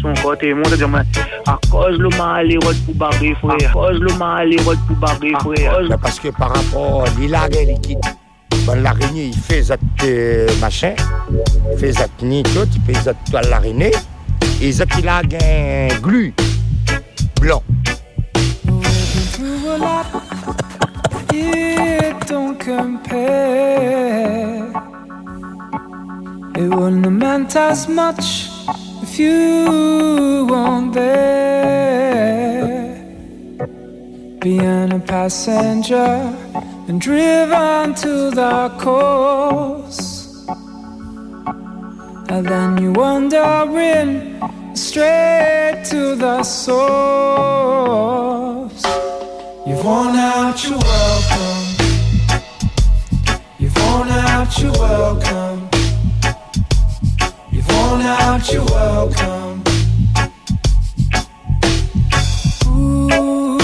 son côté, moi, dire, mais à cause le mal, il pour barrer, frère. À cause le mal, il pour barrer, frère. Parce que par rapport à ben, l'araignée, il fait ça euh, machin, il fait ça ni tout, il fait ça à l'araignée, et ça, il a un glu blanc. It don't compare. It wouldn't have meant as much if you weren't there. Being a passenger and driven to the coast. And then you wandering straight to the source. You've worn out your welcome. You've worn out your welcome. Worn out welcome. Ooh,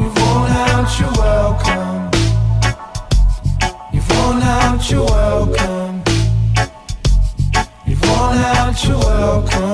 you've worn out your welcome. You've worn out your welcome. You've worn out your welcome.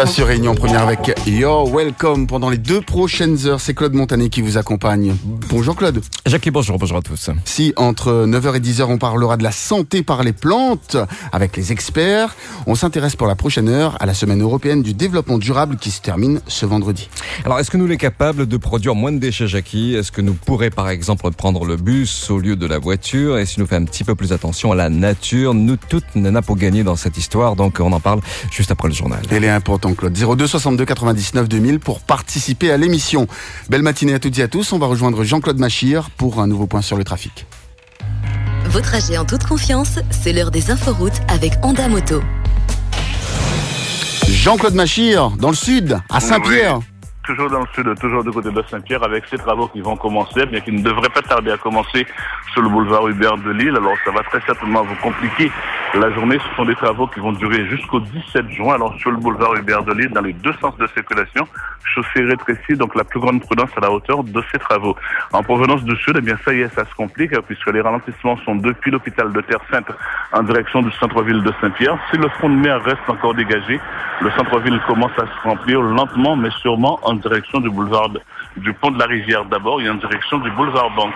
Kingfisher sur Réunion première avec Yo Welcome pendant les deux prochaines heures. C'est Claude Montané qui vous accompagne. Bonjour Claude. Jackie, bonjour, bonjour à tous. Si entre 9h et 10h on parlera de la santé par les plantes avec les experts, on s'intéresse pour la prochaine heure à la semaine européenne du développement durable qui se termine ce vendredi. Alors, est-ce que nous sommes capables de produire moins de déchets, Jackie Est-ce que nous pourrions, par exemple, prendre le bus au lieu de la voiture? Et si nous faisons un petit peu plus attention à la nature, nous toutes n'en pour gagner dans cette histoire. Donc, on en parle juste après le journal. Elle est importante, Claude. 02 62 99 2000 pour participer à l'émission. Belle matinée à toutes et à tous. On va rejoindre Jean-Claude Machir pour un nouveau point sur le trafic. Vos trajets en toute confiance, c'est l'heure des inforoutes avec Honda Moto. Jean-Claude Machir, dans le sud, à Saint-Pierre. Oui, toujours dans le sud, toujours du côté de Saint-Pierre, avec ces travaux qui vont commencer, bien qu'ils ne devraient pas tarder à commencer sur le boulevard Hubert de Lille. Alors ça va très certainement vous compliquer la journée. Ce sont des travaux qui vont durer jusqu'au 17 juin. Alors sur le boulevard Hubert de Lille, dans les deux sens de circulation, chaussée rétrécie, donc la plus grande prudence à la hauteur de ces travaux. En provenance du sud, eh bien ça y est, ça se complique, puisque les ralentissements sont depuis l'hôpital de Terre-Sainte en direction du centre-ville de Saint-Pierre. Si le front de mer reste encore dégagé, le centre-ville commence à se remplir lentement mais sûrement en direction du boulevard du pont de la Rivière d'abord et en direction du boulevard Banks.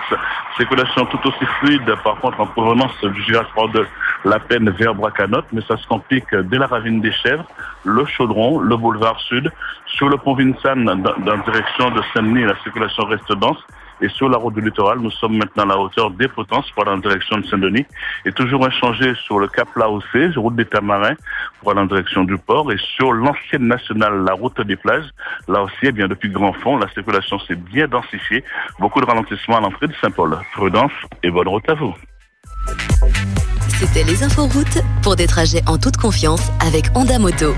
Circulation tout aussi fluide, par contre, en provenance du village de la peine vers Bracanotte, mais ça se complique dès la ravine des Chèvres, le Chaudron, le boulevard Sud. Sur le pont Vincennes, dans, dans direction de Saint-Denis, la circulation reste dense. Et sur la route du littoral, nous sommes maintenant à la hauteur des Potences pour aller en direction de Saint-Denis. Et toujours inchangé sur le cap Laocé, route des Tamarins, pour aller en direction du port. Et sur l'ancienne nationale, la route des plages, là aussi, eh bien, depuis Grand Fond, la circulation s'est bien densifiée. Beaucoup de ralentissements à l'entrée de Saint-Paul. Prudence et bonne route à vous. C'était les inforoutes pour des trajets en toute confiance avec Honda Moto.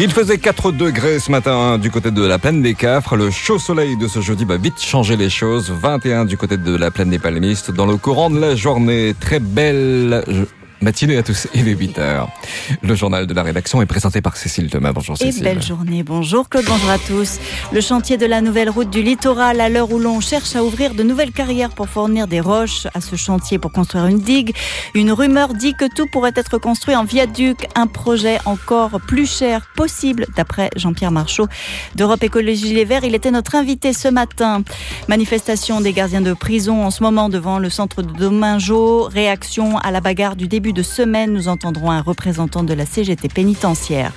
Il faisait 4 degrés ce matin du côté de la plaine des Cafres. Le chaud soleil de ce jeudi va vite changer les choses. 21 du côté de la plaine des Palmistes. Dans le courant de la journée, très belle matinée à tous. Il est 8 heures. Le journal de la rédaction est présenté par Cécile Thomas. Bonjour Et Cécile. belle journée. Bonjour Claude, bonjour à tous. Le chantier de la nouvelle route du littoral à l'heure où l'on cherche à ouvrir de nouvelles carrières pour fournir des roches à ce chantier pour construire une digue. Une rumeur dit que tout pourrait être construit en viaduc, un projet encore plus cher possible d'après Jean-Pierre Marchaud d'Europe Écologie Les Verts. Il était notre invité ce matin. Manifestation des gardiens de prison en ce moment devant le centre de Domingo. Réaction à la bagarre du début de semaine. Nous entendrons un représentant de la CGT pénitentiaire.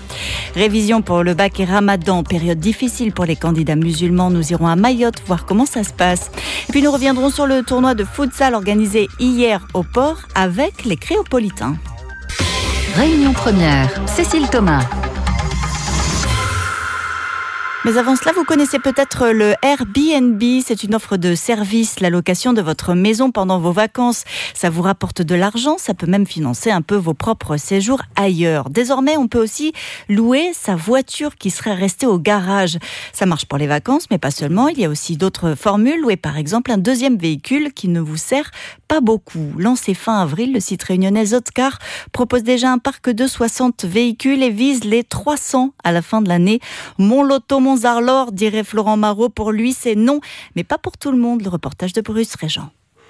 Révision pour le bac et ramadan, période difficile pour les candidats musulmans. Nous irons à Mayotte voir comment ça se passe. Et puis nous reviendrons sur le tournoi de futsal organisé hier au port avec les Créopolitains. Réunion première, Cécile Thomas. Mais avant cela, vous connaissez peut-être le Airbnb. C'est une offre de service, la location de votre maison pendant vos vacances. Ça vous rapporte de l'argent, ça peut même financer un peu vos propres séjours ailleurs. Désormais, on peut aussi louer sa voiture qui serait restée au garage. Ça marche pour les vacances, mais pas seulement. Il y a aussi d'autres formules. Louer par exemple un deuxième véhicule qui ne vous sert pas beaucoup. Lancé fin avril, le site réunionnais Zotcar propose déjà un parc de 60 véhicules et vise les 300 à la fin de l'année. Mon loto, mon zarlor, dirait Florent Marot. Pour lui, c'est non, mais pas pour tout le monde. Le reportage de Bruce Régent.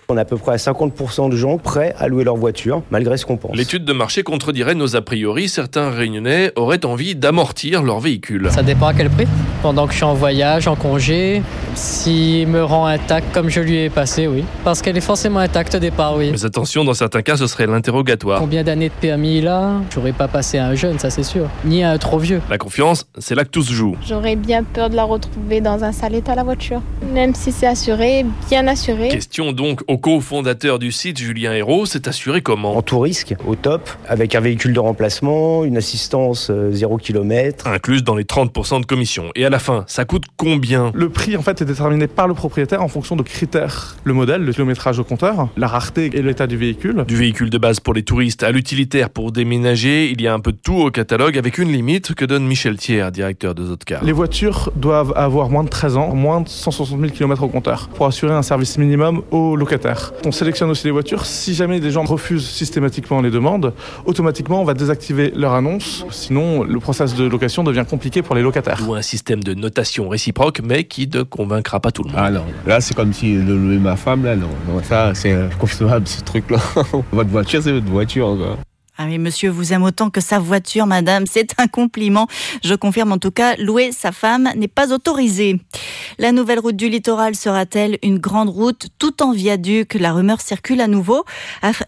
On a à peu près 50% de gens prêts à louer leur voiture, malgré ce qu'on pense. L'étude de marché contredirait nos a priori. Certains réunionnais auraient envie d'amortir leur véhicule. Ça dépend à quel prix. Pendant que je suis en voyage, en congé, s'il me rend intact comme je lui ai passé, oui. Parce qu'elle est forcément intacte au départ, oui. Mais attention, dans certains cas, ce serait l'interrogatoire. Combien d'années de permis là J'aurais pas passé à un jeune, ça c'est sûr. Ni à un trop vieux. La confiance, c'est là que tout se joue. J'aurais bien peur de la retrouver dans un sale état, la voiture. Même si c'est assuré, bien assuré. Question donc au cofondateur du site, Julien Hérault, c'est assuré comment En tout risque, au top, avec un véhicule de remplacement, une assistance 0 km. Incluse dans les 30% de commission. Et à la fin, ça coûte combien? Le prix en fait est déterminé par le propriétaire en fonction de critères. Le modèle, le kilométrage au compteur, la rareté et l'état du véhicule. Du véhicule de base pour les touristes à l'utilitaire pour déménager, il y a un peu de tout au catalogue avec une limite que donne Michel Thiers, directeur de Zotcar. Les voitures doivent avoir moins de 13 ans, moins de 160 000 km au compteur pour assurer un service minimum aux locataires. On sélectionne aussi les voitures. Si jamais des gens refusent systématiquement les demandes, automatiquement on va désactiver leur annonce. Sinon, le process de location devient compliqué pour les locataires. Ou un système de notation réciproque, mais qui ne convaincra pas tout le monde. Ah non, là c'est comme si de louer ma femme, là non. non ça c'est inconcevable ce truc-là. votre voiture c'est votre voiture. Quoi. Ah mais monsieur vous aime autant que sa voiture, madame, c'est un compliment. Je confirme en tout cas, louer sa femme n'est pas autorisé. La nouvelle route du littoral sera-t-elle une grande route tout en viaduc? La rumeur circule à nouveau,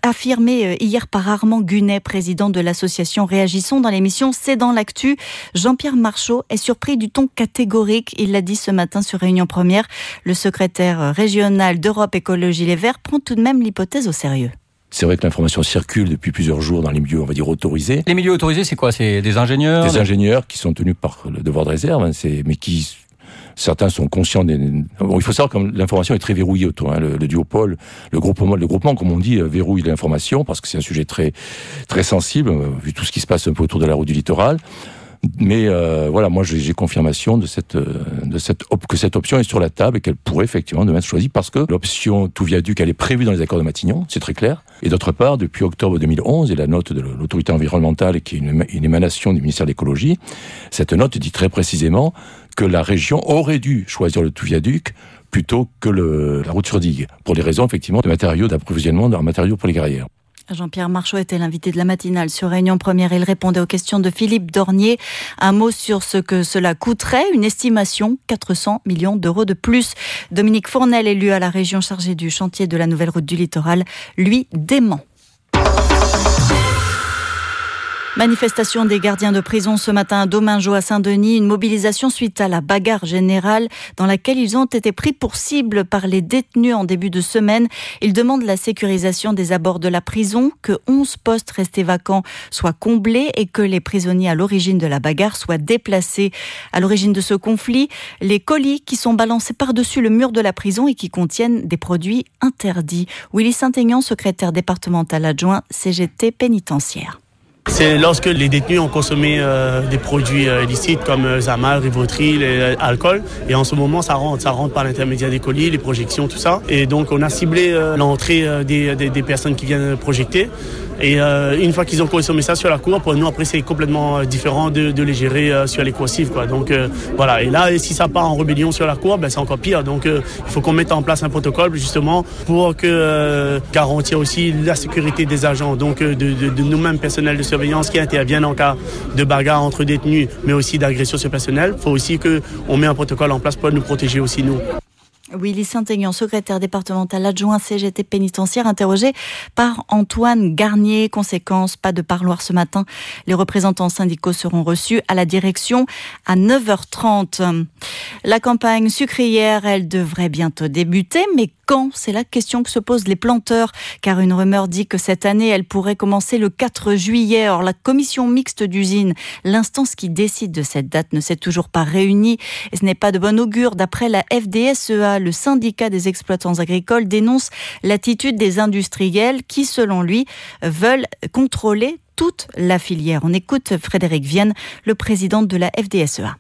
affirmé hier par Armand Gunet, président de l'association Réagissons dans l'émission C'est dans l'actu. Jean-Pierre Marchaud est surpris du ton catégorique. Il l'a dit ce matin sur Réunion Première. Le secrétaire régional d'Europe Écologie Les Verts prend tout de même l'hypothèse au sérieux. C'est vrai que l'information circule depuis plusieurs jours dans les milieux, on va dire, autorisés. Les milieux autorisés, c'est quoi? C'est des ingénieurs? Des ingénieurs qui sont tenus par le devoir de réserve, hein, mais qui certains sont conscients des. Bon, il faut savoir que l'information est très verrouillée autour. Hein, le, le, duopole, le groupement, le groupement, comme on dit, verrouille l'information parce que c'est un sujet très très sensible vu tout ce qui se passe un peu autour de la route du littoral. Mais euh, voilà, moi j'ai confirmation de cette de cette que cette option est sur la table et qu'elle pourrait effectivement demain être choisie parce que l'option tout viaduc elle est prévue dans les accords de Matignon, c'est très clair. Et d'autre part, depuis octobre 2011 et la note de l'autorité environnementale qui est une, une émanation du ministère de l'écologie, cette note dit très précisément que la région aurait dû choisir le tout viaduc plutôt que le, la route sur digue pour les raisons effectivement de matériaux d'approvisionnement en matériaux pour les carrières. Jean-Pierre Marchaud était l'invité de la matinale sur Réunion Première. Il répondait aux questions de Philippe Dornier. Un mot sur ce que cela coûterait. Une estimation 400 millions d'euros de plus. Dominique Fournel, élu à la région chargée du chantier de la nouvelle route du littoral, lui dément. Manifestation des gardiens de prison ce matin à Domingo à Saint-Denis, une mobilisation suite à la bagarre générale dans laquelle ils ont été pris pour cible par les détenus en début de semaine. Ils demandent la sécurisation des abords de la prison, que 11 postes restés vacants soient comblés et que les prisonniers à l'origine de la bagarre soient déplacés. À l'origine de ce conflit, les colis qui sont balancés par-dessus le mur de la prison et qui contiennent des produits interdits. Willy Saint-Aignan, secrétaire départemental adjoint CGT pénitentiaire. C'est lorsque les détenus ont consommé euh, des produits euh, illicites comme euh, Zamal, Rivotril et alcool. Et en ce moment, ça rentre, ça rentre par l'intermédiaire des colis, les projections, tout ça. Et donc, on a ciblé l'entrée des, personnes qui viennent projecter. Et une fois qu'ils ont consommé ça sur la cour, pour nous, après, c'est complètement différent de, les gérer sur les coursives. Quoi. Donc, voilà. Et là, si ça part en rébellion sur la cour, ben, c'est encore pire. Donc, il faut qu'on mette en place un protocole, justement, pour que garantir aussi la sécurité des agents, donc de, de nous-mêmes, personnels de surveillance qui interviennent en cas de bagarre entre détenus, mais aussi d'agression sur personnel. Il faut aussi qu'on met un protocole en place pour nous protéger aussi, nous. Willy Saint-Aignan, secrétaire départemental adjoint CGT pénitentiaire, interrogé par Antoine Garnier. Conséquence, pas de parloir ce matin. Les représentants syndicaux seront reçus à la direction à 9h30. La campagne sucrière, elle devrait bientôt débuter, mais quand? C'est la question que se posent les planteurs, car une rumeur dit que cette année, elle pourrait commencer le 4 juillet. Or, la commission mixte d'usine, l'instance qui décide de cette date, ne s'est toujours pas réunie. Et ce n'est pas de bon augure. D'après la FDSEA, le syndicat des exploitants agricoles dénonce l'attitude des industriels qui, selon lui, veulent contrôler toute la filière. On écoute Frédéric Vienne, le président de la FDSEA.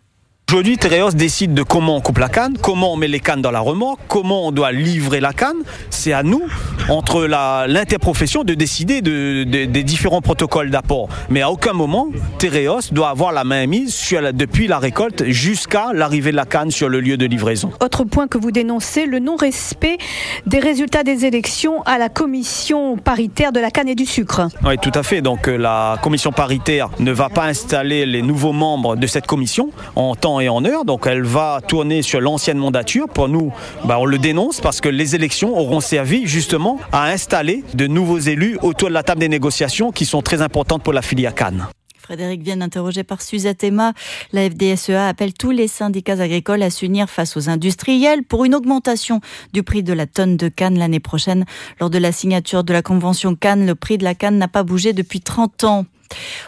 Aujourd'hui, Tereos décide de comment on coupe la canne, comment on met les cannes dans la remorque, comment on doit livrer la canne. C'est à nous, entre l'interprofession, de décider de, des différents protocoles d'apport. Mais à aucun moment, Tereos doit avoir la main mise sur depuis la récolte jusqu'à l'arrivée de la canne sur le lieu de livraison. Autre point que vous dénoncez, le non-respect des résultats des élections à la commission paritaire de la canne et du sucre. Oui, tout à fait. Donc euh, la commission paritaire ne va pas installer les nouveaux membres de cette commission en temps et en heure. Donc elle va tourner sur l'ancienne mandature. Pour nous, bah, on le dénonce parce que les élections auront servi justement à installer de nouveaux élus autour de la table des négociations qui sont très importantes pour la filière Cannes. Frédéric Vienne, interrogé par Suzette Emma. La FDSEA appelle tous les syndicats agricoles à s'unir face aux industriels pour une augmentation du prix de la tonne de canne l'année prochaine. Lors de la signature de la convention Cannes, le prix de la canne n'a pas bougé depuis 30 ans.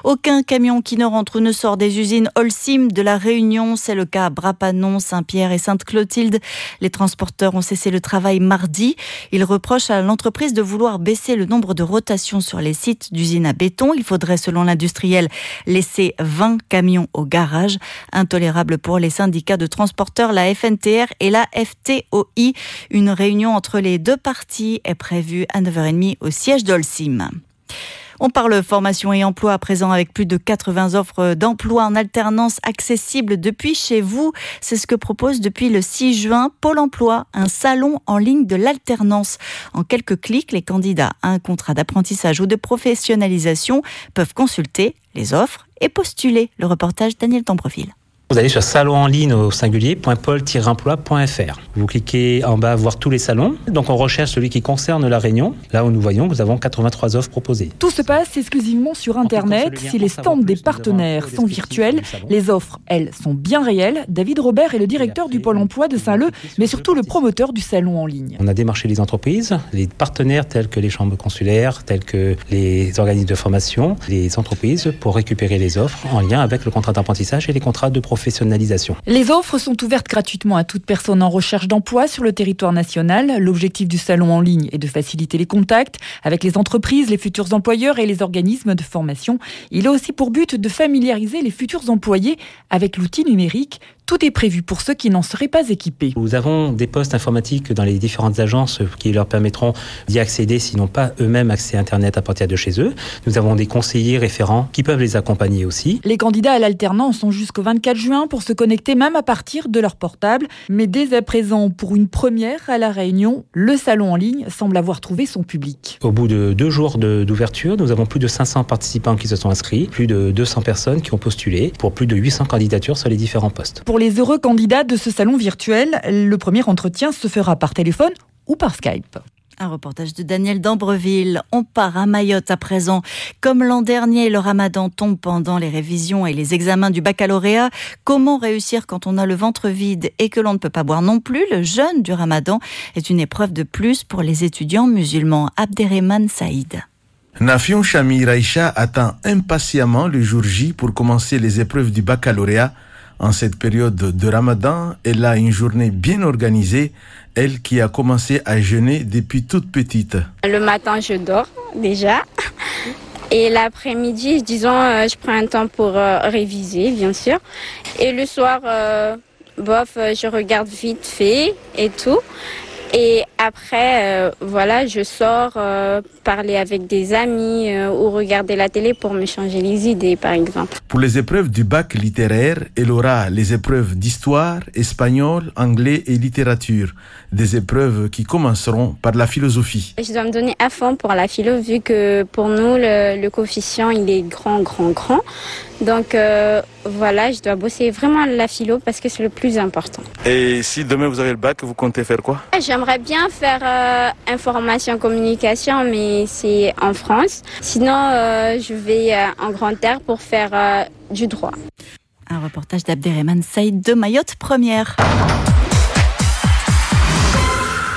Aucun camion qui ne rentre ou ne sort des usines Holcim de la Réunion. C'est le cas à Brapanon, Saint-Pierre et Sainte-Clotilde. Les transporteurs ont cessé le travail mardi. Ils reprochent à l'entreprise de vouloir baisser le nombre de rotations sur les sites d'usines à béton. Il faudrait, selon l'industriel, laisser 20 camions au garage. Intolérable pour les syndicats de transporteurs, la FNTR et la FTOI. Une réunion entre les deux parties est prévue à 9h30 au siège d'Holcim. On parle formation et emploi à présent avec plus de 80 offres d'emploi en alternance accessibles depuis chez vous. C'est ce que propose depuis le 6 juin Pôle emploi, un salon en ligne de l'alternance. En quelques clics, les candidats à un contrat d'apprentissage ou de professionnalisation peuvent consulter les offres et postuler. Le reportage Daniel Temprofil. Vous allez sur salon en ligne au singulier.pol-emploi.fr. Vous cliquez en bas voir tous les salons. Donc on recherche celui qui concerne la Réunion. Là où nous voyons, nous avons 83 offres proposées. Tout se passe exclusivement sur Internet. Si les stands des partenaires sont virtuels, les offres, elles, sont bien réelles. David Robert est le directeur du Pôle emploi de Saint-Leu, mais surtout le promoteur du salon en ligne. On a démarché les entreprises, les partenaires tels que les chambres consulaires, tels que les organismes de formation, les entreprises pour récupérer les offres en lien avec le contrat d'apprentissage et les contrats de les offres sont ouvertes gratuitement à toute personne en recherche d'emploi sur le territoire national. L'objectif du salon en ligne est de faciliter les contacts avec les entreprises, les futurs employeurs et les organismes de formation. Il a aussi pour but de familiariser les futurs employés avec l'outil numérique. Tout est prévu pour ceux qui n'en seraient pas équipés. Nous avons des postes informatiques dans les différentes agences qui leur permettront d'y accéder s'ils n'ont pas eux-mêmes accès à Internet à partir de chez eux. Nous avons des conseillers référents qui peuvent les accompagner aussi. Les candidats à l'alternance sont jusqu'au 24 juin pour se connecter même à partir de leur portable. Mais dès à présent, pour une première à La Réunion, le salon en ligne semble avoir trouvé son public. Au bout de deux jours de- d'ouverture, nous avons plus de 500 participants qui se sont inscrits, plus de 200 personnes qui ont postulé pour plus de 800 candidatures sur les différents postes. Pour les heureux candidats de ce salon virtuel, le premier entretien se fera par téléphone ou par Skype. Un reportage de Daniel d'Ambreville. On part à Mayotte à présent. Comme l'an dernier, le ramadan tombe pendant les révisions et les examens du baccalauréat. Comment réussir quand on a le ventre vide et que l'on ne peut pas boire non plus? Le jeûne du ramadan est une épreuve de plus pour les étudiants musulmans. Abderrahman Saïd. Nafion Chami Raïcha attend impatiemment le jour J pour commencer les épreuves du baccalauréat. En cette période de ramadan, elle a une journée bien organisée, elle qui a commencé à jeûner depuis toute petite. Le matin, je dors déjà. Et l'après-midi, disons, euh, je prends un temps pour euh, réviser, bien sûr. Et le soir, euh, bof, je regarde vite fait et tout. Et après, euh, voilà, je sors euh, parler avec des amis euh, ou regarder la télé pour me changer les idées, par exemple. Pour les épreuves du bac littéraire, elle aura les épreuves d'histoire, espagnol, anglais et littérature. Des épreuves qui commenceront par la philosophie. Je dois me donner à fond pour la philo, vu que pour nous, le, le coefficient, il est grand, grand, grand. Donc euh, voilà, je dois bosser vraiment la philo parce que c'est le plus important. Et si demain vous avez le bac, vous comptez faire quoi? J'aimerais bien faire euh, information communication, mais c'est en France. Sinon, euh, je vais euh, en Grande Terre pour faire euh, du droit. Un reportage d'Abderrahman Saïd de Mayotte première.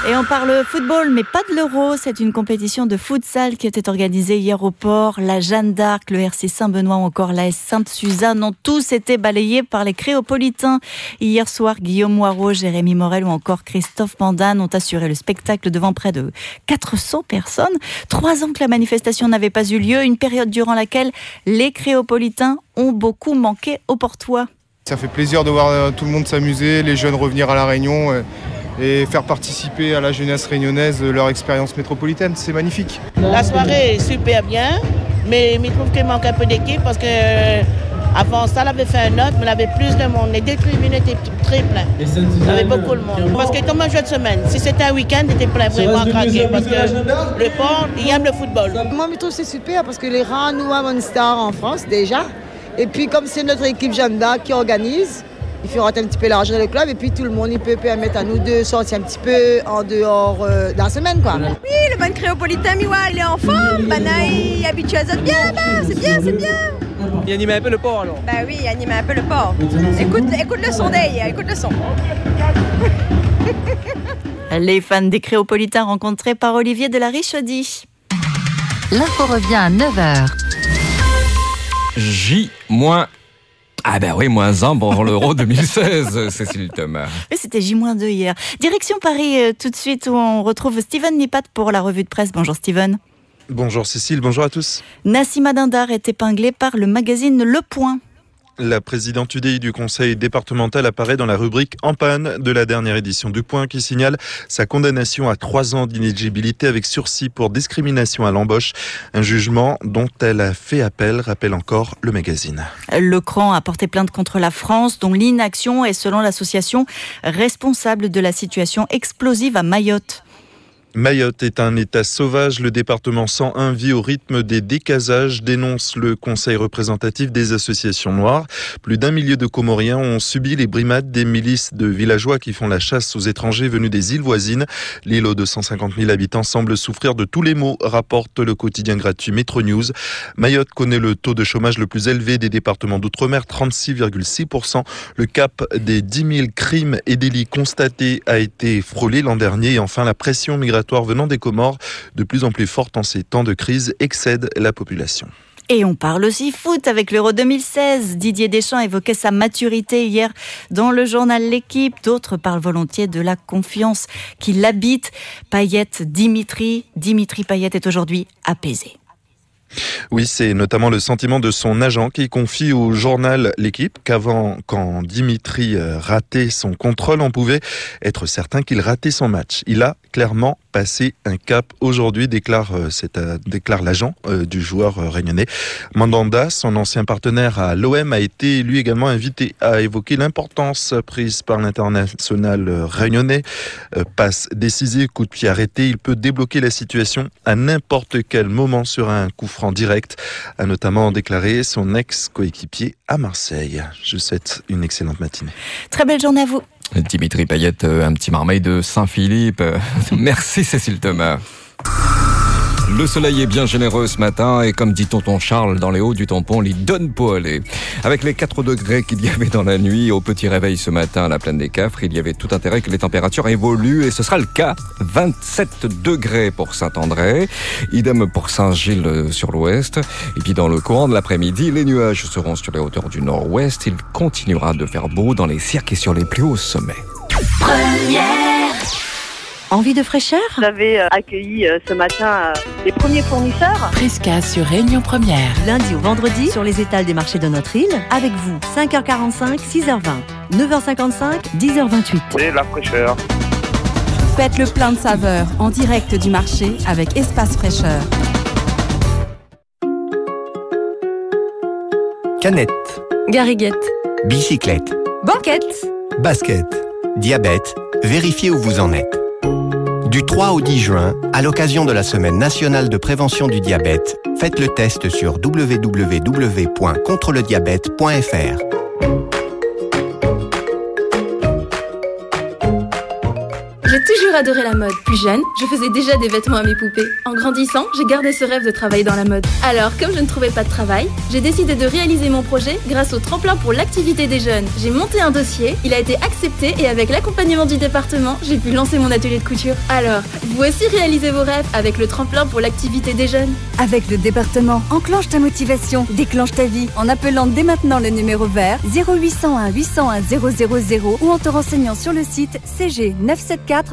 Et on parle football, mais pas de l'Euro. C'est une compétition de futsal qui était organisée hier au port. La Jeanne d'Arc, le RC Saint-Benoît ou encore la Sainte-Suzanne ont tous été balayés par les créopolitains. Hier soir, Guillaume Moirot, Jérémy Morel ou encore Christophe Mandane ont assuré le spectacle devant près de 400 personnes. Trois ans que la manifestation n'avait pas eu lieu, une période durant laquelle les créopolitains ont beaucoup manqué au Portois. Ça fait plaisir de voir euh, tout le monde s'amuser, les jeunes revenir à La Réunion euh, et faire participer à la jeunesse réunionnaise leur expérience métropolitaine. C'est magnifique. La soirée est super bien, mais il trouve qu'il manque un peu d'équipe parce que euh, avant ça, on avait fait un autre, mais il y avait plus de monde. Les deux tribunes étaient très pleins. Il y avait beaucoup de monde. Parce que comme un jeu de semaine, si c'était un week-end, il était plein, vraiment craqué. Parce que le port, il aime le football. Moi, je trouve que c'est super parce que les rangs, nous avons une star en France déjà. Et puis, comme c'est notre équipe Jeanne d'Arc qui organise, il faut rentrer un petit peu l'argent dans le club et puis tout le monde il peut permettre à nous de sortir un petit peu en dehors euh, de la semaine. Quoi. Oui, le ban créopolitain, Miwa, il est en forme. Bana, il est habitué à ça bien là-bas. C'est bien, c'est bien. Il animait un peu le port alors Bah oui, il anime un peu le port. Écoute, écoute le son d'ailleurs, écoute le son. Les fans des créopolitains rencontrés par Olivier de la Richaudy. L'info revient à 9h. J moins. Ah ben oui, moins 1 pour l'Euro 2016, Cécile Thomas. Oui, c'était J-2 hier. Direction Paris euh, tout de suite où on retrouve Steven Nipat pour la revue de presse. Bonjour Steven. Bonjour Cécile, bonjour à tous. Nassima Dindar est épinglée par le magazine Le Point. La présidente UDI du conseil départemental apparaît dans la rubrique En panne de la dernière édition du Point qui signale sa condamnation à trois ans d'inéligibilité avec sursis pour discrimination à l'embauche. Un jugement dont elle a fait appel, rappelle encore le magazine. Le CRAN a porté plainte contre la France, dont l'inaction est, selon l'association, responsable de la situation explosive à Mayotte. Mayotte est un État sauvage. Le département 101 vit au rythme des décasages, dénonce le Conseil représentatif des associations noires. Plus d'un millier de Comoriens ont subi les brimades des milices de villageois qui font la chasse aux étrangers venus des îles voisines. L'île aux 250 000 habitants semble souffrir de tous les maux, rapporte le quotidien gratuit Metro News. Mayotte connaît le taux de chômage le plus élevé des départements d'outre-mer, 36,6%. Le cap des 10 000 crimes et délits constatés a été frôlé l'an dernier. Et enfin, la pression migratoire venant des Comores, de plus en plus forte en ces temps de crise, excède la population. Et on parle aussi foot avec l'Euro 2016. Didier Deschamps évoquait sa maturité hier dans le journal L'équipe. D'autres parlent volontiers de la confiance qui l'habite. Payette, Dimitri. Dimitri Payette est aujourd'hui apaisé. Oui, c'est notamment le sentiment de son agent qui confie au journal L'équipe qu'avant, quand Dimitri euh, ratait son contrôle, on pouvait être certain qu'il ratait son match. Il a clairement passé un cap aujourd'hui, déclare, euh, euh, l'agent du joueur réunionnais. Mandanda, son ancien partenaire à l'OM, a été lui également invité à évoquer l'importance prise par l'international réunionnais. passe décisive, coup de pied arrêté, il peut débloquer la situation à n'importe quel moment sur un coup franc direct, a notamment déclaré son ex-coéquipier à Marseille. Je souhaite une excellente matinée. Très belle journée à vous. Dimitri Payette, euh, un petit marmaille de Saint-Philippe. Merci Cécile Thomas. Le soleil est bien généreux ce matin et comme dit tonton Charles dans les hauts du tampon, il donne pour aller. Avec les 4 degrés qu'il y avait dans la nuit au petit réveil ce matin à la plaine des Cafres, il y avait tout intérêt que les températures évoluent et ce sera le cas. 27 degrés pour Saint-André, idem pour Saint-Gilles sur l'ouest. Et puis dans le courant de l'après-midi, les nuages seront sur les hauteurs du nord-ouest. Il continuera de faire beau dans les cirques et sur les plus hauts sommets. Envie de fraîcheur Vous avez euh, accueilli euh, ce matin euh, les premiers fournisseurs. Prisca sur Réunion Première. Lundi au vendredi sur les étals des marchés de notre île. Avec vous, 5h45, 6h20. 9h55, 10h28. Et la fraîcheur. Faites le plein de saveurs en direct du marché avec Espace Fraîcheur. Canette. Gariguette. Bicyclette. Banquette. Basket. Diabète. Vérifiez où vous en êtes. Du 3 au 10 juin, à l'occasion de la Semaine nationale de prévention du diabète, faites le test sur www.contrelediabète.fr. toujours adoré la mode. Plus jeune, je faisais déjà des vêtements à mes poupées. En grandissant, j'ai gardé ce rêve de travailler dans la mode. Alors, comme je ne trouvais pas de travail, j'ai décidé de réaliser mon projet grâce au tremplin pour l'activité des jeunes. J'ai monté un dossier, il a été accepté et avec l'accompagnement du département, j'ai pu lancer mon atelier de couture. Alors, vous aussi réalisez vos rêves avec le tremplin pour l'activité des jeunes. Avec le département, enclenche ta motivation, déclenche ta vie en appelant dès maintenant le numéro vert 0801 801 000 ou en te renseignant sur le site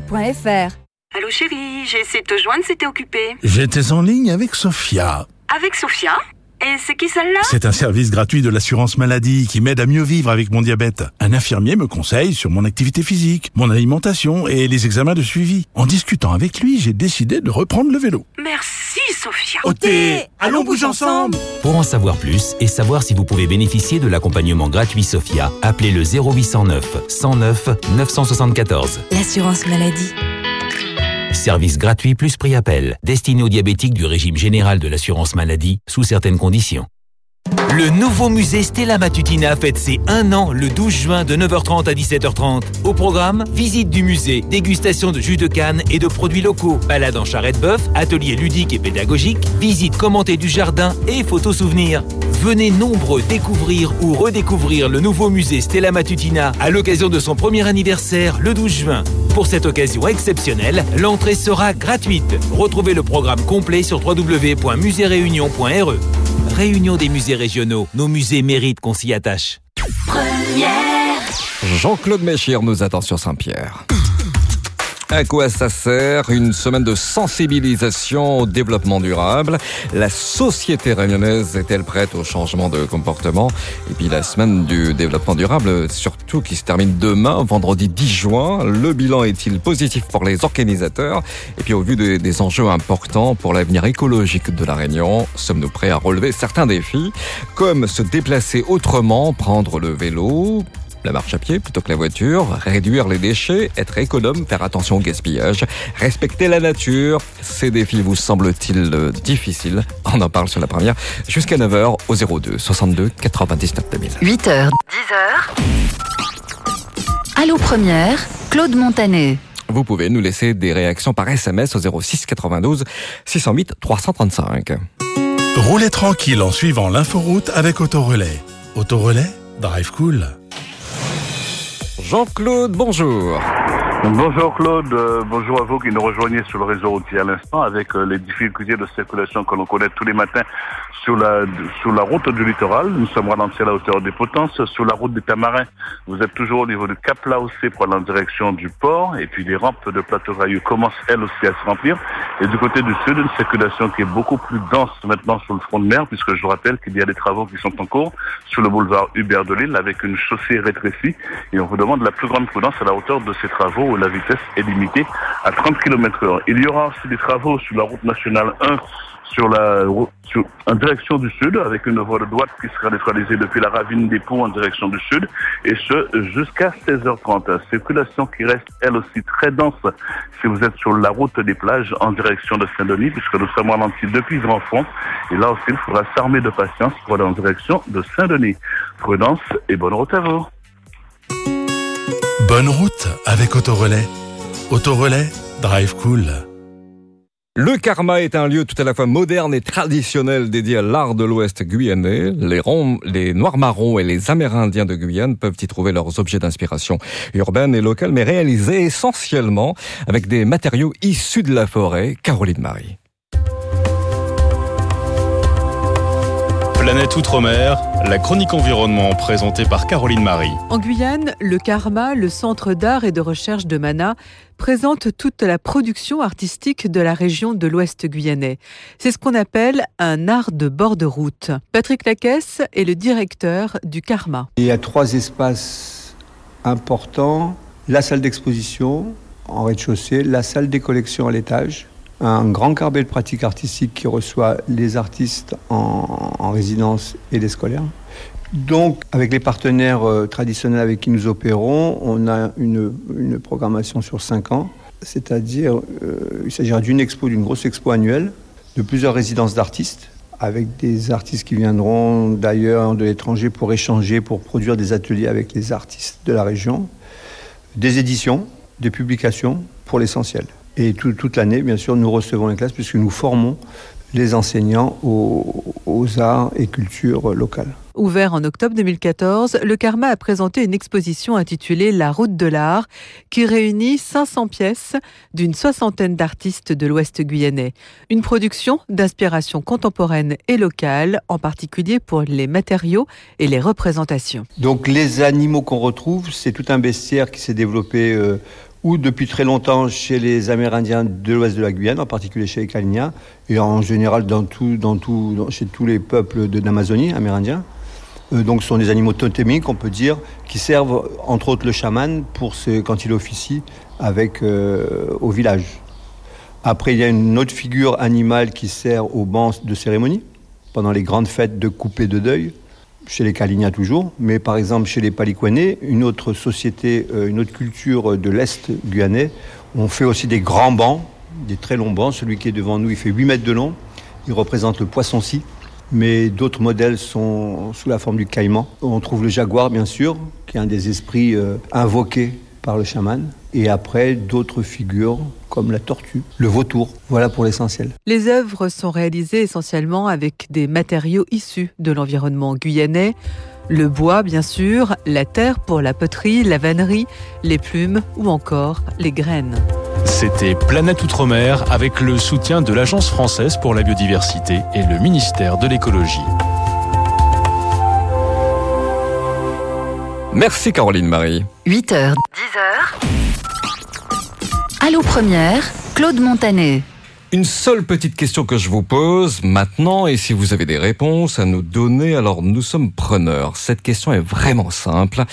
cg974.fr. Allô chérie, j'ai essayé de te joindre, c'était occupé. J'étais en ligne avec Sophia. Avec Sophia? Et c'est qui celle-là? C'est un service gratuit de l'assurance maladie qui m'aide à mieux vivre avec mon diabète. Un infirmier me conseille sur mon activité physique, mon alimentation et les examens de suivi. En discutant avec lui, j'ai décidé de reprendre le vélo. Merci Sophia. Ok, allons bouger ensemble Pour en savoir plus et savoir si vous pouvez bénéficier de l'accompagnement gratuit Sophia, appelez le 0809 109 974. L'assurance maladie. Service gratuit plus prix appel, destiné aux diabétiques du régime général de l'assurance maladie, sous certaines conditions. Le nouveau musée Stella Matutina fête ses un an le 12 juin de 9h30 à 17h30. Au programme, visite du musée, dégustation de jus de canne et de produits locaux, balade en charrette bœuf, atelier ludique et pédagogique, visite commentée du jardin et photos souvenirs. Venez nombreux découvrir ou redécouvrir le nouveau musée Stella Matutina à l'occasion de son premier anniversaire le 12 juin. Pour cette occasion exceptionnelle, l'entrée sera gratuite. Retrouvez le programme complet sur www.muséréunion.re. Réunion des musées régionaux. Nos musées méritent qu'on s'y attache. Jean-Claude Méchir nous attend sur Saint-Pierre. À quoi ça sert Une semaine de sensibilisation au développement durable? La société réunionnaise est-elle prête au changement de comportement? Et puis la semaine du développement durable, surtout qui se termine demain, vendredi 10 juin. Le bilan est-il positif pour les organisateurs? Et puis au vu des, des enjeux importants pour l'avenir écologique de la Réunion, sommes-nous prêts à relever certains défis, comme se déplacer autrement, prendre le vélo, la marche à pied plutôt que la voiture, réduire les déchets, être économe, faire attention au gaspillage, respecter la nature. Ces défis vous semblent-ils euh, difficiles? On en parle sur la première jusqu'à 9h au 02 62 99 2000. 8h, 10h. Allô Première, Claude Montanet. Vous pouvez nous laisser des réactions par SMS au 06 92 608 335. Roulez tranquille en suivant l'inforoute avec Autorelais. Autorelais, drive cool. Jean-Claude, bonjour. Bonjour Claude, euh, bonjour à vous qui nous rejoignez sur le réseau routier à l'instant avec euh, les difficultés de circulation que l'on connaît tous les matins sur la sur la route du littoral. Nous sommes ralenti à la hauteur des potences. Sur la route des Tamarins, vous êtes toujours au niveau du Cap Laossé pour aller en direction du port et puis les rampes de plateau railleux commencent elles aussi à se remplir. Et du côté du sud, une circulation qui est beaucoup plus dense maintenant sur le front de mer puisque je vous rappelle qu'il y a des travaux qui sont en cours sur le boulevard Hubert de Lille avec une chaussée rétrécie et on vous demande la plus grande prudence à la hauteur de ces travaux où la vitesse est limitée à 30 km heure. Il y aura aussi des travaux sur la route nationale 1 sur la en direction du sud avec une voie de droite qui sera neutralisée depuis la ravine des Ponts en direction du sud et ce jusqu'à 16h30. Circulation qui reste elle aussi très dense si vous êtes sur la route des plages en direction de Saint-Denis puisque nous sommes ralentis depuis Grand-Fond et là aussi il faudra s'armer de patience pour aller en direction de Saint-Denis. Prudence et bonne route à vous. Bonne route avec Autorelais. Autorelais, drive cool. Le Karma est un lieu tout à la fois moderne et traditionnel dédié à l'art de l'Ouest guyanais. Les, Noirs marrons et les Amérindiens de Guyane peuvent y trouver leurs objets d'inspiration urbaine et locale, mais réalisés essentiellement avec des matériaux issus de la forêt. Caroline Marie. Planète Outre-mer, la chronique environnement présentée par Caroline Marie. En Guyane, le Karma, le centre d'art et de recherche de Mana, présente toute la production artistique de la région de l'Ouest guyanais. C'est ce qu'on appelle un art de bord de route. Patrick Lacaisse est le directeur du Karma. Il y a trois espaces importants. La salle d'exposition en rez-de-chaussée, la salle des collections à l'étage, un grand carré de pratique artistique qui reçoit les artistes en, en résidence et les scolaires. Donc, avec les partenaires euh, traditionnels avec qui nous opérons, on a une, une programmation sur cinq ans, c'est-à-dire euh, il s'agira d'une expo, d'une grosse expo annuelle, de plusieurs résidences d'artistes, avec des artistes qui viendront d'ailleurs de l'étranger pour échanger, pour produire des ateliers avec les artistes de la région, des éditions, des publications pour l'essentiel. Et tout, toute l'année, bien sûr, nous recevons les classes puisque nous formons les enseignants aux, aux arts et cultures locales. Ouvert en octobre 2014, le Karma a présenté une exposition intitulée La route de l'art qui réunit 500 pièces d'une soixantaine d'artistes de l'Ouest guyanais. Une production d'inspiration contemporaine et locale, en particulier pour les matériaux et les représentations. Donc les animaux qu'on retrouve, c'est tout un bestiaire qui s'est développé euh, ou depuis très longtemps chez les Amérindiens de l'ouest de la Guyane, en particulier chez les Kalinia, et en général chez tous les peuples d'Amazonie amérindiens. Euh, donc ce sont des animaux totémiques, on peut dire, qui servent entre autres le chaman pour quand il officie avec, euh, au village. Après, il y a une autre figure animale qui sert au banc de cérémonie, pendant les grandes fêtes de coupée de deuil, chez les Kalinia toujours, mais par exemple chez les Palikwanais, une autre société, euh, une autre culture de l'Est guyanais, on fait aussi des grands bancs, des très longs bancs. Celui qui est devant nous, il fait 8 mètres de long, il représente le poisson-ci, mais d'autres modèles sont sous la forme du caïman. On trouve le jaguar, bien sûr, qui est un des esprits euh, invoqués par le chaman. Et après, d'autres figures comme la tortue, le vautour. Voilà pour l'essentiel. Les œuvres sont réalisées essentiellement avec des matériaux issus de l'environnement guyanais. Le bois, bien sûr, la terre pour la poterie, la vannerie, les plumes ou encore les graines. C'était Planète Outre-mer avec le soutien de l'Agence française pour la biodiversité et le ministère de l'écologie. Merci Caroline Marie. 8h, 10h. Allô Première, Claude Montanet. Une seule petite question que je vous pose maintenant, et si vous avez des réponses à nous donner, alors nous sommes preneurs. Cette question est vraiment simple.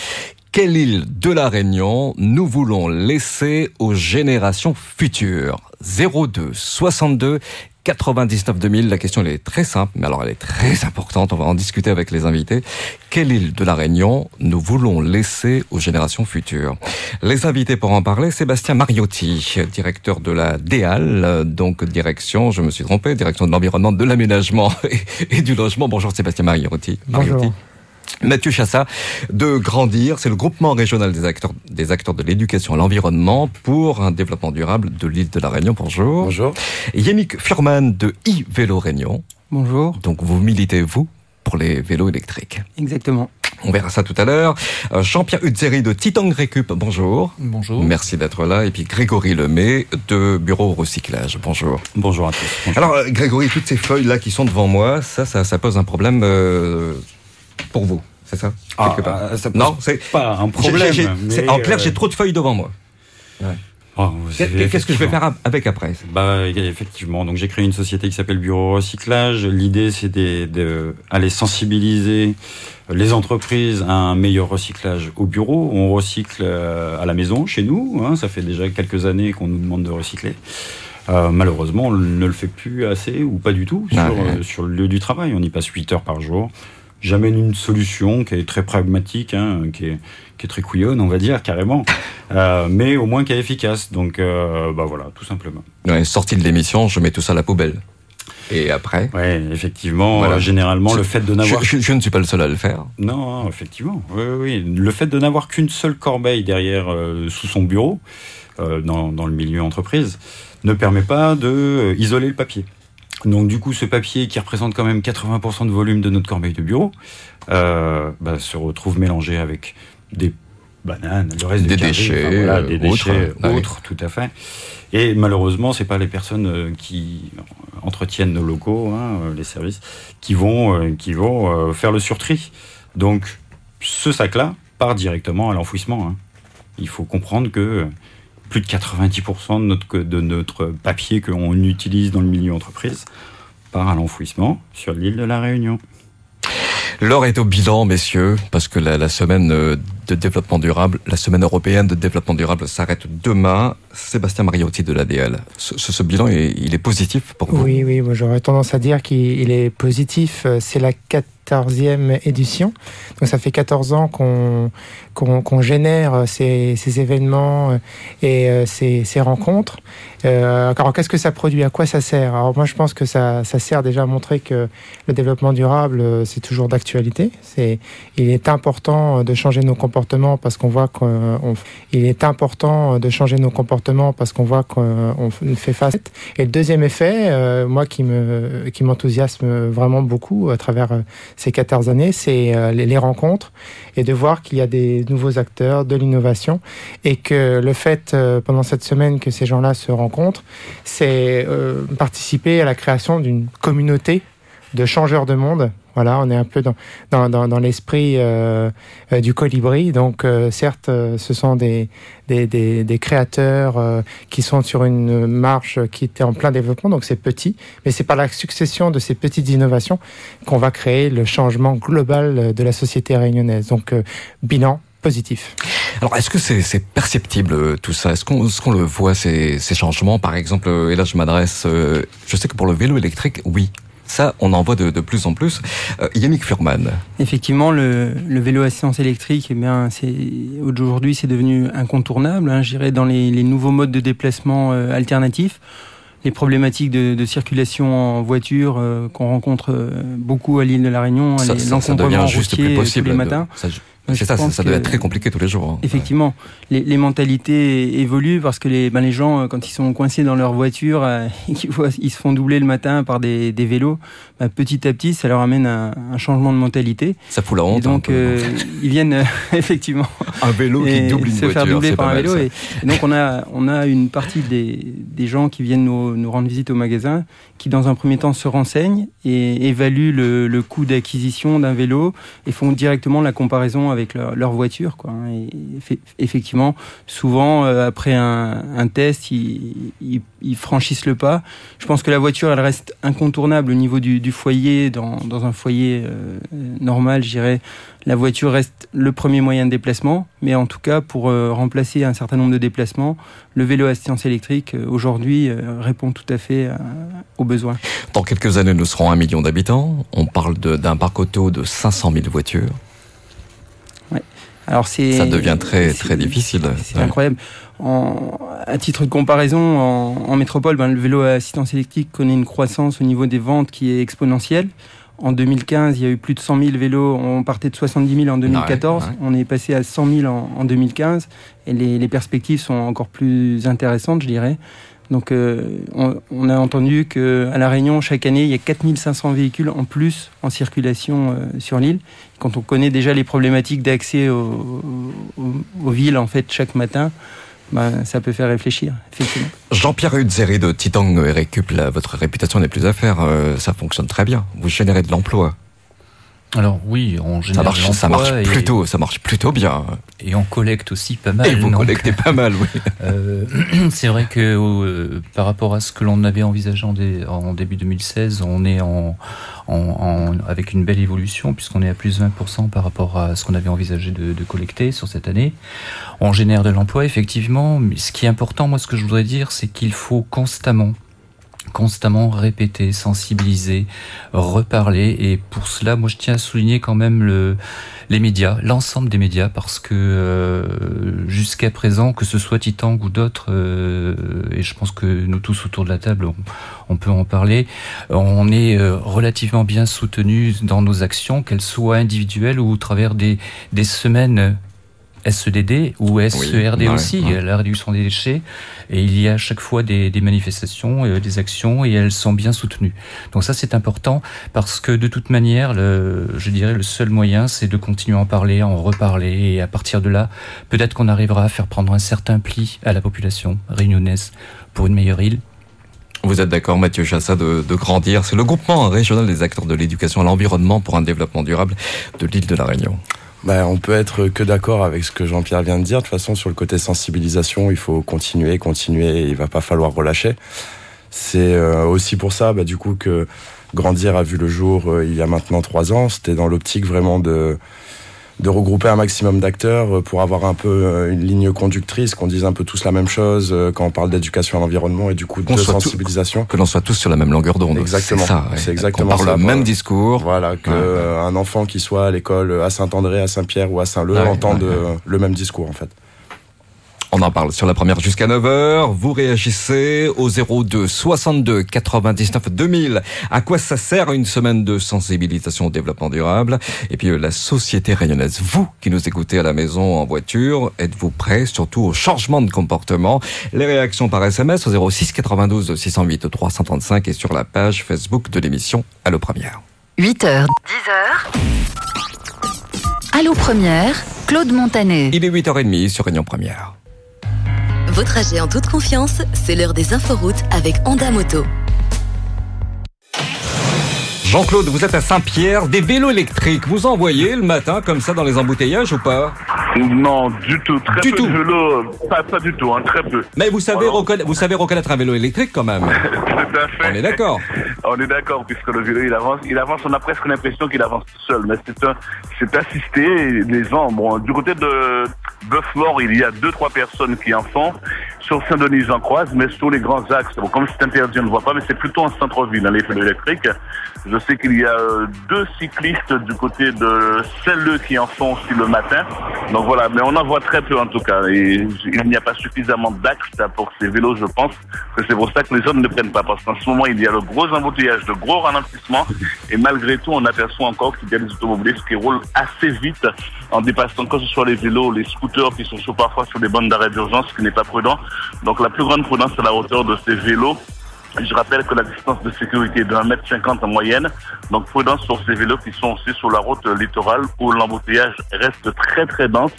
Quelle île de la Réunion nous voulons laisser aux générations futures? 02 62 99 2000. La question elle est très simple, mais alors elle est très importante. On va en discuter avec les invités. Quelle île de la Réunion nous voulons laisser aux générations futures? Les invités pour en parler, Sébastien Mariotti, directeur de la DEAL, donc direction, je me suis trompé, direction de l'environnement, de l'aménagement et, du logement. Bonjour Sébastien Mariotti. Bonjour. Mathieu Chassa de Grandir, c'est le groupement régional des acteurs, des acteurs de l'éducation à l'environnement pour un développement durable de l'île de la Réunion. Bonjour. Bonjour. Yannick Furman de e-Vélo Réunion. Bonjour. Donc vous militez, vous, pour les vélos électriques. Exactement. On verra ça tout à l'heure. Euh, Jean-Pierre Utzeri de Titan Récup, bonjour. Bonjour. Merci d'être là. Et puis Grégory Lemay de Bureau Recyclage, bonjour. Bonjour à tous. Alors euh, Grégory, toutes ces feuilles-là qui sont devant moi, ça, ça, ça pose un problème euh, pour vous, c'est ça Ah, euh, ça Non, c'est pas un problème, mais, c'est- en clair, euh, j'ai trop de feuilles devant moi. Oh, savez, Qu'est-ce que je vais faire avec après? Bah effectivement, donc j'ai créé une société qui s'appelle Bureau Recyclage. L'idée c'est de, de aller sensibiliser les entreprises à un meilleur recyclage au bureau. On recycle euh, à la maison, chez nous. hein. ça fait déjà quelques années qu'on nous demande de recycler. Euh, malheureusement, on ne le fait plus assez ou pas du tout sur, Ah ouais. euh, sur le lieu du travail. On y passe 8 heures par jour. J'amène une solution qui est très pragmatique, hein, qui, est, qui est très couillonne, on va dire, carrément, euh, mais au moins qui est efficace. Donc, euh, bah voilà, tout simplement. Ouais, sortie de l'émission, je mets tout ça à la poubelle. Et après Oui, effectivement, euh, généralement, le fait de n'avoir- Je, je- je ne suis pas le seul à le faire. Non, effectivement. Oui, oui, oui. Le fait de n'avoir qu'une seule corbeille derrière euh, sous son bureau, euh, dans, dans le milieu entreprise, ne permet pas de euh, isoler le papier. Donc du coup, ce papier qui représente quand même 80% de volume de notre corbeille de bureau, euh, bah, se retrouve mélangé avec des bananes, le reste Des du carré, déchets, enfin, voilà, des euh, autres, déchets autres, tout à fait. Et malheureusement, c'est pas les personnes euh, qui entretiennent nos locaux, hein, euh, les services, qui vont, euh, qui vont euh, faire le surtri. Donc, ce sac-là part directement à l'enfouissement. hein. Il faut comprendre que euh, plus de 90% de notre, de notre papier qu'on utilise dans le milieu entreprise part à l'enfouissement sur l'île de la Réunion. L'heure est au bilan, messieurs, parce que la, la semaine euh, de développement durable, la semaine européenne de développement durable s'arrête demain. Sébastien Mariotti de l'ADL. Ce, ce- ce bilan, il il est positif pour vous? Oui, oui, moi, j'aurais tendance à dire qu'il il est positif. Euh, C'est la 14e édition. Donc ça fait 14 ans qu'on qu'on qu'on génère ces, ces événements euh, et euh, ces, ces rencontres. Euh, alors qu'est-ce que ça produit? À quoi ça sert? Alors moi je pense que ça, ça sert déjà à montrer que le développement durable euh, c'est toujours d'actualité. C'est il est important de changer nos comportements parce qu'on voit qu'on est important de changer nos comportements parce qu'on voit qu'on fait face. Et le deuxième effet, euh, moi qui me qui m'enthousiasme vraiment beaucoup à travers euh, ces 14 années, c'est euh, les, rencontres et de voir qu'il y a des nouveaux acteurs, de l'innovation et que le fait euh, pendant cette semaine que ces gens-là se rencontrent, c'est euh, participer à la création d'une communauté de changeurs de monde. Voilà, on est un peu dans, dans, dans, l'esprit euh, euh, du colibri. Donc, euh, certes, ce sont des, des, des, créateurs qui sont sur une marche qui était en plein développement, donc c'est petit, mais c'est par la succession de ces petites innovations qu'on va créer le changement global de la société réunionnaise. Donc, bilan positif. Alors, est-ce que c'est perceptible tout ça? Est-ce qu'on le voit ces, ces changements? Par exemple, et là je m'adresse, je sais que pour le vélo électrique, oui. Ça, on en voit de, de plus en plus. Euh, Yannick Furman. Effectivement, le, le vélo assistance électrique, eh bien, c'est aujourd'hui, c'est devenu incontournable. Hein, je dirais dans les, les nouveaux modes de déplacement euh, alternatifs, les problématiques de, de circulation en voiture euh, qu'on rencontre euh, beaucoup à l'île de la Réunion, l'encombrement devient juste routier, tous les matins. ça, C'est ça, ça, ça devient que- très compliqué tous les jours. hein. Effectivement, les, les mentalités évoluent parce que les, ben les gens, euh, quand ils sont coincés dans leur voiture euh, et qu'ils voient- ils se font doubler le matin par des, des vélos, ben petit à petit, ça leur amène un, un changement de mentalité. Ça fout la honte. Et donc, peu, euh, ils viennent euh, effectivement Un vélo qui double une se voiture. faire doubler par un vélo. Et, et donc, on a, on a une partie des, des gens qui viennent nous, nous rendre visite au magasin qui, dans un premier temps, se renseignent et évaluent le, coût d'acquisition d'un vélo et font directement la comparaison avec leur, voiture. Quoi. Et effe- effectivement, souvent, euh, après un, test, ils, franchissent le pas. Je pense que la voiture, elle reste incontournable au niveau du, du foyer. Dans, dans un foyer euh, normal, je dirais, la voiture reste le premier moyen de déplacement. Mais en tout cas, pour euh, remplacer un certain nombre de déplacements, le vélo à assistance électrique, euh, aujourd'hui, euh, répond tout à fait à- aux besoins. Dans quelques années, nous serons un million d'habitants. On parle d'un parc auto de 500 000 voitures. Alors c'est Ça devient très très difficile. C'est Ouais. incroyable. En, à titre de comparaison, en, en métropole, ben, le vélo à assistance électrique connaît une croissance au niveau des ventes qui est exponentielle. En 2015, il y a eu plus de 100 000 vélos. On partait de 70 000 en 2014. ouais. On est passé à 100 000 en, en 2015. Et les, les perspectives sont encore plus intéressantes, je dirais. Donc euh, on, on, a entendu qu'à La Réunion, chaque année, il y a 4500 véhicules en plus en circulation euh, sur l'île. Quand on connaît déjà les problématiques d'accès aux, aux, aux, villes en fait chaque matin, ben, ça peut faire réfléchir, effectivement. Jean-Pierre Hutzeri de Titan et Récup, votre réputation n'est plus à faire, euh, ça fonctionne très bien. Vous générez de l'emploi. Alors oui, on génère ça marche, ça marche plutôt, ça marche plutôt bien. Et on collecte aussi pas mal. Et vous collectez pas mal, oui. Euh, c'est vrai que euh, par rapport à ce que l'on avait envisagé en, dé, en, début 2016, on est en, en, avec une belle évolution puisqu'on est à plus de 20% par rapport à ce qu'on avait envisagé de, de, collecter sur cette année. On génère de l'emploi effectivement, mais ce qui est important, moi, ce que je voudrais dire, c'est qu'il faut constamment constamment répéter, sensibiliser, reparler. Et pour cela, moi, je tiens à souligner quand même le, les médias, l'ensemble des médias, parce que euh, jusqu'à présent, que ce soit Titan ou d'autres, euh, et je pense que nous tous autour de la table, on, on peut en parler, on est euh, relativement bien soutenus dans nos actions, qu'elles soient individuelles ou au travers des, des semaines SEDD ou SERD oui, aussi, ouais. la réduction des déchets. Et il y a à chaque fois des, des manifestations, euh, des actions, et elles sont bien soutenues. Donc ça, c'est important parce que de toute manière, le, je dirais, le seul moyen, c'est de continuer à en parler, à en reparler, et à partir de là, peut-être qu'on arrivera à faire prendre un certain pli à la population réunionnaise pour une meilleure île. Vous êtes d'accord, Mathieu Chassa, de, de grandir. C'est le groupement régional des acteurs de l'éducation à l'environnement pour un développement durable de l'île de la Réunion. Ben, on peut être que d'accord avec ce que Jean-Pierre vient de dire. De toute façon, sur le côté sensibilisation, il faut continuer, continuer. Il va pas falloir relâcher. C'est euh, aussi pour ça, bah, du coup, que Grandir a vu le jour euh, il y a maintenant trois ans. C'était dans l'optique vraiment de de regrouper un maximum d'acteurs pour avoir un peu euh, une ligne conductrice, qu'on dise un peu tous la même chose quand on parle d'éducation à l'environnement et du coup de sensibilisation. Tout, que l'on soit tous sur la même longueur d'onde. Exactement. C'est ça. C'est exactement on parle ça. le même discours. Voilà, que ouais. un enfant qui soit à l'école à Saint-André, à Saint-Pierre ou à Saint-Leu entende le même discours en fait. On en parle sur la première jusqu'à 9h. Vous réagissez au 02 62 99 2000. À quoi ça sert une semaine de sensibilisation au développement durable? Et puis la société rayonnaise, vous qui nous écoutez à la maison en voiture, êtes-vous prêt surtout au changement de comportement? Les réactions par SMS au 06 92 608 335 et sur la page Facebook de l'émission Allo Première. 8h, 10h. Allo Première, Claude Montanet. Il est 8h30 sur Réunion Première. Vos trajets en toute confiance, c'est l'heure des inforoutes avec Honda Moto. Jean-Claude, vous êtes à Saint-Pierre, des vélos électriques, vous en voyez le matin comme ça dans les embouteillages ou pas? Non, du tout, très du peu tout. de vélos, pas, pas, du tout, hein, très peu. Mais vous savez, reconna vous savez reconnaître un vélo électrique quand même. Tout à fait. On est d'accord. On est d'accord, puisque le vélo il avance, il avance, on a presque l'impression qu'il avance tout seul, mais c'est un, assisté, les gens, bon, du côté de Bœuf-Mort, il y a deux, trois personnes qui en font, sur Saint-Denis, j'en croise, mais sur les grands axes, bon, comme c'est interdit, on ne voit pas, mais c'est plutôt en centre-ville, dans les vélos électriques. Je sais qu'il y a euh, deux cyclistes du côté de Celle qui en font aussi le matin. Donc voilà, mais on en voit très peu en tout cas. Et il n'y a pas suffisamment d'axes pour ces vélos, je pense que c'est pour ça que les jeunes ne prennent pas. Parce qu'en ce moment, il y a le gros embouteillage, de gros ralentissements. Et malgré tout, on aperçoit encore qu'il y a des automobilistes qui roulent assez vite en dépassant que ce soit les vélos, les scooters qui sont parfois sur des bandes d'arrêt d'urgence, ce qui n'est pas prudent. Donc la plus grande prudence, c'est la hauteur de ces vélos. Je rappelle que la distance de sécurité est de 1m50 en moyenne. Donc prudence sur ces vélos qui sont aussi sur la route littorale où l'embouteillage reste très très dense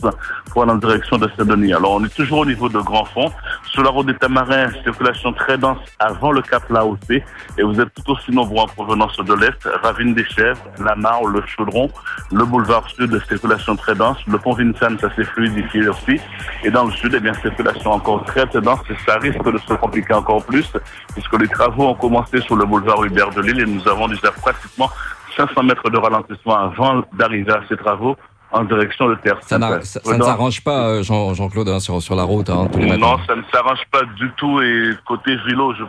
pour aller en direction de Saint-Denis. Alors on est toujours au niveau de Grand Fond. Sur la route des Tamarins, circulation très dense avant le Cap Laocé. Et vous êtes tout aussi nombreux en provenance de l'Est. Ravine des Chèvres, la Mare, le Chaudron, le boulevard Sud, circulation très dense. Le pont Vincent, ça s'est fluidifié aussi. Et dans le Sud, eh bien, circulation encore très très dense. Et ça risque de se compliquer encore plus puisque les travaux ont commencé sur le boulevard Hubert de Lille et nous avons déjà pratiquement 500 mètres de ralentissement avant d'arriver à ces travaux en direction de Terre. Ça, ça, ça ne s'arrange pas, Jean-Claude, Jean hein, sur, sur la route hein, tous les matins. Non, ça ne s'arrange pas du tout. Et côté vélo, je,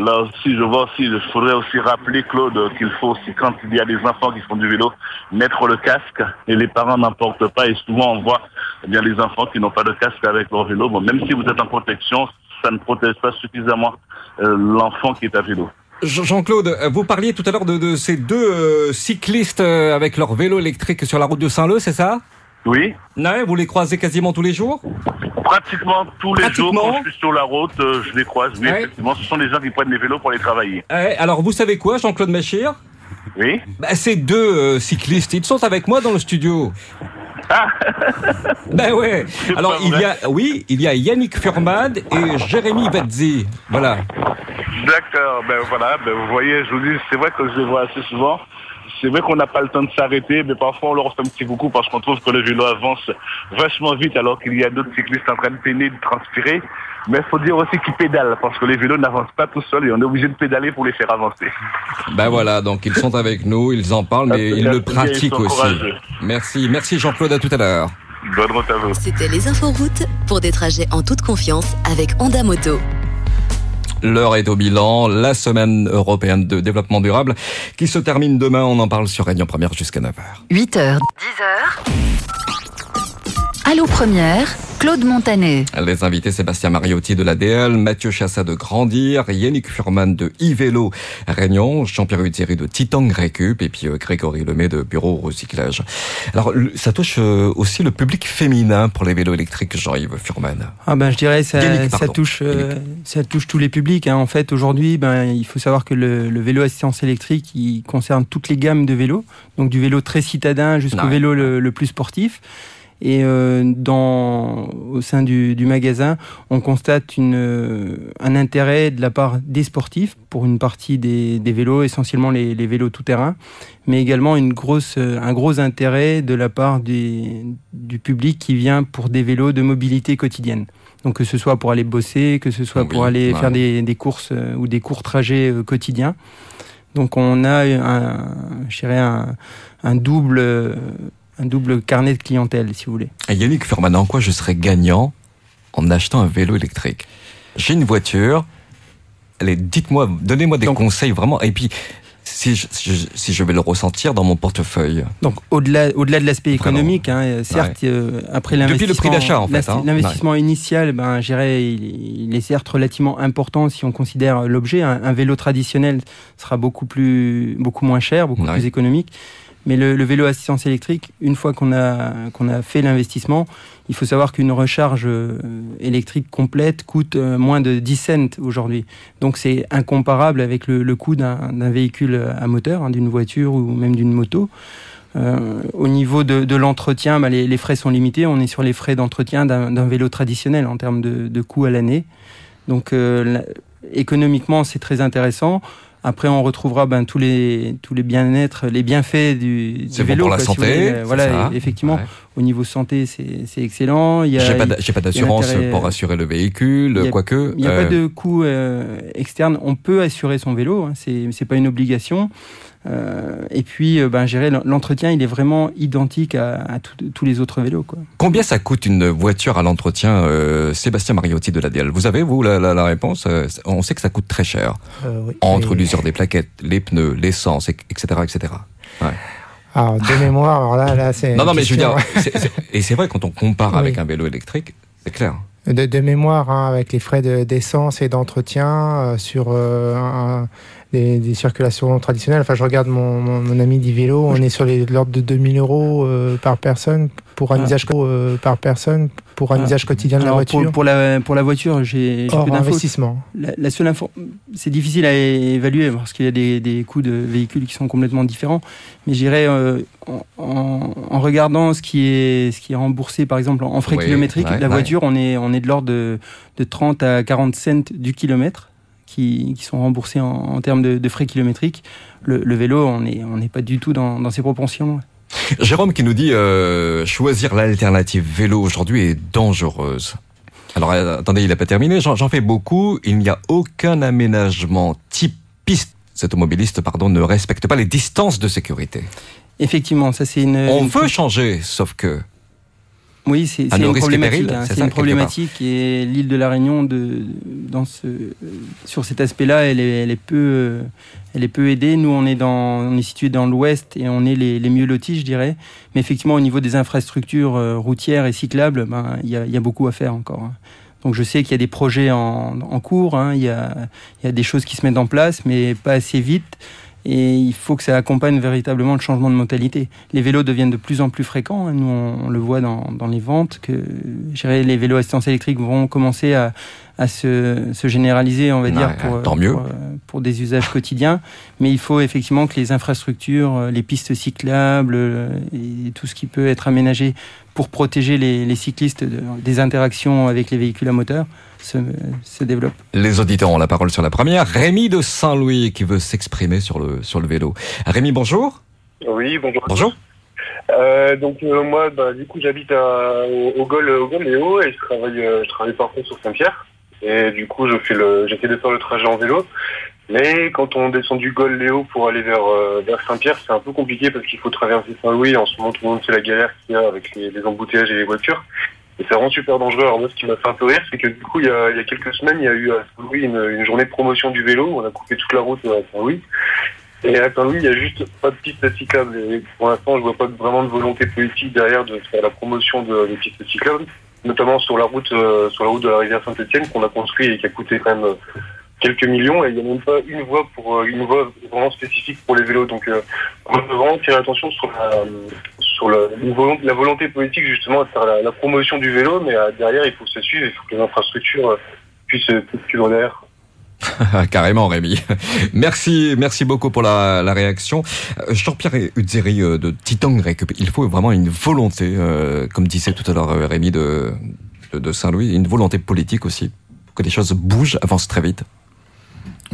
là aussi, je vois aussi, il faudrait aussi rappeler, Claude, qu'il faut aussi, quand il y a des enfants qui font du vélo, mettre le casque. Et les parents n'en portent pas. Et souvent, on voit eh bien, les enfants qui n'ont pas de casque avec leur vélo. Bon, même si vous êtes en protection, ça ne protège pas suffisamment euh, l'enfant qui est à vélo. Jean-Claude, vous parliez tout à l'heure de, de, ces deux euh, cyclistes euh, avec leur vélo électrique sur la route de Saint-Leu, c'est ça? Oui. Ouais, vous les croisez quasiment tous les jours? Pratiquement tous les jours, quand je suis sur la route, euh, je les croise. Oui, Ouais. effectivement, ce sont des gens qui prennent des vélos pour aller travailler. Alors, vous savez quoi, Jean-Claude Machir? Oui. bah, Ces deux euh, cyclistes, ils sont avec moi dans le studio. Ben ouais. Alors, il y a, oui, il y a Yannick Furman et Jérémy Vezzi. Voilà. D'accord, ben voilà, ben vous voyez, je vous dis, c'est vrai que je les vois assez souvent. C'est vrai qu'on n'a pas le temps de s'arrêter, mais parfois on leur fait un petit coucou parce qu'on trouve que le vélo avance vachement vite alors qu'il y a d'autres cyclistes en train de peiner, de transpirer. Mais il faut dire aussi qu'ils pédalent parce que les vélos n'avancent pas tout seuls et on est obligé de pédaler pour les faire avancer. Ben voilà, donc ils sont avec nous, ils en parlent, mais ils le pratiquent aussi. courageux. Merci, merci Jean-Claude, à tout à l'heure. Bonne route à vous. C'était les inforoutes pour des trajets en toute confiance avec Honda Moto. L'heure est au bilan, la semaine européenne de développement durable qui se termine demain, on en parle sur Réunion Première jusqu'à 9h. 8h. 10h. Allô Première, Claude Montanet. Les invités Sébastien Mariotti de l'ADL, Mathieu Chassa de Grandir, Yannick Furman de iVélo Réunion, Jean-Pierre Thierry de Titan Récup et puis euh, Grégory Lemay de Bureau Recyclage. Alors ça touche euh, aussi le public féminin pour les vélos électriques, Jean-Yves Furman. Ah ben je dirais ça, Yannick, ça touche euh, ça touche tous les publics. hein. En fait aujourd'hui ben il faut savoir que le, le vélo assistance électrique il concerne toutes les gammes de vélos, donc du vélo très citadin jusqu'au vélo le, le plus sportif. Et euh, dans, au sein du, du magasin, on constate une, euh, un intérêt de la part des sportifs pour une partie des, des vélos, essentiellement les, les vélos tout-terrain, mais également une grosse, euh, un gros intérêt de la part des, du public qui vient pour des vélos de mobilité quotidienne. Donc que ce soit pour aller bosser, que ce soit Oui, pour aller ouais. faire des, des courses euh, ou des courts trajets euh, quotidiens. Donc on a un, je dirais un, un double, euh, un double carnet de clientèle, si vous voulez. Et Yannick Furman, en quoi je serais gagnant en achetant un vélo électrique? J'ai une voiture, allez, dites-moi, donnez-moi des conseils vraiment, et puis si je, si vais le ressentir dans mon portefeuille. Donc au-delà au-delà de l'aspect économique, hein, euh, certes, Ouais. euh, après Depuis l'investissement, le prix d'achat, en fait, hein. l'investissement initial, ben, je dirais, il, il est certes relativement important si on considère l'objet. Un, un vélo traditionnel sera beaucoup plus, beaucoup moins cher, beaucoup Ouais. plus économique. Mais le, le vélo assistance électrique, une fois qu'on a qu'on a fait l'investissement, il faut savoir qu'une recharge euh, électrique complète coûte euh, moins de 10 cents aujourd'hui. Donc c'est incomparable avec le, le coût d'un véhicule à moteur, hein, d'une voiture ou même d'une moto. Euh, au niveau de, de l'entretien, bah, les, les frais sont limités. On est sur les frais d'entretien d'un vélo traditionnel en termes de, de coût à l'année. Donc euh, économiquement, c'est très intéressant. Après, on retrouvera ben, tous les tous les bien-être, les bienfaits du, du C'est bon vélo. pour la quoi, si santé, voulez. voilà, effectivement, Ouais. au niveau santé, c'est excellent. Y J'ai pas pas y d'assurance pour assurer le véhicule, il y a- quoique. Il n'y a euh, pas de coût euh, externe. On peut assurer son vélo, hein, c'est c'est pas une obligation. Euh, et puis, euh, ben, gérer l'entretien, il est vraiment identique à, à tout- tous les autres vélos. Quoi. Combien ça coûte une voiture à l'entretien, euh, Sébastien Mariotti de l'ADL Vous avez, vous, la, la- la réponse Euh, On sait que ça coûte très cher. Euh, oui. Entre Et- l'usure des plaquettes, les pneus, l'essence, et- etc. etc. Ouais. Alors, de mémoire, alors là, là c'est. Non, non, mais je veux dire, et c'est vrai, quand on compare Oui. avec un vélo électrique, c'est clair. De, de mémoire, hein, avec les frais de- d'essence et d'entretien euh, sur euh, un- des, des circulations traditionnelles. Enfin, je regarde mon, mon, mon ami dit vélo, on est sur l'ordre de 2000 euros euh, par personne pour un Ah. usage euh, par personne pour un Ah. usage quotidien de la voiture. Pour, pour la, pour la voiture, j'ai peu. La, la seule info, c'est difficile à évaluer parce qu'il y a des, des coûts de véhicules qui sont complètement différents. Mais j'irais euh, en, regardant ce qui est ce qui est remboursé, par exemple, en frais Oui, kilométriques, ouais, la ouais. voiture, on est on est de l'ordre de, de 30 à 40 cents du kilomètre qui, qui sont remboursés en, en termes de, de frais kilométriques. Le, le vélo, on est on n'est pas du tout dans, dans ces proportions. Jérôme qui nous dit euh, choisir l'alternative vélo aujourd'hui est dangereuse. Alors euh, attendez, il n'a pas terminé. J'en j'en fais beaucoup. Il n'y a aucun aménagement type piste. Cet automobiliste, pardon, ne respecte pas les distances de sécurité. Effectivement, ça c'est une. On une- veut changer, sauf que Oui, c'est une problématique. hein, c'est une problématique et l'île de la Réunion, de, dans ce, sur cet aspect-là, elle est, elle est peu, euh, elle est peu aidée. Nous, on est dans, on est situé dans l'Ouest et on est les, les mieux lotis, je dirais. Mais effectivement, au niveau des infrastructures euh, routières et cyclables, ben, il y a, y a beaucoup à faire encore. hein. Donc, je sais qu'il y a des projets en, en cours. hein, il y a, il y a des choses qui se mettent en place, mais pas assez vite. Et il faut que ça accompagne véritablement le changement de mentalité. Les vélos deviennent de plus en plus fréquents. Nous, on, le voit dans, dans les ventes que les vélos assistance électrique vont commencer à, à se, se, généraliser, on va dire, pour, tant mieux. Pour, pour, des usages quotidiens. Mais il faut effectivement que les infrastructures, les pistes cyclables et tout ce qui peut être aménagé pour protéger les, les cyclistes des interactions avec les véhicules à moteur se, se développe. Les auditeurs ont la parole sur la première. Rémi de Saint-Louis qui veut s'exprimer sur le, sur le vélo. Rémi, bonjour. Oui, bonjour. Bonjour. Euh, donc euh, moi, bah, du coup, j'habite au, au Gol, au Gol Léo et je travaille, euh, je travaille par contre sur Saint-Pierre. Et du coup, je fais le, j'essaie de faire le trajet en vélo. Mais quand on descend du Gol Léo pour aller vers, euh, vers Saint-Pierre, c'est un peu compliqué parce qu'il faut traverser Saint-Louis. En ce moment, tout le monde sait la galère qu'il y a avec les, les embouteillages et les voitures. Et ça rend super dangereux. Alors moi, ce qui m'a fait un peu rire, c'est que du coup, il y, a, il y a quelques semaines, il y a eu à Saint-Louis une, une, journée de promotion du vélo. On a coupé toute la route à Saint-Louis. Et à Saint-Louis, il n'y a juste pas de piste cyclable. Et pour l'instant, je vois pas vraiment de volonté politique derrière de faire la promotion de, des pistes cyclables, notamment sur la route, euh, sur la route de la rivière Saint-Etienne qu'on a construit et qui a coûté quand même quelques millions. Et il n'y a même pas une voie pour une voie vraiment spécifique pour les vélos. Donc, euh, on veut vraiment tirer l'attention sur la sur la, volonté politique justement de faire la, promotion du vélo, mais euh, derrière il faut se suivre, il faut que les infrastructures euh, puissent suivre derrière. Carrément, Rémi. Merci, merci beaucoup pour la, réaction. Jean-Pierre Uzzeri de Titan Récup, il faut vraiment une volonté, euh, comme disait tout à l'heure Rémi de, de Saint-Louis, une volonté politique aussi, pour que les choses bougent, avancent très vite.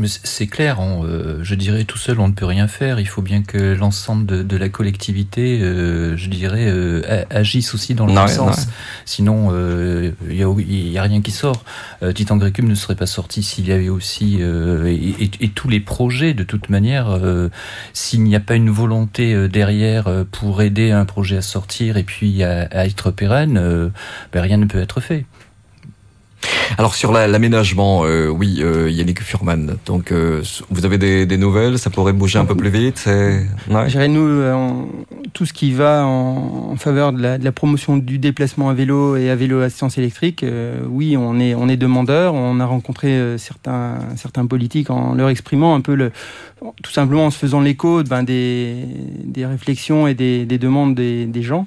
Mais c'est clair, on, euh, je dirais tout seul on ne peut rien faire. Il faut bien que l'ensemble de, de, la collectivité, euh, je dirais, euh, agisse aussi dans le non, même non. sens. Sinon, il n'y a, y a, rien qui sort. Titan Grecum ne serait pas sorti s'il y avait aussi et, et, et, tous les projets de toute manière. s'il n'y a pas une volonté derrière pour aider un projet à sortir et puis à, à être pérenne, ben rien ne peut être fait. Alors sur l'aménagement, euh, oui, euh, Yannick Furman. Donc euh, vous avez des, nouvelles, ça pourrait bouger un peu plus vite. Ouais. nous, tout ce qui va en, faveur de la, promotion du déplacement à vélo et à vélo assistance électrique, oui, on est on est demandeur. On a rencontré certains certains politiques en leur exprimant un peu le, tout simplement en se faisant l'écho ben, des des réflexions et des, des demandes des, des gens.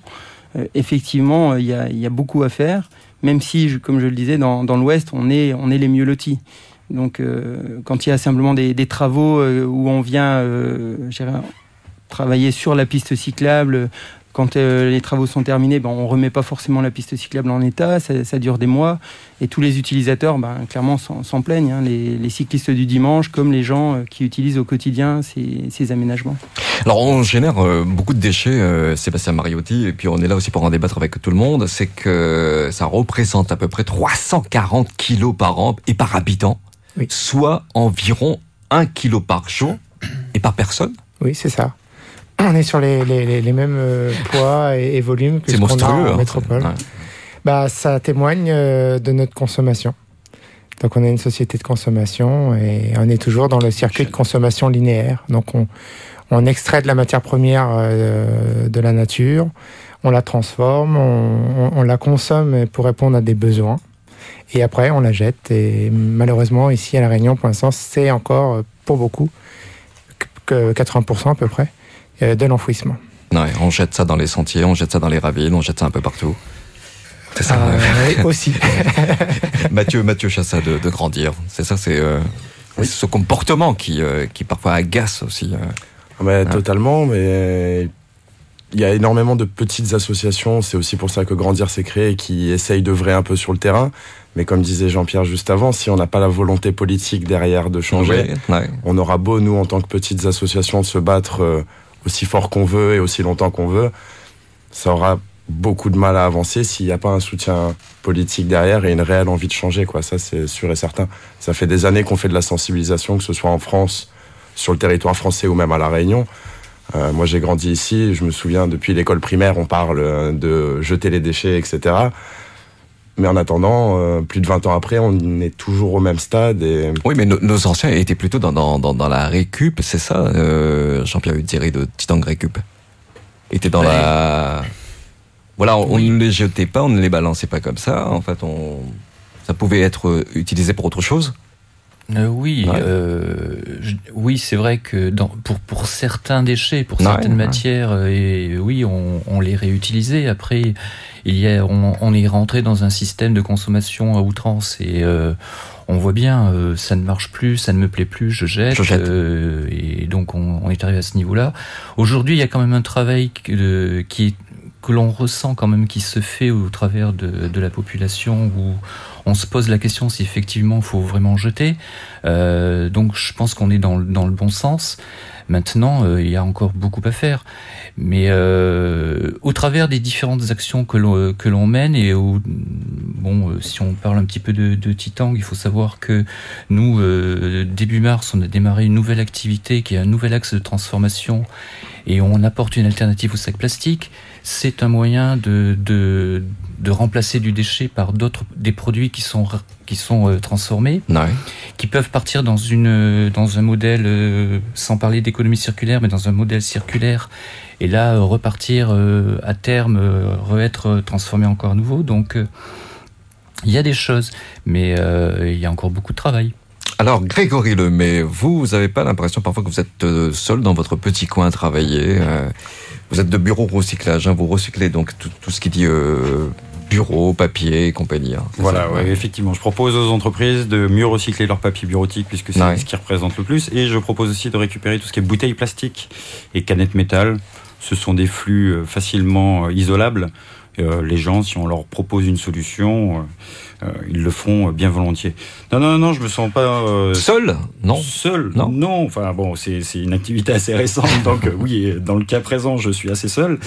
effectivement, il y a, y a beaucoup à faire même si, comme je le disais, dans, l'Ouest, on est, les mieux lotis. Donc, euh, quand il y a simplement des, des travaux euh, où on vient euh, travailler sur la piste cyclable, quand euh, les travaux sont terminés, ben, on remet pas forcément la piste cyclable en état, ça, ça dure des mois, et tous les utilisateurs, ben, clairement, s'en plaignent, hein, les, les, cyclistes du dimanche, comme les gens euh, qui utilisent au quotidien ces, ces aménagements. Alors, on génère euh, beaucoup de déchets, euh, Sébastien Mariotti, et puis on est là aussi pour en débattre avec tout le monde, c'est que ça représente à peu près 340 kilos par an et par habitant, oui. soit environ 1 kilo par jour et par personne. Oui, c'est ça on est sur les, les, les mêmes euh, poids et, et volumes que ce qu'on a en hein, métropole. Ouais. Bah, ça témoigne euh, de notre consommation. Donc on est une société de consommation et on est toujours dans le circuit de consommation linéaire. Donc on, on extrait de la matière première euh, de la nature, on la transforme, on, on, on, la consomme pour répondre à des besoins et après on la jette. Et malheureusement ici à La Réunion pour l'instant c'est encore pour beaucoup que 80% à peu près de l'enfouissement. Ouais, on jette ça dans les sentiers, on jette ça dans les ravines, on jette ça un peu partout. C'est ça. Euh, oui, aussi. Mathieu, Mathieu Chassa de, de Grandir. C'est ça, c'est euh, oui. ce comportement qui, euh, qui parfois agace aussi. Mais, hein. Totalement, mais il y a énormément de petites associations. C'est aussi pour ça que Grandir s'est créé, qui essayent d'œuvrer un peu sur le terrain. Mais comme disait Jean-Pierre juste avant, si on n'a pas la volonté politique derrière de changer, oui, ouais. on aura beau, nous, en tant que petites associations, de se battre aussi fort qu'on veut et aussi longtemps qu'on veut, ça aura beaucoup de mal à avancer s'il n'y a pas un soutien politique derrière et une réelle envie de changer. Quoi. Ça, c'est sûr et certain. Ça fait des années qu'on fait de la sensibilisation, que ce soit en France, sur le territoire français ou même à La Réunion. Euh, moi, j'ai grandi ici. Je me souviens, depuis l'école primaire, on parle de jeter les déchets, etc. Mais en attendant, euh, plus de 20 ans après, on est toujours au même stade. Et... Oui, mais no nos anciens étaient plutôt dans, dans, dans, dans la récup, c'est ça, euh, Jean-Pierre de Titan Récup? Était dans ouais. la... Voilà, on, oui. on, ne les jetait pas, on ne les balançait pas comme ça. En fait, on... ça pouvait être utilisé pour autre chose Euh, oui, Ouais. euh, je- oui, c'est vrai que dans, pour pour certains déchets, pour Ouais, certaines ouais. matières, euh, et oui, on, on les réutilisait. Après, il y a, on, on est rentré dans un système de consommation à outrance et euh, on voit bien, euh, ça ne marche plus, ça ne me plaît plus, je jette. Je jette. euh, et donc on, on est arrivé à ce niveau-là. Aujourd'hui, il y a quand même un travail que, qui est que l'on ressent quand même qui se fait au travers de, de la population où on se pose la question si effectivement il faut vraiment jeter. Euh, donc je pense qu'on est dans, le- bon sens. Maintenant, euh, il y a encore beaucoup à faire. Mais euh, au travers des différentes actions que l'on que l'on mène et au, bon, euh, si on parle un petit peu de, de Titang, il faut savoir que nous, euh, début mars, on a démarré une nouvelle activité qui est un nouvel axe de transformation et on apporte une alternative au sac plastique. C'est un moyen de, de, de remplacer du déchet par d'autres des produits qui sont qui sont euh, transformés, qui peuvent partir dans une euh, dans un modèle euh, sans parler d'économie circulaire, mais dans un modèle circulaire et là euh, repartir à terme re-être transformé encore à nouveau. Donc il y a des choses, mais il y a encore beaucoup de travail. Alors, Grégory Lemay, vous, vous n'avez pas l'impression parfois que vous êtes seul dans votre petit coin à travailler Vous êtes de bureau recyclage, hein, vous recyclez donc tout, tout ce qui dit euh, bureau, papier et compagnie. hein, Voilà, ouais, effectivement. Je propose aux entreprises de mieux recycler leur papier bureautique puisque c'est Ouais. ce qui représente le plus. Et je propose aussi de récupérer tout ce qui est bouteilles plastiques et canettes métal. Ce sont des flux euh, facilement euh, isolables. Euh, les gens, si on leur propose une solution, euh, euh, ils le font bien volontiers. Non, non, non, je me sens pas euh, seul. Non. Seul. Non. Enfin bon, c'est c'est une activité assez récente, donc oui, dans le cas présent, je suis assez seul.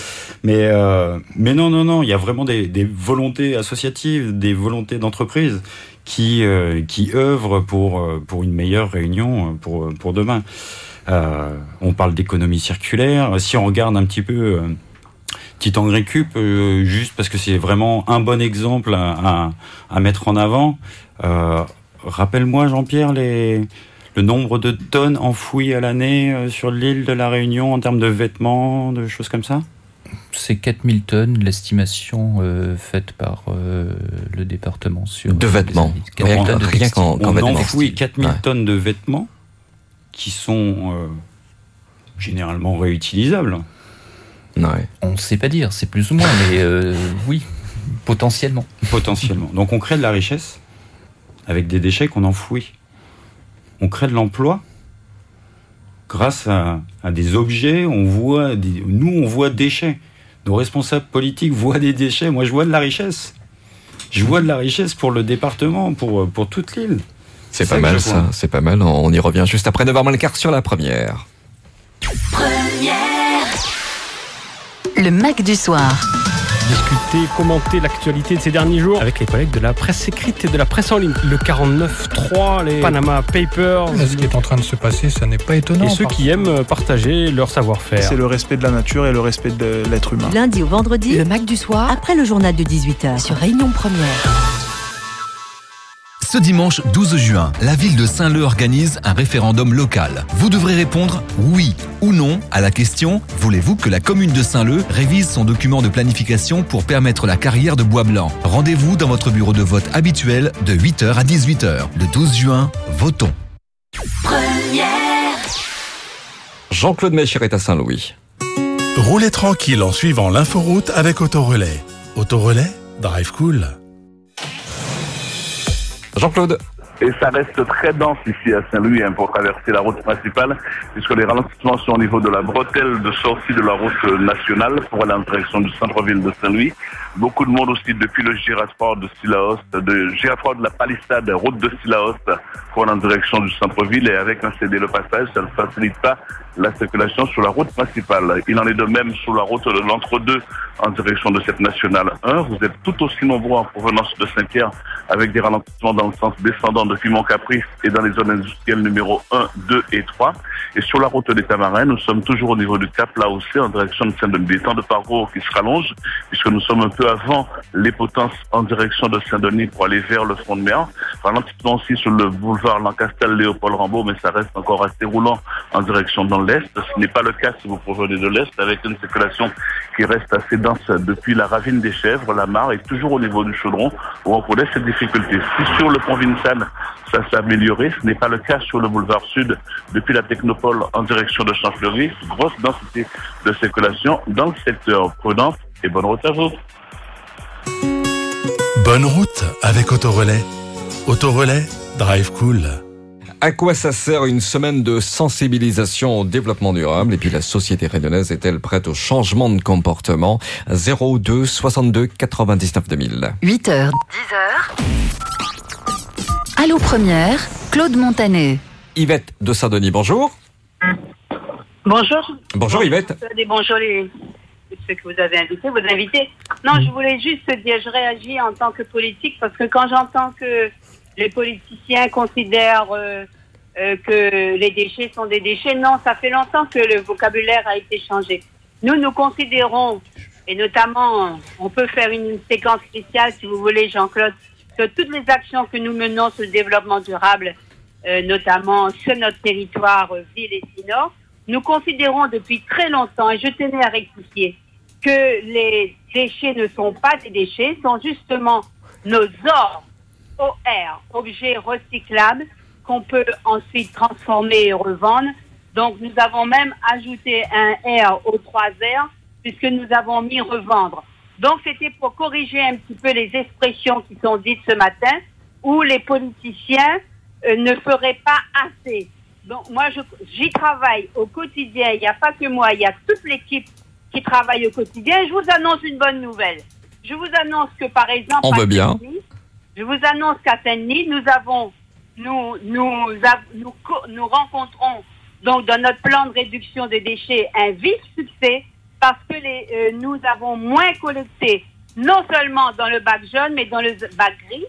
Mais euh, mais non, non, non, il y a vraiment des, des volontés associatives, des volontés d'entreprise qui euh, qui œuvrent pour pour une meilleure réunion pour pour demain. Euh, on parle d'économie circulaire. Si on regarde un petit peu euh, Titan Récup, euh, juste parce que c'est vraiment un bon exemple à, à, à mettre en avant. Euh, Rappelle-moi, Jean-Pierre, les, le nombre de tonnes enfouies à l'année euh, sur l'île de la Réunion en termes de vêtements, de choses comme ça? C'est 4000 tonnes, l'estimation euh, faite par euh, le département sur De vêtements. années. 4000 Rien- tonnes de rien textiles. qu'en- qu'en On vêtements. enfouit 4000 Ouais. tonnes de vêtements qui sont euh, généralement réutilisables. On ne sait pas dire, c'est plus ou moins, mais euh, oui, potentiellement. Potentiellement. Donc on crée de la richesse avec des déchets qu'on enfouit. On crée de l'emploi grâce à, à des objets. On voit des- nous, on voit déchets. Nos responsables politiques voient des déchets. Moi, je vois de la richesse. Je vois de la richesse pour le département, pour, pour toute l'île. C'est pas mal ça, c'est pas mal. On y revient juste après 9h moins le quart sur la première. Le Mac du soir. Discuter, commenter l'actualité de ces derniers jours avec les collègues de la presse écrite et de la presse en ligne. Le 49.3, les Panama Papers. Ce qui est en train de se passer, ça n'est pas étonnant. Et ceux qui aiment partager leur savoir-faire. C'est le respect de la nature et le respect de l'être humain. Du lundi au vendredi, le Mac du soir, après le journal de 18h, sur Réunion Première. Ce dimanche 12 juin, la ville de Saint-Leu organise un référendum local. Vous devrez répondre oui ou non à la question Voulez-vous que la commune de Saint-Leu révise son document de planification pour permettre la carrière de bois blanc? Rendez-vous dans votre bureau de vote habituel de 8h à 18h. Le 12 juin, votons. Jean-Claude Méchir est à Saint-Louis. Roulez tranquille en suivant l'inforoute avec Autorelais. Autorelais, drive cool. Jean-Claude. Et ça reste très dense ici à Saint-Louis hein, pour traverser la route principale, puisque les ralentissements sont au niveau de la bretelle de sortie de la route nationale pour aller en direction du centre-ville de Saint-Louis. Beaucoup de monde aussi depuis le giratoire de Sillaos, de giratoire de la Palissade, route de Sillaos, pour en direction du centre-ville. Et avec un CD le passage, ça ne facilite pas la circulation sur la route principale. Il en est de même sur la route de l'entre-deux en direction de cette nationale 1. Vous êtes tout aussi nombreux en provenance de Saint-Pierre avec des ralentissements dans le sens descendant depuis Mont-Caprice et dans les zones industrielles numéro 1, 2 et 3. Et sur la route des Tamarins, nous sommes toujours au niveau du Cap là aussi en direction de Saint-Denis. Des temps de parcours qui se rallongent puisque nous sommes un peu avant les potences en direction de Saint-Denis pour aller vers le front de mer. Ralentissement aussi sur le boulevard Lancastel-Léopold Rambaud, mais ça reste encore assez roulant en direction dans l'Est. Ce n'est pas le cas si vous provenez de l'Est avec une circulation qui reste assez dense depuis la ravine des Chèvres, la mare et toujours au niveau du chaudron où on connaît cette difficulté. Si sur le pont Vincennes, ça s'est amélioré. Ce n'est pas le cas sur le boulevard Sud depuis la Technopole en direction de Champfleury. Grosse densité de circulation dans le secteur. Prudence et bonne route à vous. Bonne route avec Autorelais. Autorelais, drive cool. À quoi ça sert une semaine de sensibilisation au développement durable? Et puis la société réunionnaise est-elle prête au changement de comportement? 02 62 99 2000. 8h, 10h. Allô Première, Claude Montanet. Yvette de Saint-Denis, bonjour. Bonjour. Bonjour Yvette. Et bonjour les, ceux que vous avez invités, vos invités. Non, je voulais juste dire, je réagis en tant que politique parce que quand j'entends que les politiciens considèrent euh, euh, que les déchets sont des déchets, non, ça fait longtemps que le vocabulaire a été changé. Nous, nous considérons, et notamment, on peut faire une séquence spéciale, si vous voulez, Jean-Claude, que toutes les actions que nous menons sur le développement durable, euh, notamment sur notre territoire, ville et sinon, nous considérons depuis très longtemps, et je tenais à rectifier, que les déchets ne sont pas des déchets, sont justement nos ors, OR, objets recyclables, qu'on peut ensuite transformer et revendre. Donc nous avons même ajouté un R aux trois R, puisque nous avons mis revendre. Donc c'était pour corriger un petit peu les expressions qui sont dites ce matin, où les politiciens euh, ne feraient pas assez. Donc moi, je- j'y travaille au quotidien. Il n'y a pas que moi, il y a toute l'équipe qui travaille au quotidien. Je vous annonce une bonne nouvelle. Je vous annonce que par exemple, On bien. Je vous annonce qu'à Saint-Denis, nous avons, nous, nous, nous, nous rencontrons donc dans notre plan de réduction des déchets un vif succès parce que les, euh, nous avons moins collecté, non seulement dans le bac jaune, mais dans le bac gris.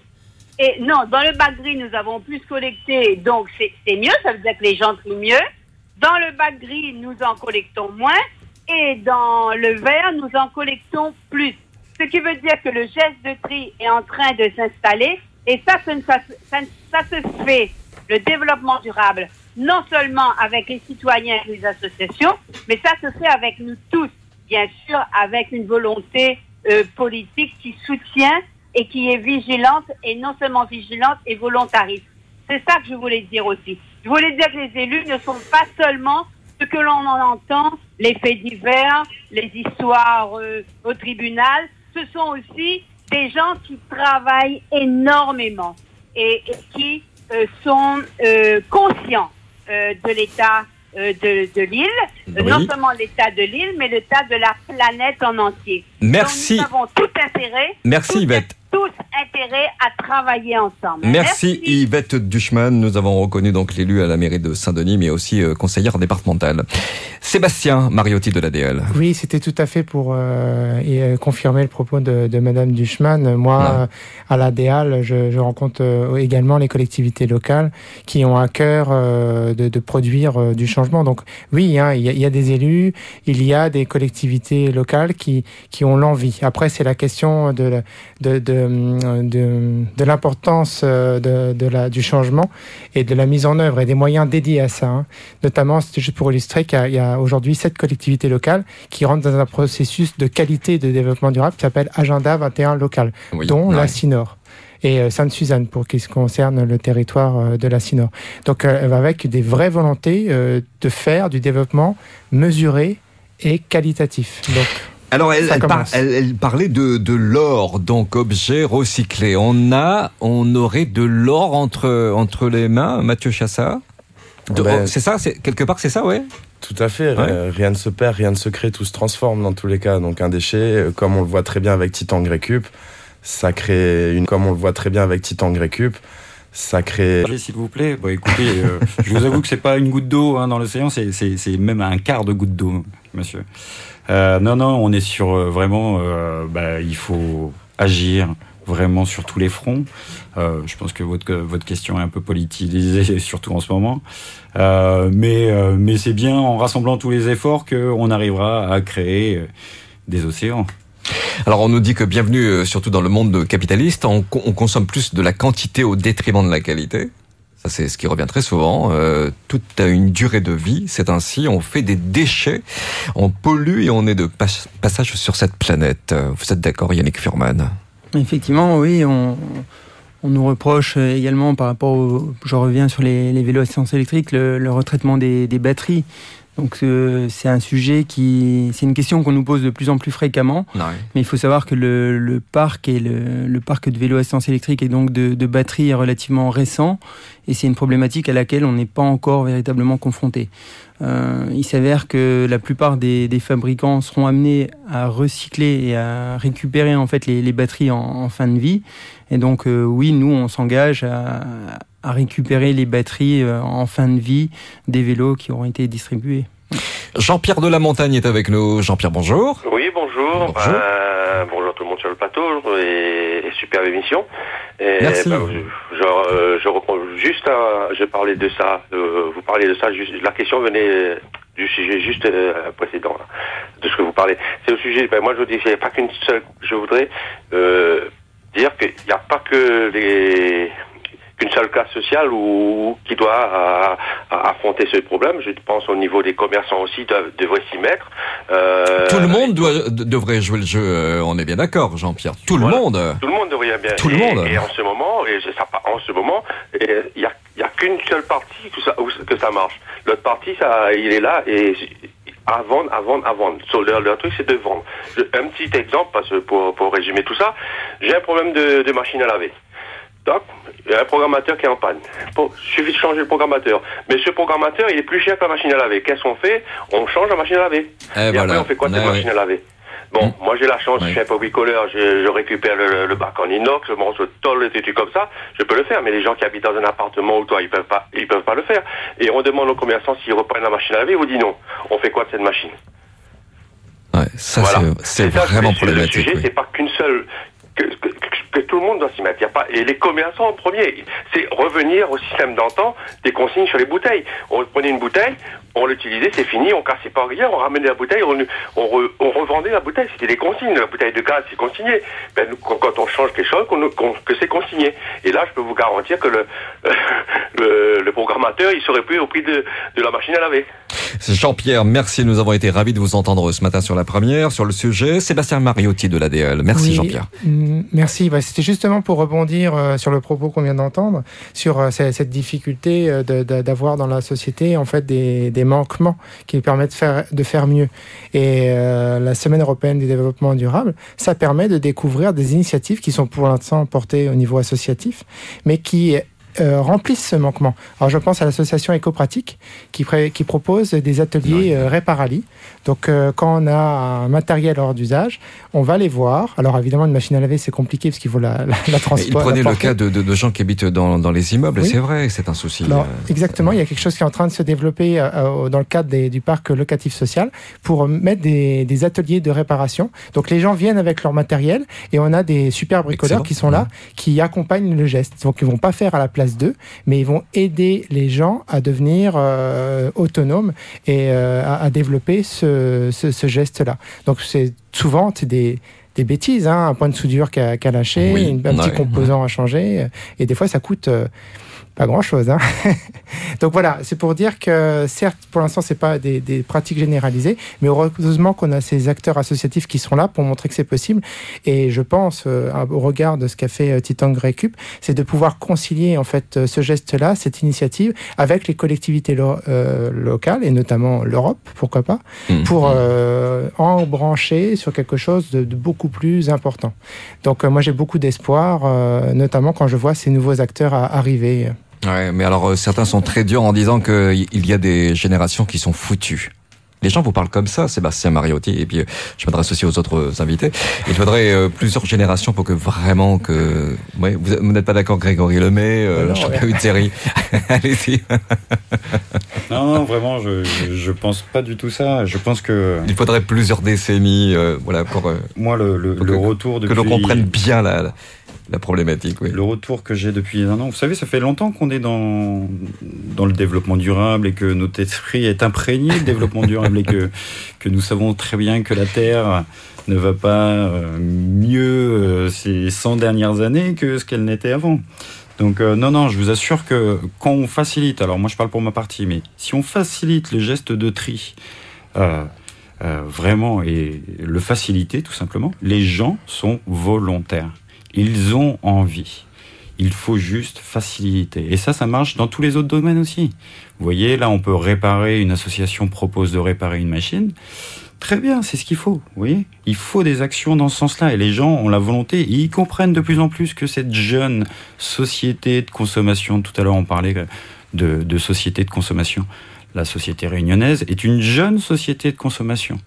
Et non, dans le bac gris, nous avons plus collecté, donc c'est mieux, ça veut dire que les gens trient mieux. Dans le bac gris, nous en collectons moins. Et dans le vert, nous en collectons plus. Ce qui veut dire que le geste de tri est en train de s'installer. Et ça, ça, ça, ça se fait, le développement durable, non seulement avec les citoyens et les associations, mais ça se fait avec nous tous, bien sûr, avec une volonté euh, politique qui soutient et qui est vigilante, et non seulement vigilante et volontariste. C'est ça que je voulais dire aussi. Je voulais dire que les élus ne sont pas seulement ce que l'on en entend, les faits divers, les histoires euh, au tribunal, ce sont aussi des gens qui travaillent énormément et, et qui euh, sont euh, conscients de l'état de, de l'île, Oui. non seulement l'état de l'île, mais l'état de la planète en entier. Merci. Donc nous avons tout intérêt, Merci Yvette. Tous intérêt à travailler ensemble. Merci, Yvette Duchman. Nous avons reconnu donc l'élu à la mairie de Saint-Denis, mais aussi euh, conseillère départementale. Sébastien Mariotti de l'ADL. Oui, c'était tout à fait pour euh, et, euh, confirmer le propos de, de Madame Duchman. Moi, Ouais. euh, à l'ADEAL, je, je rencontre euh, également les collectivités locales qui ont à cœur euh, de, de produire euh, du changement. Donc oui, hein, il, y a, il y a des élus, il y a des collectivités locales qui, qui ont l'envie. Après, c'est la question de, de, de, de, de l'importance euh, de, de la, du changement et de la mise en œuvre et des moyens dédiés à ça. hein. Notamment, c'était juste pour illustrer qu'il y a, aujourd'hui sept collectivités locales qui rentrent dans un processus de qualité de développement durable qui s'appelle Agenda 21 local, Oui, dont la. Sinor et euh, Sainte-Suzanne pour ce qui concerne le territoire euh, de la Sinor. Donc, euh, avec des vraies volontés euh, de faire du développement mesuré et qualitatif. Donc, Alors, elle, Ça elle, par- commence. elle- elle parlait de, de l'or, donc objet recyclé. On a, on aurait de l'or entre, entre les mains, Mathieu Chassa De- Ben, oh, C'est ça, c'est, quelque part, c'est ça, ouais? Tout à fait, ri- rien ne se perd, rien ne se crée, tout se transforme dans tous les cas. Donc un déchet, euh, comme on le voit très bien avec Titan Grécup, ça crée une, comme on le voit très bien avec Titan Grécup, ça crée. S'il vous plaît, Bon, écoutez, euh, je vous avoue que c'est pas une goutte d'eau hein, dans l'océan, c'est- c'est c'est même un quart de goutte d'eau, monsieur. Euh, non, non, on est sur euh, vraiment, euh, bah, il faut agir vraiment sur tous les fronts. Euh, je pense que votre, votre question est un peu politisée, surtout en ce moment. Euh, mais euh, mais c'est bien en rassemblant tous les efforts qu'on arrivera à créer des océans. Alors on nous dit que bienvenue surtout dans le monde capitaliste, on consomme plus de la quantité au détriment de la qualité. C'est ce qui revient très souvent. Euh, tout a une durée de vie, c'est ainsi. On fait des déchets, on pollue et on est de pas- passage sur cette planète. Vous êtes d'accord Yannick Furman? Effectivement, oui, on, nous reproche également par rapport au, je reviens sur les, vélos à essence électrique, le, retraitement des batteries. Donc euh, c'est un sujet qui, c'est une question qu'on nous pose de plus en plus fréquemment. Ouais. Mais il faut savoir que le, le parc et le, le parc de vélos à essence électrique et donc de, de batteries est relativement récent et c'est une problématique à laquelle on n'est pas encore véritablement confronté. Euh, il s'avère que la plupart des, des, fabricants seront amenés à recycler et à récupérer en fait les, les batteries en, en, fin de vie. Et donc euh, oui, nous on s'engage à, à, récupérer les batteries euh, en fin de vie des vélos qui auront été distribués. Jean-Pierre de la Montagne est avec nous. Jean-Pierre, bonjour. Oui, bonjour. Bonjour. Euh, bonjour tout le monde sur le plateau et, et superbe émission. Et, Merci. bah, je, je, je, reprends juste à, je parlais de ça, euh, vous parlez de ça, juste, la question venait du sujet juste euh, précédent, là, de ce que vous parlez. C'est au sujet, ben, moi je dis, il n'y a pas qu'une seule, je voudrais euh, dire qu'il n'y a pas que les qu'une seule classe sociale ou qui doit à affronter ce problème. Je pense au niveau des commerçants aussi devraient s'y mettre. Euh, Tout le monde doit, devrait jouer le jeu. euh, On est bien d'accord, Jean-Pierre. Tout voilà. le monde. Tout le monde devrait bien. Tout le et, monde. Et en ce moment, et ça, en ce moment, il y a, y a qu'une seule partie que ça, que ça marche. L'autre partie, ça, il est là et à vendre, à vendre, à vendre. So, leur, leur, truc, c'est de vendre. Je, un petit exemple, parce que pour, pour résumer tout ça, j'ai un problème de, de machine à laver. Il y a un programmateur qui est en panne. Bon, il suffit de changer le programmateur. Mais ce programmateur, il est plus cher que la machine à laver. Qu'est-ce qu'on fait? On change la machine à laver. Et, et voilà. après, on fait quoi de cette ouais, machine à laver? Bon, mmh. moi j'ai la chance, je suis un peu bricoleur, je, je récupère le, le, bac en inox, le morceau de tôle, des trucs comme ça, je peux le faire, mais les gens qui habitent dans un appartement ou toi, ils peuvent pas, ils peuvent pas le faire. Et on demande aux commerçants s'ils reprennent la machine à laver, ils vous disent non. On fait quoi de cette machine? Ouais, ça voilà. c'est vraiment problématique. Le sujet, oui. c'est pas qu'une seule que, tout le monde doit s'y mettre. Pas, et les commerçants en premier, c'est revenir au système d'antan des consignes sur les bouteilles. On prenait une bouteille, on l'utilisait, c'est fini, on cassait pas rien, on ramenait la bouteille, on, on, re, on revendait la bouteille. C'était des consignes. La bouteille de gaz, c'est consigné. Ben, nous, quand on change quelque chose, que c'est consigné. Et là, je peux vous garantir que le, le, le, programmateur, il serait plus au prix de, de la machine à laver. Jean-Pierre, merci. Nous avons été ravis de vous entendre ce matin sur la première, sur le sujet. Sébastien Mariotti de l'ADL. Merci oui, Jean-Pierre. Merci. Bah, C'était justement pour rebondir euh, sur le propos qu'on vient d'entendre, sur euh, cette difficulté euh, d'avoir dans la société en fait des, des, manquements qui permettent de faire, de faire mieux. Et euh, la Semaine européenne du développement durable, ça permet de découvrir des initiatives qui sont pour l'instant portées au niveau associatif, mais qui euh, remplissent ce manquement. Alors je pense à l'association Écopratique qui, qui propose des ateliers euh, Réparali. Donc euh, quand on a un matériel hors d'usage, on va les voir. Alors évidemment une machine à laver c'est compliqué parce qu'il faut la, la, la transporter. Il prenait le cas de, de, de, gens qui habitent dans, dans les immeubles, oui. c'est vrai, c'est un souci. Alors, exactement, il y a quelque chose qui est en train de se développer euh, dans le cadre des, du parc locatif social pour mettre des, des, ateliers de réparation. Donc les gens viennent avec leur matériel et on a des super bricoleurs Excellent. qui sont là, ouais. qui accompagnent le geste. Donc ils vont pas faire à la place d'eux, mais ils vont aider les gens à devenir euh, autonomes et euh, à, à, développer ce, ce, ce geste-là. Donc c'est souvent des des bêtises, hein, un point de soudure lâché, oui, une, un petit ouais, composant ouais. à changer, et des fois ça coûte euh, pas grand chose. Hein. Donc voilà, c'est pour dire que certes, pour l'instant, c'est pas des, des, pratiques généralisées, mais heureusement qu'on a ces acteurs associatifs qui sont là pour montrer que c'est possible. Et je pense, euh, au regard de ce qu'a fait euh, Titan Grey Cup, c'est de pouvoir concilier en fait euh, ce geste-là, cette initiative, avec les collectivités lo euh, locales et notamment l'Europe, pourquoi pas, mmh. pour euh, en brancher sur quelque chose de, de beaucoup plus important. Donc moi, j'ai beaucoup d'espoir, notamment quand je vois ces nouveaux acteurs à, arriver. Ouais, mais alors euh, certains sont très durs en disant qu'il y a des générations qui sont foutues. Les gens vous parlent comme ça, Sébastien Mariotti, et puis euh, je m'adresse aussi aux autres invités. Il faudrait euh, plusieurs générations pour que vraiment que... Ouais, vous, vous n'êtes pas d'accord, Grégory Lemay, euh, champion ouais. de série Allez-y. non, non, vraiment, je, je pense pas du tout ça. Je pense que... Il faudrait plusieurs décennies, euh, voilà, pour... Moi, le, le, le retour depuis... Que l'on comprenne bien la... la la problématique. Oui. Le retour que j'ai depuis un an, vous savez, ça fait longtemps qu'on est dans, dans le développement durable et que notre esprit est imprégné de développement durable et que, que nous savons très bien que la Terre ne va pas euh, mieux euh, ces 100 dernières années que ce qu'elle n'était avant. Donc euh, non, non, je vous assure que quand on facilite, alors moi je parle pour ma partie, mais si on facilite le geste de tri, euh, euh, vraiment, et le faciliter tout simplement, les gens sont volontaires. Ils ont envie. Il faut juste faciliter. Et ça, ça marche dans tous les autres domaines aussi. Vous voyez, là, on peut réparer, une association propose de réparer une machine. Très bien, c'est ce qu'il faut. Vous voyez, il faut des actions dans ce sens-là. Et les gens ont la volonté, ils comprennent de plus en plus que cette jeune société de consommation, tout à l'heure on parlait de, de société de consommation, la société réunionnaise est une jeune société de consommation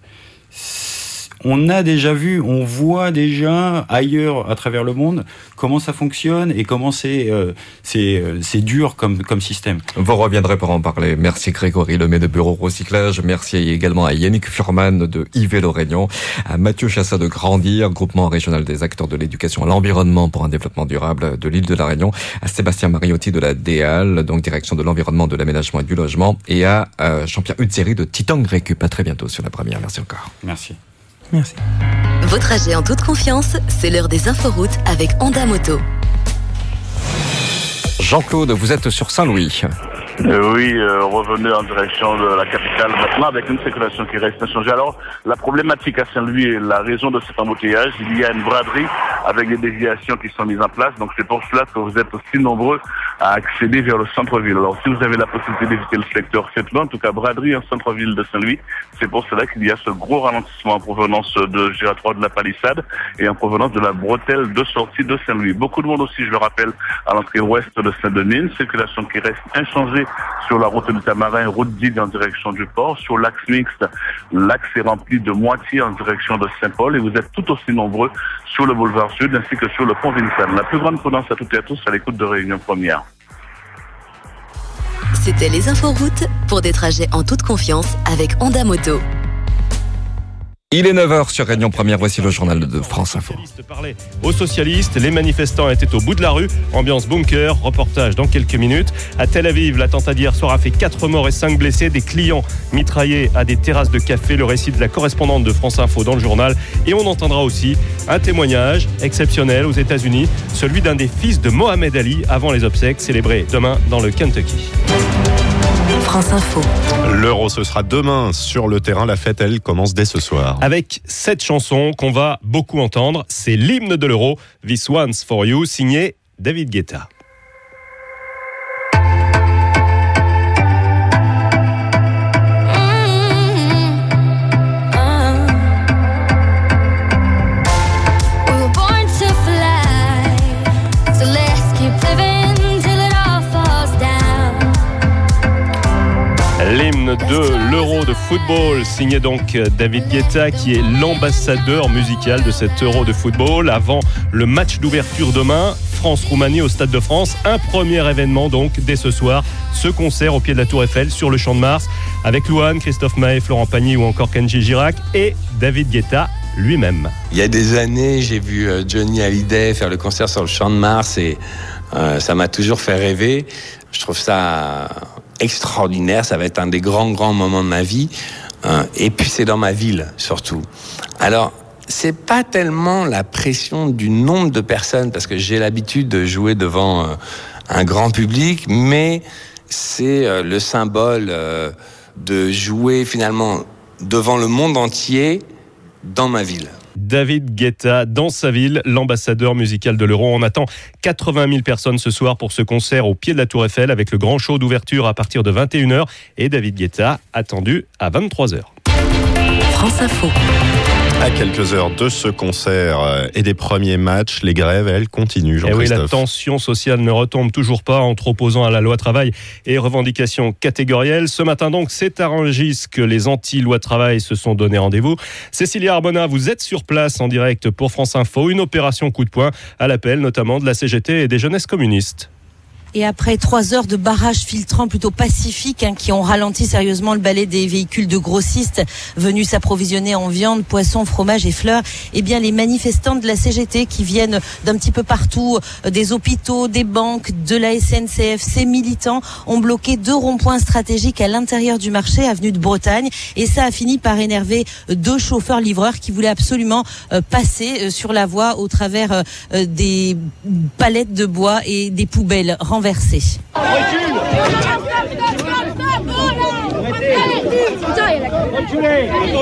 on a déjà vu, on voit déjà ailleurs à travers le monde comment ça fonctionne et comment c'est euh, euh, c'est dur comme comme système. Vous reviendrez pour en parler. Merci Grégory Lemay de Bureau Recyclage. Merci également à Yannick Furman de Yves Réunion, à Mathieu Chassa de Grandir, groupement régional des acteurs de l'éducation à l'environnement pour un développement durable de l'île de la Réunion, à Sébastien Mariotti de la DEAL, donc direction de l'environnement, de l'aménagement et du logement, et à euh, Jean-Pierre Utzeri de Titan Récup. À très bientôt sur la première. Merci encore. Merci. Merci. Votre trajet en toute confiance, c'est l'heure des inforoutes avec Honda Moto. Jean-Claude, vous êtes sur Saint-Louis. Euh, oui, euh, revenez en direction de la capitale maintenant avec une circulation qui reste inchangée. Alors, la problématique à Saint-Louis et la raison de cet embouteillage, il y a une braderie avec des déviations qui sont mises en place. Donc, c'est pour cela que vous êtes aussi nombreux à accéder vers le centre-ville. Alors, si vous avez la possibilité d'éviter le secteur, faites-le. En tout cas, braderie en centre-ville de Saint-Louis. C'est pour cela qu'il y a ce gros ralentissement en provenance de Giratoire de la Palissade et en provenance de la bretelle de sortie de Saint-Louis. Beaucoup de monde aussi, je le rappelle, à l'entrée ouest de Saint-Denis. Une circulation qui reste inchangée sur la route du Tamarin, route d'Île en direction du port. Sur l'axe mixte, l'axe est rempli de moitié en direction de Saint-Paul et vous êtes tout aussi nombreux sur le boulevard Sud ainsi que sur le pont Vincennes. La plus grande prudence à toutes et à tous à l'écoute de Réunion Première. C'était les inforoutes pour des trajets en toute confiance avec Honda Moto. Il est 9h sur Réunion Première, voici le journal de France Info. aux socialistes, les manifestants étaient au bout de la rue, ambiance bunker, reportage dans quelques minutes. À Tel Aviv, l'attentat d'hier soir a fait 4 morts et 5 blessés, des clients mitraillés à des terrasses de café, le récit de la correspondante de France Info dans le journal. Et on entendra aussi un témoignage exceptionnel aux États-Unis, celui d'un des fils de Mohamed Ali avant les obsèques célébrées demain dans le Kentucky. France Info. L'Euro, ce sera demain sur le terrain. La fête, elle, commence dès ce soir. Avec cette chanson qu'on va beaucoup entendre, c'est l'hymne de l'Euro, This One's for You, signé David Guetta. De l'Euro de football, signé donc David Guetta, qui est l'ambassadeur musical de cet Euro de football. Avant le match d'ouverture demain, France-Roumanie au Stade de France. Un premier événement donc dès ce soir, ce concert au pied de la Tour Eiffel sur le Champ de Mars, avec Louane, Christophe Maé, Florent Pagny ou encore Kenji Girac et David Guetta lui-même. Il y a des années, j'ai vu euh, Johnny Hallyday faire le concert sur le Champ de Mars et euh, ça m'a toujours fait rêver. Je trouve ça extraordinaire. Ça va être un des grands, grands moments de ma vie. Euh, et puis c'est dans ma ville, surtout. Alors, c'est pas tellement la pression du nombre de personnes, parce que j'ai l'habitude de jouer devant euh, un grand public, mais c'est euh, le symbole de jouer finalement devant le monde entier dans ma ville. David Guetta dans sa ville, l'ambassadeur musical de l'Euro. On attend 80 000 personnes ce soir pour ce concert au pied de la Tour Eiffel avec le grand show d'ouverture à partir de 21h et David Guetta attendu à 23h. France Info. À quelques heures de ce concert euh, et des premiers matchs, les grèves, elles, continuent, jean Et eh oui, la tension sociale ne retombe toujours pas entre opposants à la loi travail et revendications catégorielles. Ce matin donc, c'est à Rangis que les anti-loi travail se sont donné rendez-vous. Cécilia Arbona, vous êtes sur place en direct pour France Info, une opération coup de poing à l'appel notamment de la CGT et des jeunesses communistes. Et après trois heures de barrage filtrant plutôt pacifiques hein, qui ont ralenti sérieusement le balai des véhicules de grossistes venus s'approvisionner en viande, poisson, fromage et fleurs, eh bien les manifestants de la CGT qui viennent d'un petit peu partout, euh, des hôpitaux, des banques, de la SNCF, ces militants ont bloqué deux ronds-points stratégiques à l'intérieur du marché, avenue de Bretagne, et ça a fini par énerver deux chauffeurs-livreurs qui voulaient absolument euh, passer euh, sur la voie au travers des palettes de bois et des poubelles renversé.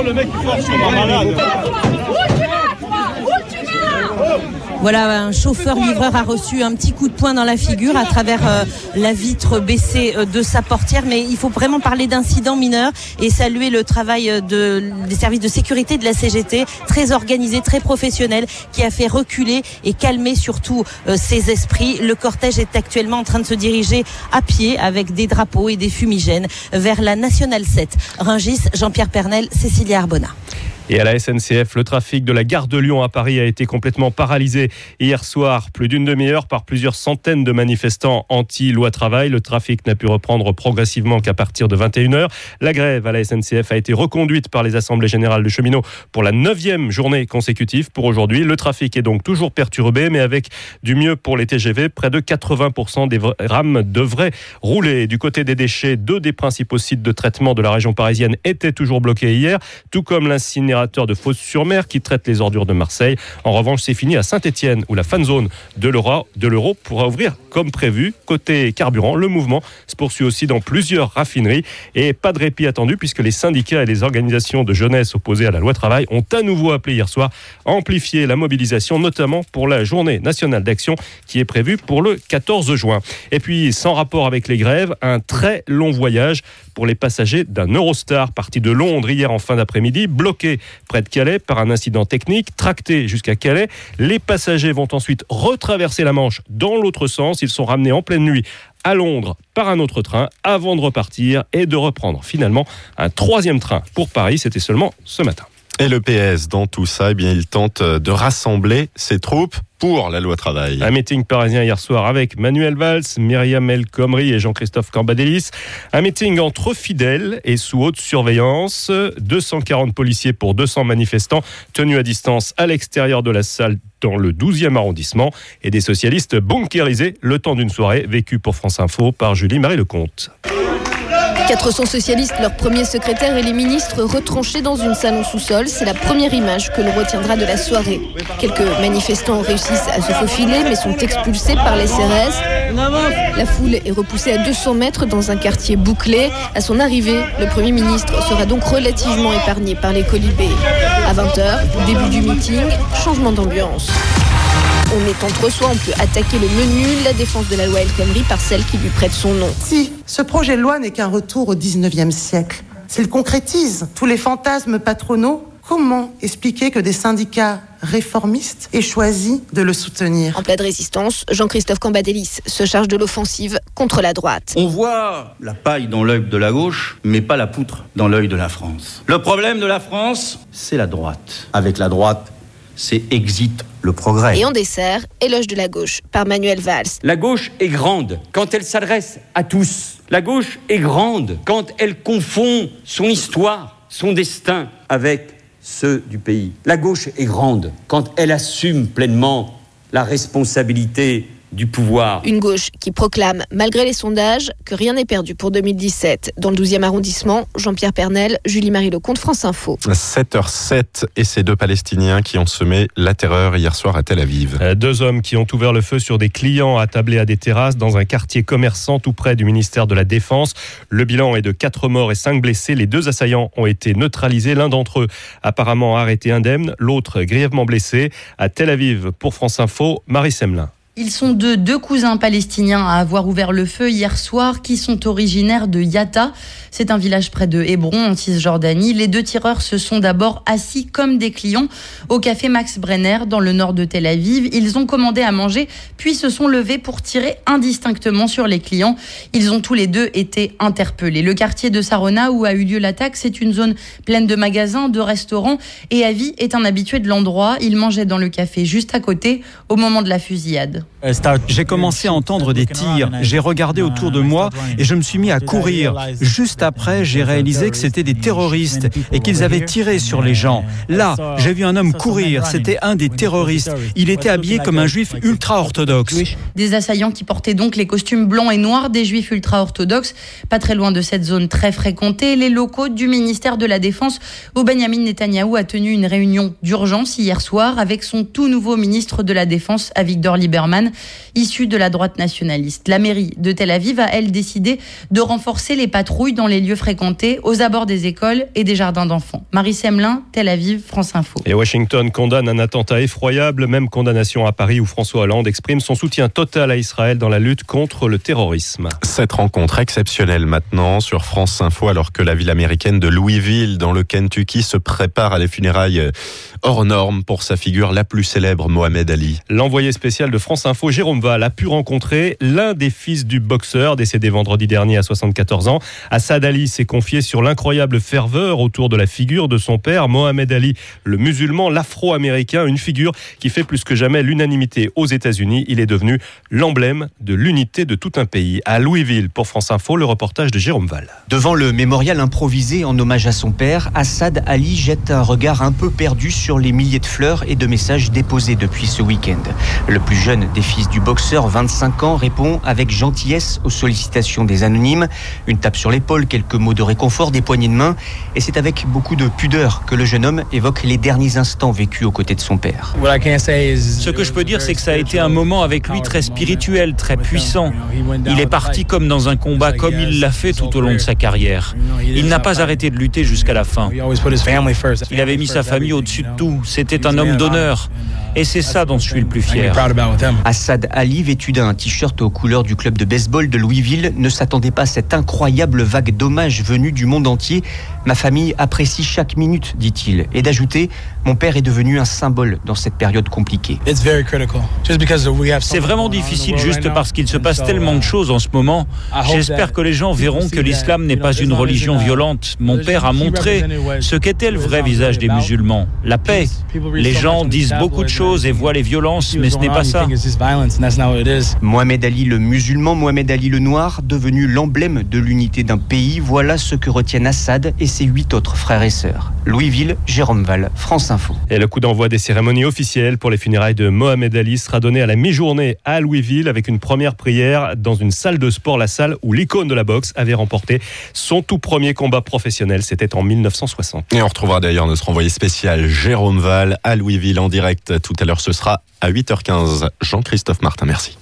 le Voilà, un chauffeur-livreur a reçu un petit coup de poing dans la figure à travers euh, la vitre baissée euh, de sa portière. Mais il faut vraiment parler d'incident mineur et saluer le travail euh, de, des services de sécurité de la CGT, très organisé, très professionnel, qui a fait reculer et calmer surtout ses esprits. Le cortège est actuellement en train de se diriger à pied avec des drapeaux et des fumigènes vers la Nationale 7. Rungis, Jean-Pierre Pernel, Cécilia Arbona. Et à la SNCF, le trafic de la gare de Lyon à Paris a été complètement paralysé hier soir, plus d'une demi-heure, par plusieurs centaines de manifestants anti-loi travail. Le trafic n'a pu reprendre progressivement qu'à partir de 21h. La grève à la SNCF a été reconduite par les assemblées générales de cheminots pour la neuvième journée consécutive pour aujourd'hui. Le trafic est donc toujours perturbé, mais avec du mieux pour les TGV. Près de 80% des rames devraient rouler. Du côté des déchets, deux des principaux sites de traitement de la région parisienne étaient toujours bloqués hier, tout comme de Fos-sur-Mer qui traite les ordures de Marseille. En revanche, c'est fini à Saint-Etienne où la fan zone de l'euro pourra ouvrir comme prévu. Côté carburant, le mouvement se poursuit aussi dans plusieurs raffineries et pas de répit attendu puisque les syndicats et les organisations de jeunesse opposées à la loi travail ont à nouveau appelé hier soir à amplifier la mobilisation, notamment pour la journée nationale d'action qui est prévue pour le 14 juin. Et puis, sans rapport avec les grèves, un très long voyage pour les passagers d'un Eurostar parti de Londres hier en fin d'après-midi, bloqué près de Calais par un incident technique, tracté jusqu'à Calais. Les passagers vont ensuite retraverser la Manche dans l'autre sens. Ils sont ramenés en pleine nuit à Londres par un autre train avant de repartir et de reprendre finalement un troisième train pour Paris. C'était seulement ce matin. Et le PS, dans tout ça, eh bien, il tente de rassembler ses troupes pour la loi travail. Un meeting parisien hier soir avec Manuel Valls, Myriam El Khomri et Jean-Christophe Cambadélis. Un meeting entre fidèles et sous haute surveillance. 240 policiers pour 200 manifestants tenus à distance à l'extérieur de la salle dans le 12e arrondissement et des socialistes bunkérisés le temps d'une soirée vécue pour France Info par Julie-Marie Lecomte. 400 socialistes, leur premier secrétaire et les ministres retranchés dans une salle en sous-sol. C'est la première image que l'on retiendra de la soirée. Quelques manifestants réussissent à se faufiler mais sont expulsés par les CRS. La foule est repoussée à 200 mètres dans un quartier bouclé. À son arrivée, le Premier ministre sera donc relativement épargné par les colibés. À 20h, début du meeting, changement d'ambiance. On est entre soi, on peut attaquer le menu, la défense de la loi El Khomri par celle qui lui prête son nom. Si, ce projet de loi n'est qu'un retour au 19e siècle. S'il concrétise tous les fantasmes patronaux, comment expliquer que des syndicats réformistes aient choisi de le soutenir? En pleine résistance, Jean-Christophe Cambadélis se charge de l'offensive contre la droite. On voit la paille dans l'œil de la gauche, mais pas la poutre dans l'œil de la France. Le problème de la France, c'est la droite. Avec la droite, c'est exit le progrès. Et en dessert, éloge de la gauche par Manuel Valls. La gauche est grande quand elle s'adresse à tous. La gauche est grande quand elle confond son histoire, son destin avec ceux du pays. La gauche est grande quand elle assume pleinement la responsabilité du pouvoir. Une gauche qui proclame, malgré les sondages, que rien n'est perdu pour 2017. Dans le 12e arrondissement, Jean-Pierre Pernel, Julie-Marie Lecomte, France Info. 7h07 et ces deux Palestiniens qui ont semé la terreur hier soir à Tel Aviv. Euh, deux hommes qui ont ouvert le feu sur des clients attablés à des terrasses dans un quartier commerçant tout près du ministère de la Défense. Le bilan est de 4 morts et 5 blessés. Les deux assaillants ont été neutralisés. L'un d'entre eux apparemment arrêté indemne, l'autre grièvement blessé. À Tel Aviv, pour France Info, Marie Semelin. Ils sont deux, deux cousins palestiniens à avoir ouvert le feu hier soir qui sont originaires de Yatta. C'est un village près de Hébron en Cisjordanie. Les deux tireurs se sont d'abord assis comme des clients au café Max Brenner dans le nord de Tel Aviv. Ils ont commandé à manger puis se sont levés pour tirer indistinctement sur les clients. Ils ont tous les deux été interpellés. Le quartier de Sarona où a eu lieu l'attaque, c'est une zone pleine de magasins, de restaurants et Avi est un habitué de l'endroit. Il mangeait dans le café juste à côté au moment de la fusillade. J'ai commencé à entendre des tirs. J'ai regardé autour de moi et je me suis mis à courir. Juste après, j'ai réalisé que c'était des terroristes et qu'ils avaient tiré sur les gens. Là, j'ai vu un homme courir. C'était un des terroristes. Il était habillé comme un juif ultra-orthodoxe. Des assaillants qui portaient donc les costumes blancs et noirs des juifs ultra-orthodoxes. Pas très loin de cette zone très fréquentée, les locaux du ministère de la Défense où Benjamin Netanyahou a tenu une réunion d'urgence hier soir avec son tout nouveau ministre de la Défense, Avigdor Lieberman Lieberman, issu de la droite nationaliste. La mairie de Tel Aviv a, elle, décidé de renforcer les patrouilles dans les lieux fréquentés, aux abords des écoles et des jardins d'enfants. Marie Semelin, Tel Aviv, France Info. Et Washington condamne un attentat effroyable, même condamnation à Paris où François Hollande exprime son soutien total à Israël dans la lutte contre le terrorisme. Cette rencontre exceptionnelle maintenant sur France Info alors que la ville américaine de Louisville dans le Kentucky se prépare à des funérailles hors normes pour sa figure la plus célèbre, Mohamed Ali. L'envoyé spécial de France Info, Jérôme Val, a pu rencontrer l'un des fils du boxeur décédé vendredi dernier à 74 ans. Assad Ali s'est confié sur l'incroyable ferveur autour de la figure de son père, Mohamed Ali, le musulman, l'afro-américain, une figure qui fait plus que jamais l'unanimité aux États-Unis. Il est devenu l'emblème de l'unité de tout un pays. À Louisville, pour France Info, le reportage de Jérôme Val. Devant le mémorial improvisé en hommage à son père, Assad Ali jette un regard un peu perdu sur les milliers de fleurs et de messages déposés depuis ce week-end. Le plus jeune des fils du boxeur, 25 ans, répond avec gentillesse aux sollicitations des anonymes. Une tape sur l'épaule, quelques mots de réconfort, des poignées de main. Et c'est avec beaucoup de pudeur que le jeune homme évoque les derniers instants vécus aux côtés de son père. Ce que je peux dire, c'est que ça a été un moment avec lui très spirituel, très puissant. Il est parti comme dans un combat, comme il l'a fait tout au long de sa carrière. Il n'a pas arrêté de lutter jusqu'à la fin. Il avait mis sa famille au-dessus de tout. C'était un homme d'honneur. Et c'est ça dont je suis le plus fier. Assad Ali, vêtu d'un t-shirt aux couleurs du club de baseball de Louisville, ne s'attendait pas à cette incroyable vague d'hommages venus du monde entier. Ma famille apprécie chaque minute, dit-il, et d'ajouter Mon père est devenu un symbole dans cette période compliquée. C'est vraiment difficile juste parce qu'il se passe tellement de choses en ce moment. J'espère que les gens verront que l'islam n'est pas une religion violente. Mon père a montré ce qu'était le vrai visage des musulmans, la paix. Les gens disent beaucoup de choses et voient les violences, mais ce n'est pas ça. Mohamed Ali le musulman, Mohamed Ali le noir, devenu l'emblème de l'unité d'un pays, voilà ce que retiennent Assad et ses huit autres frères et sœurs. Louisville, Jérôme Val, France Info. Et le coup d'envoi des cérémonies officielles pour les funérailles de Mohamed Ali sera donné à la mi-journée à Louisville avec une première prière dans une salle de sport, la salle où l'icône de la boxe avait remporté son tout premier combat professionnel. C'était en 1960. Et on retrouvera d'ailleurs notre envoyé spécial Jérôme Val à Louisville en direct tout à l'heure. Ce sera à 8h15. Jean-Christophe Martin, merci.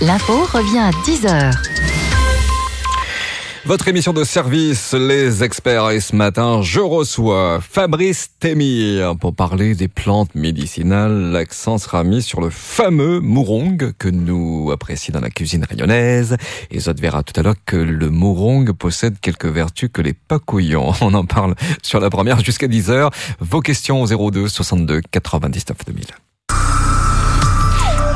L'info revient à 10h. Votre émission de service, les experts, et ce matin, je reçois Fabrice Temir pour parler des plantes médicinales. L'accent sera mis sur le fameux mourong que nous apprécions dans la cuisine rayonnaise. Et Zod verra tout à l'heure que le mourong possède quelques vertus que les pacouillons. On en parle sur la première jusqu'à 10h. Vos questions au 02 62 99 2000.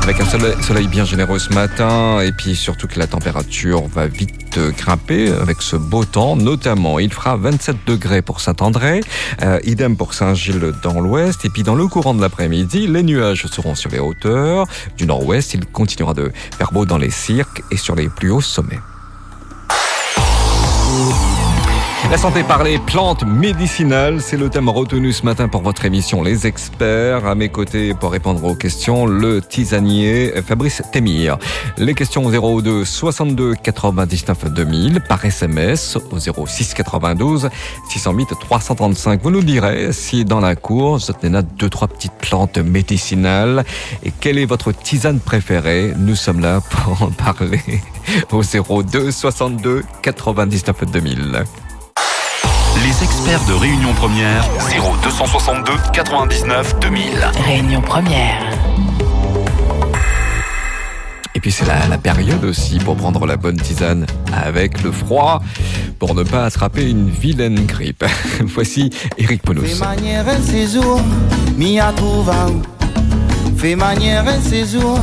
Avec un soleil bien généreux ce matin et puis surtout que la température va vite grimper avec ce beau temps. Notamment, il fera 27 degrés pour Saint-André, euh, idem pour Saint-Gilles dans l'ouest. Et puis dans le courant de l'après-midi, les nuages seront sur les hauteurs. Du nord-ouest, il continuera de faire beau dans les cirques et sur les plus hauts sommets. La santé par les plantes médicinales, c'est le thème retenu ce matin pour votre émission Les Experts. À mes côtés pour répondre aux questions, le tisanier Fabrice Temir. Les questions au 02 62 99 2000 par SMS au 06 92 608 335. Vous nous direz si dans la cour vous tenez là deux trois petites plantes médicinales et quelle est votre tisane préférée? Nous sommes là pour en parler au 02 62 99 2000. Les experts de Réunion Première, 0262 99 2000. Réunion Première. Et puis c'est la, la, période aussi pour prendre la bonne tisane avec le froid pour ne pas attraper une vilaine grippe. Voici Eric Ponos. Fais manière un séjour, mi a trouvé Fais manière un séjour,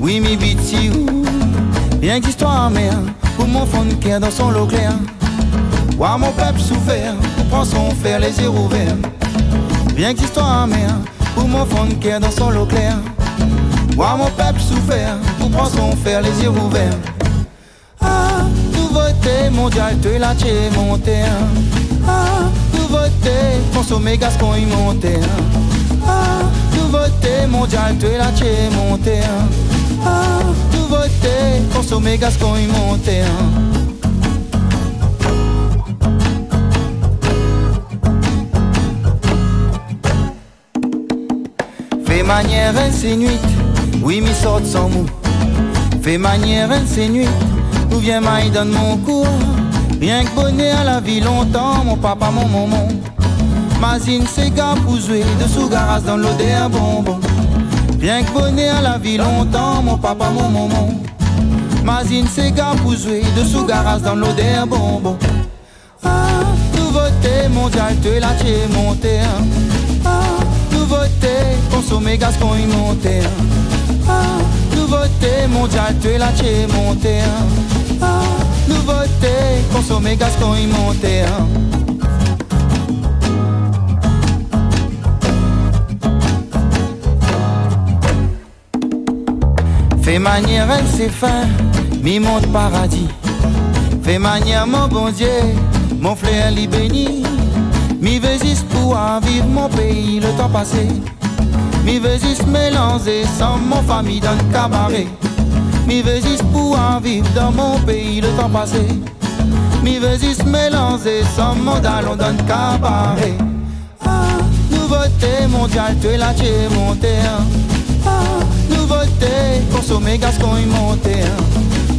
oui mi biti Rien qu'histoire mère, pour mon fond de cœur dans son lot clair. Voir mon peuple souffert, pour prendre son fer les yeux ouverts. Bien qu'histoire amère, pour mon fond de dans son lot clair. Voir mon peuple souffert, pour prendre son fer les yeux ouverts. Ah, nouveauté mondiale, te la tché monté. Ah, nouveauté, consommer gascon monté. Ah, nouveauté mondiale, te la tché monté. Ah, nouveauté, consommer gascon y Fais manière insinuite, Oui, mi sort sans mou. Fais manière, nuit. Ou viens maille donne mon cours. Rien que bonnet à la vie longtemps, mon papa, mon maman. Mazine, c'est gars pour jouer dessous garage dans l'odeur bonbon. Rien que bonnet à la vie longtemps, mon papa, mon maman. Mazine, c'est gars pour jouer dessous garage dans l'odeur bonbon. Ah, nouveauté mondiale, te la t'es monté. Ah, nouveauté, consommer gaz qu'on y monté. Ah, nouveauté mondiale, te la t'es monté. Ah, nouveauté, consommer gaz qu'on y monté. Fais manière, elle c'est fin, mi monte paradis. Fais manière, mon bon Dieu, mon frère li béni. Mi veux juste pouvoir vivre mon pays le temps passé. Mi veux juste mélanger sans mon famille dans le cabaret. Mi veux juste pouvoir vivre dans mon pays le temps passé. Mi veux juste mélanger sans mon dallon dans le cabaret. Ah, nouveauté mondiale, tu es là, tu es monté. hein. Ah, nouveauté, consommer gaz qu'on y monté. hein.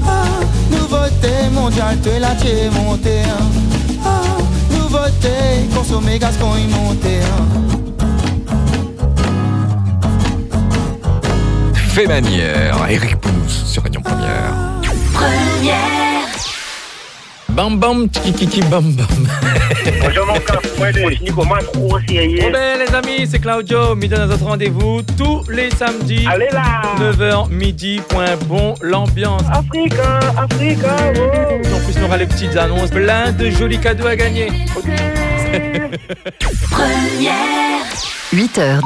Ah, nouveauté mondiale, tu es là, tu es monté. hein. Nouveauté, consommer gaz qu'on y monté. hein. Fait manière, Eric Pouls sur Réunion Première. Bam bam, tiki tiki bam bam. Bonjour mon gars, moi je suis comment trop sérieux. Bon ben les amis, c'est Claudio, midi dans notre rendez-vous tous les samedis. Allez là 9h midi, point bon, l'ambiance. Africa, Africa, oh. En plus, on aura les petites annonces, plein de jolis cadeaux à gagner. 8h, 10h.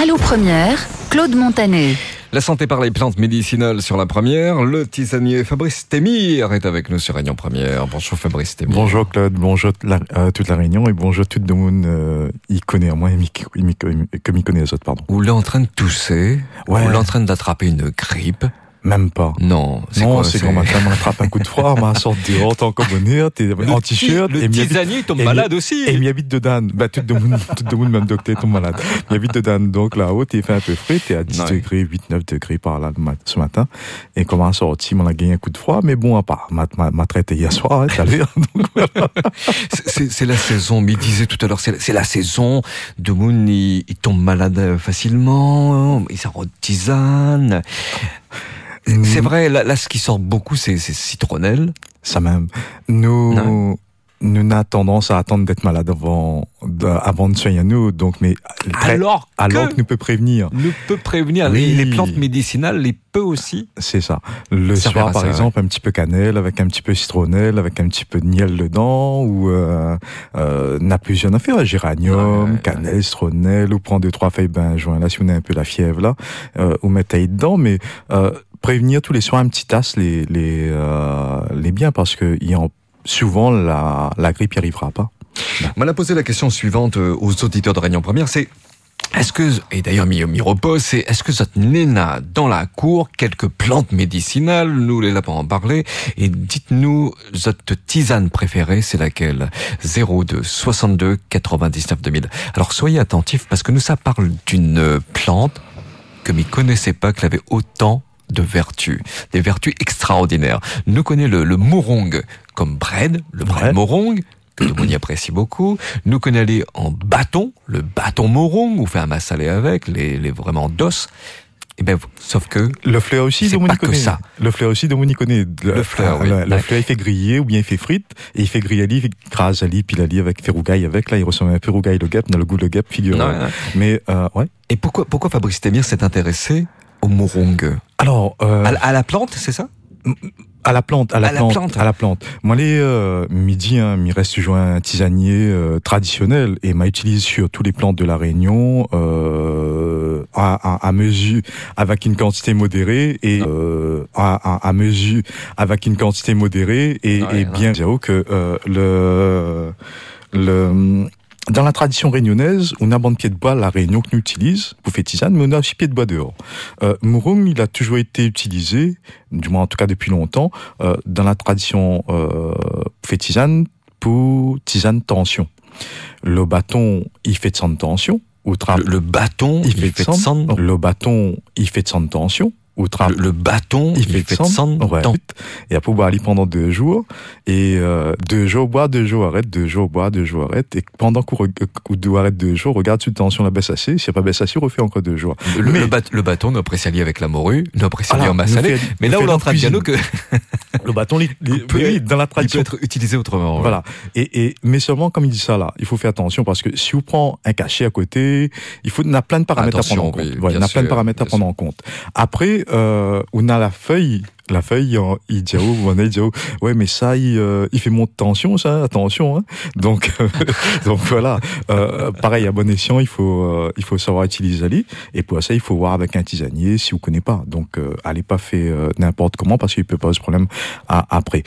Allô Première, Claude Montanet. La santé par les plantes médicinales sur la première. Le tisanier Fabrice Témir est avec nous sur Réunion Première. Bonjour Fabrice Témir. Bonjour Claude, bonjour la- euh, toute la Réunion et bonjour toute le monde. Euh, il connaît moi et il connaît les autres, pardon. Vous l'êtes en train de tousser. Ouais. Vous l'êtes en train d'attraper une grippe. Même pas. Non, c'est Non, quoi c'est quand matin, on attrape un coup de froid, on sort dehors, t'es encore bonheur, t'es en t-shirt. le tisanier tombe malade aussi. Et il habite dedans. Bah, tout le monde, tout le monde, même docteur, tombe malade. Il habite dedans. Donc, là-haut, t'es fait un peu frais, t'es à 10 Ouais. degrés, 8, 9 degrés par là, ce matin. Et comment sortir, on a gagné un coup de froid, mais bon, à part, m'a, m'a, m'a traité hier soir, t'as l'air. C'est- la saison, mais il disait tout à l'heure, c'est la- saison. De Moon, il, il tombe malade facilement, il s'en tisane. C'est vrai, là, là, ce qui sort beaucoup, c'est c'est citronnelle. Ça même. Nous, nous avons tendance à attendre d'être malade avant, de, avant de soigner nous. Donc, mais très- Alors que- alors que nous peut prévenir. Nous peut prévenir. Oui. Les, les plantes médicinales, les peut aussi. C'est ça. Le soir, à par ça, exemple, un petit peu cannelle, avec un petit peu citronnelle, avec un petit peu de miel dedans, ou euh, euh, n'a plusieurs affaires, géranium, cannelle, citronnelle, ou prendre deux trois feuilles benjoin là si on a un peu la fièvre là, euh, ou mettre taille dedans, mais euh, prévenir tous les soirs un petit tasse les les euh, les biens parce que y a souvent la la grippe y arrivera pas. On m'a posé la question suivante euh, aux auditeurs de Réunion Première, c'est est-ce que, et d'ailleurs mi mi repose, c'est est-ce que ça nena dans la cour quelques plantes médicinales, nous les pour en parler, et dites-nous votre tisane préférée, c'est laquelle? 02 62 99 2000. Alors soyez attentifs parce que nous ça parle d'une plante que m'y connaissait pas, qu'elle avait autant de vertus, des vertus extraordinaires. Nous connaissons le, le morong comme bread, le bread morong, que tout le monde y apprécie beaucoup. Nous connaissons en bâton, le bâton morong, ou fait un massalé avec, les, les vraiment d'os. Et ben, sauf que Le fleur aussi, c'est de pas que ça. Le fleur aussi, de mon connaît. Le fleur, oui. Le, fleur, il fait griller ou bien il fait frite. Et il fait griller il fait grâce à lit avec ferrougaille avec. Là, il ressemble un peu rougaille le guêpe, dans le goût le guêpe, figure. Mais, euh, ouais. Et pourquoi, pourquoi Fabrice Témir s'est intéressé au morong Alors, euh, à, la- à la plante, c'est ça? À la plante, à la, À la plante, à la plante. Moi, les euh, midi, hein, il reste toujours un tisanier euh, traditionnel et m'a utilisé sur tous les plantes de la Réunion euh, à, à, à mesure, avec une quantité modérée et euh, à, à, à mesure, avec une quantité modérée et, Ouais, et bien dire que euh, le le dans la tradition réunionnaise, on a bande pied de bois la Réunion que nous utilise pour faire tisane, mais on a aussi pied de bois dehors. Euh, il a toujours été utilisé, du moins en tout cas depuis longtemps, euh, dans la tradition euh, fait tisane pour tisane tension. Le bâton, il fait de sang de tension, le, le bâton, il fait, de sang. Le bâton, il fait de sang le, le bâton, il, fait, fait sang. Ouais. Et après, on va aller pendant deux jours. Et euh, deux jours bois, deux jours arrête, deux jours bois, deux jours arrête. Et pendant qu'on doit arrêter deux jours, regarde si la tension la baisse assez. N'y a pas baisse assez, refait encore deux jours. Le, Mais, le, bat, le bâton, nous apprécions avec la morue, nous apprécions en massalé. Mais là, on est en train de dire que le bâton, il, peut, oui, dans la tradition, il peut être utilisé autrement. Voilà. Et, et mais seulement comme il dit ça là, il faut faire attention parce que si vous prend un cachet à côté, il faut, il y a plein de paramètres attention, à prendre en compte. Oui, voilà, il y a plein de paramètres à prendre en compte. Après, euh, on a la feuille la feuille, on dit oh, ouais mais ça il, euh, il fait monter tension ça, attention hein. Donc euh, donc voilà, euh, pareil à bon escient, il faut euh, il faut savoir utiliser Ali et pour ça il faut voir avec un tisanier si vous connaissez pas. Donc euh, allez pas faire n'importe comment parce qu'il peut poser problème à, après.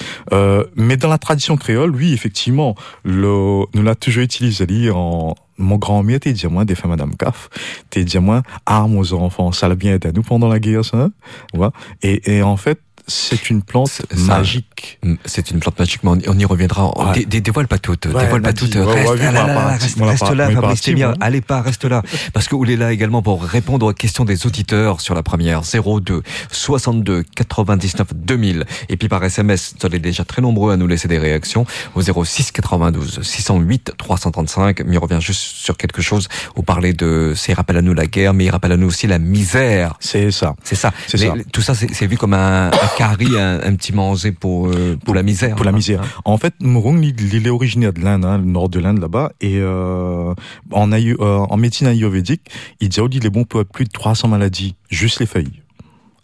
mais dans la tradition créole, oui effectivement, le, nous l'a toujours utilisé en mon grand-mère t'es dit moi des femmes madame Caf t'es dit moi armes aux enfants ça l'a bien à nous pendant la guerre ça hein? Ouais. et, et en fait c'est une plante magique. C'est une plante magique, mais on, on y reviendra. Ouais. Dé, dé, dévoile pas toutes. Ouais, dévoile pas toutes. Ouais, reste, là, là, là, reste, reste là, Fabrice Témir. Allez pas, reste là. Parce que vous est là également pour répondre aux questions des auditeurs sur la première. 02 62 99 2000. Et puis par SMS, vous êtes déjà très nombreux à nous laisser des réactions au 06 92 608 335. Mais il revient juste sur quelque chose. Vous parlez de, ça il rappelle à nous la guerre, mais il rappelle à nous aussi la misère. C'est ça. C'est ça. C'est ça. Tout ça, c'est vu comme un, un Cari, un, un, petit manger pour, euh, pour, pour, la misère. Pour la misère. Hein. En fait, Mourong, il, il, est originaire de l'Inde, hein, le nord de l'Inde là-bas, et euh, en, euh, en médecine ayurvédique, il dit qu'il est bon pour plus de 300 maladies, juste les feuilles.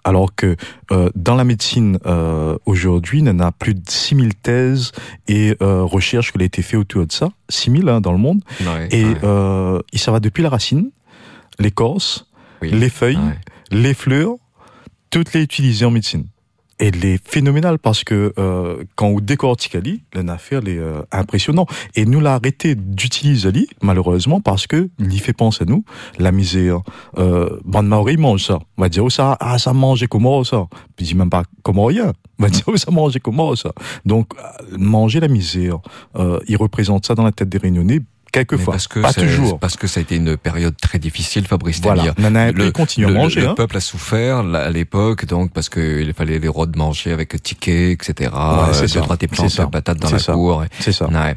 Alors que euh, dans la médecine euh, aujourd'hui, il y en a plus de 6000 thèses et euh, recherches qui ont été faites autour de ça, 6000 hein, dans le monde. Ouais, et ouais. ça va depuis la racine, l'écorce, oui, les feuilles, ouais. les fleurs, toutes les utilisées en médecine. Elle est phénoménale parce que euh, quand on décortique Ali, l'affaire est euh, impressionnant. Et nous l'a arrêté d'utiliser Ali, malheureusement, parce que il fait penser à nous, la misère. Euh, Bande Maori mange ça. On va dire, oh, ça, ah, ça mange comment ça? Puis dit même pas comment rien. On va dire, oh, ça mange comment ça? Donc, manger la misère, euh, il représente ça dans la tête des Réunionnais quelquefois, parce que pas toujours. Parce que ça a été une période très difficile, Fabrice voilà. Témir. Le, continue à le, manger. Le hein. peuple a souffert à l'époque, donc parce qu'il fallait les rois de manger avec tickets, etc. Ouais, c'est ça. Trois tes plantes, de patates dans la ça. cour. C'est ça. Ouais.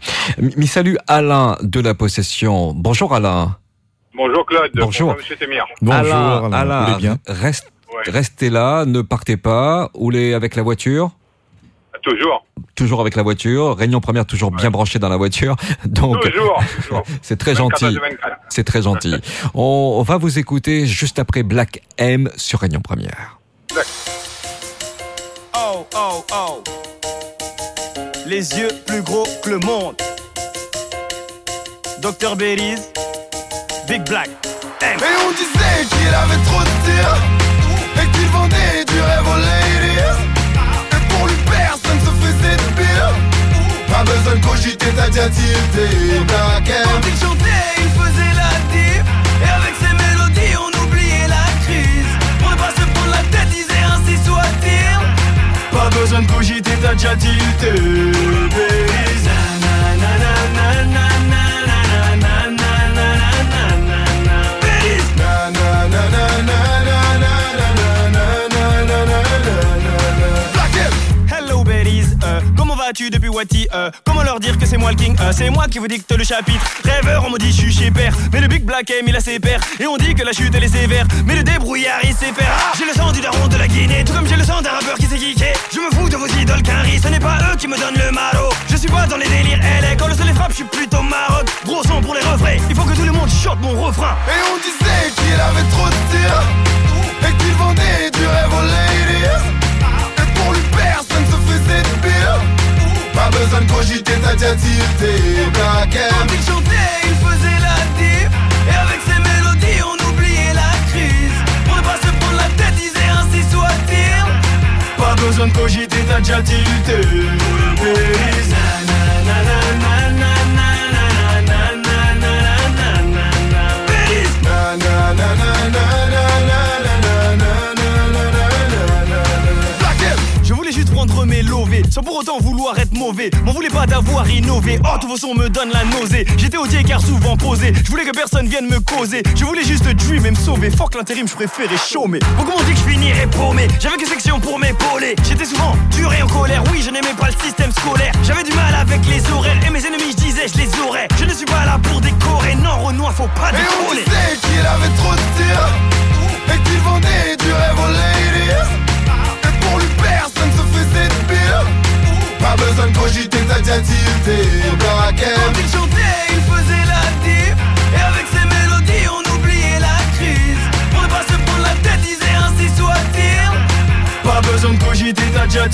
Mi salut Alain de la possession. Bonjour Alain. Bonjour Claude. Bonjour. Bonjour Monsieur Témir. Bonjour Alain. Alain. Alain bien reste, ouais. restez là, ne partez pas. Roulez avec la voiture. Toujours. Toujours avec la voiture. Réunion première, toujours ouais. bien branchée dans la voiture. Donc, toujours. toujours. c'est très gentil. C'est très gentil. on, on, va vous écouter juste après Black M sur Réunion première. Oh, oh, oh. Les yeux plus gros que le monde. Dr. Belize, Big Black. M. Et on disait qu'il avait trop de tir et qu'il vendait du rêve aux ladies. De pire. Pas besoin de cogiter, t'as déjà tilté. Quand il chantait, il faisait la diff. Et avec ses mélodies, on oubliait la crise. Pour ne pas se prendre la tête, disait ainsi soit-il. Pas besoin de cogiter, t'as déjà tilté. Depuis Wati euh, Comment leur dire que c'est moi le king euh, C'est moi qui vous dicte le chapitre. Rêveur on me dit je suis chez père. Mais le Big Black M il a ses pères. Et on dit que la chute elle est sévère. Mais le débrouillard il faire. Ah J'ai le sang du daron de la Guinée Tout comme j'ai le sang d'un rappeur qui s'est geeké Je me fous de vos idoles qu'un Ce n'est pas eux qui me donnent le maro Je suis pas dans les délires LA Quand le soleil frappe je suis plutôt maroc Gros son pour les refrains. Il faut que tout le monde chante mon refrain. Et on disait qu'il avait trop de tir Et qu'il vendait du rêve aux ladies pas besoin de cogiter, t'as déjà tilté Black M Quand il chantait, il faisait la diff. Et avec ses mélodies, on oubliait la crise. Pour ne pas se prendre la tête, disait ainsi soit-il. Pas besoin de cogiter, t'as déjà tilté pour autant vouloir être mauvais. M'en voulez pas d'avoir innové. Oh, tous vos sons me donnent la nausée. J'étais odié car souvent posé. Je voulais que personne vienne me causer. Je voulais juste dream et me sauver. Fuck l'intérim, je préférais chômer. Beaucoup m'ont dit que je finirais paumé. J'avais que section pour m'épauler. J'étais souvent dur et en colère. Oui, je n'aimais pas le système scolaire. J'avais du mal avec les horaires. Et mes ennemis, je disais, je les aurais. Je ne suis pas là pour décorer. Non, Renoir, faut pas Et on décoller. disait qu'il avait trop de tir Et qu'il vendait du rêve ta Quand il chantait, il faisait la diff. Et avec ses mélodies, on oubliait la crise. Pour ne pas se prendre la tête, disait ainsi soit-il. Pas besoin de cogiter, t'as déjà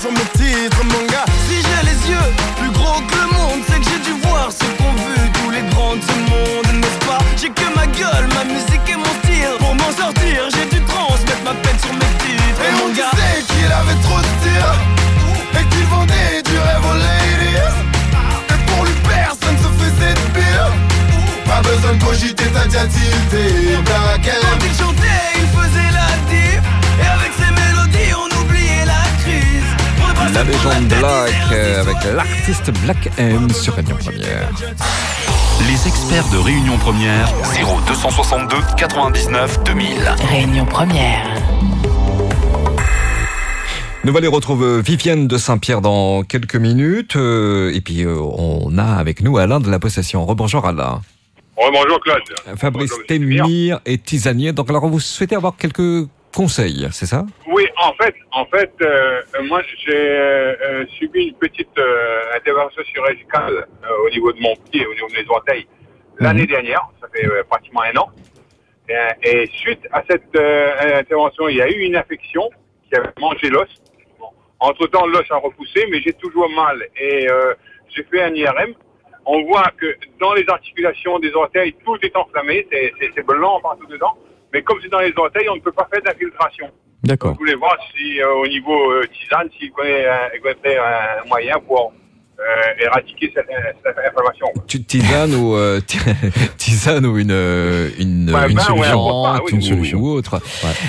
sur mes titres, mon gars. Si j'ai les yeux plus gros que le monde, c'est que j'ai dû voir ce qu'ont vu tous les grands de ce monde, n'est-ce pas? J'ai que ma gueule, ma musique et mon style. Pour m'en sortir, j'ai dû transmettre ma peine sur mes titres, Et on mon gars. disait qu'il avait trop de tir Et qu'il vendait du rêve aux ladies Et pour lui personne se faisait de pire Pas besoin de cogiter ta diatilité Barakem Quand La légende Black euh, avec l'artiste Black M sur Réunion Première. Les experts de Réunion Première, 0262 99 2000. Réunion première. Nous allons retrouver Vivienne de Saint-Pierre dans quelques minutes. euh, et puis, euh, on a avec nous Alain de la Possession. Rebonjour Alain. bonjour Claude. Fabrice Témir est tisanier. Donc, alors, vous souhaitez avoir quelques conseils, c'est ça? Oui, en fait, en fait, euh, moi j'ai euh, subi une petite euh, intervention chirurgicale euh, au niveau de mon pied, au niveau de mes orteils, l'année dernière. Ça fait euh, pratiquement un an. Et, et suite à cette euh, intervention, il y a eu une infection qui a mangé l'os. Bon. Entre-temps, l'os a repoussé, mais j'ai toujours mal. Et euh, j'ai fait un IRM. On voit que dans les articulations des orteils, tout est enflammé, c'est blanc partout dedans. Mais comme c'est dans les orteils, on ne peut pas faire d'infiltration. D'accord. Je voulais voir si euh, au niveau euh, tisane, s'il connaît, connaîtrait un moyen pour euh, éradiquer cette, cette inflammation. Tu tisane ou euh, ti- tisane ou une euh, une, Ouais, une ben, ouais, solution, pas, oui. Une solution. ou autre.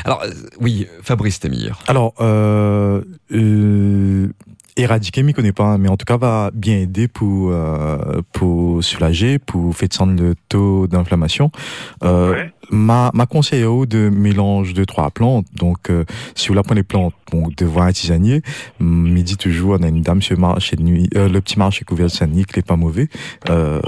Alors euh, oui, Fabrice Témir. Alors, euh, euh, éradiquer, m'y connais pas, mais en tout cas va bien aider pour euh, pour soulager, pour faire descendre le taux d'inflammation. Euh, Ma ma conseille au de mélange de trois plantes. Donc, euh, si vous la prenez les plantes, bon, devant un tisanier, midi toujours, on a une dame sur le marché de nuit, euh, le petit marché couvert de Saint-Denis, qui est pas mauvais. Euh,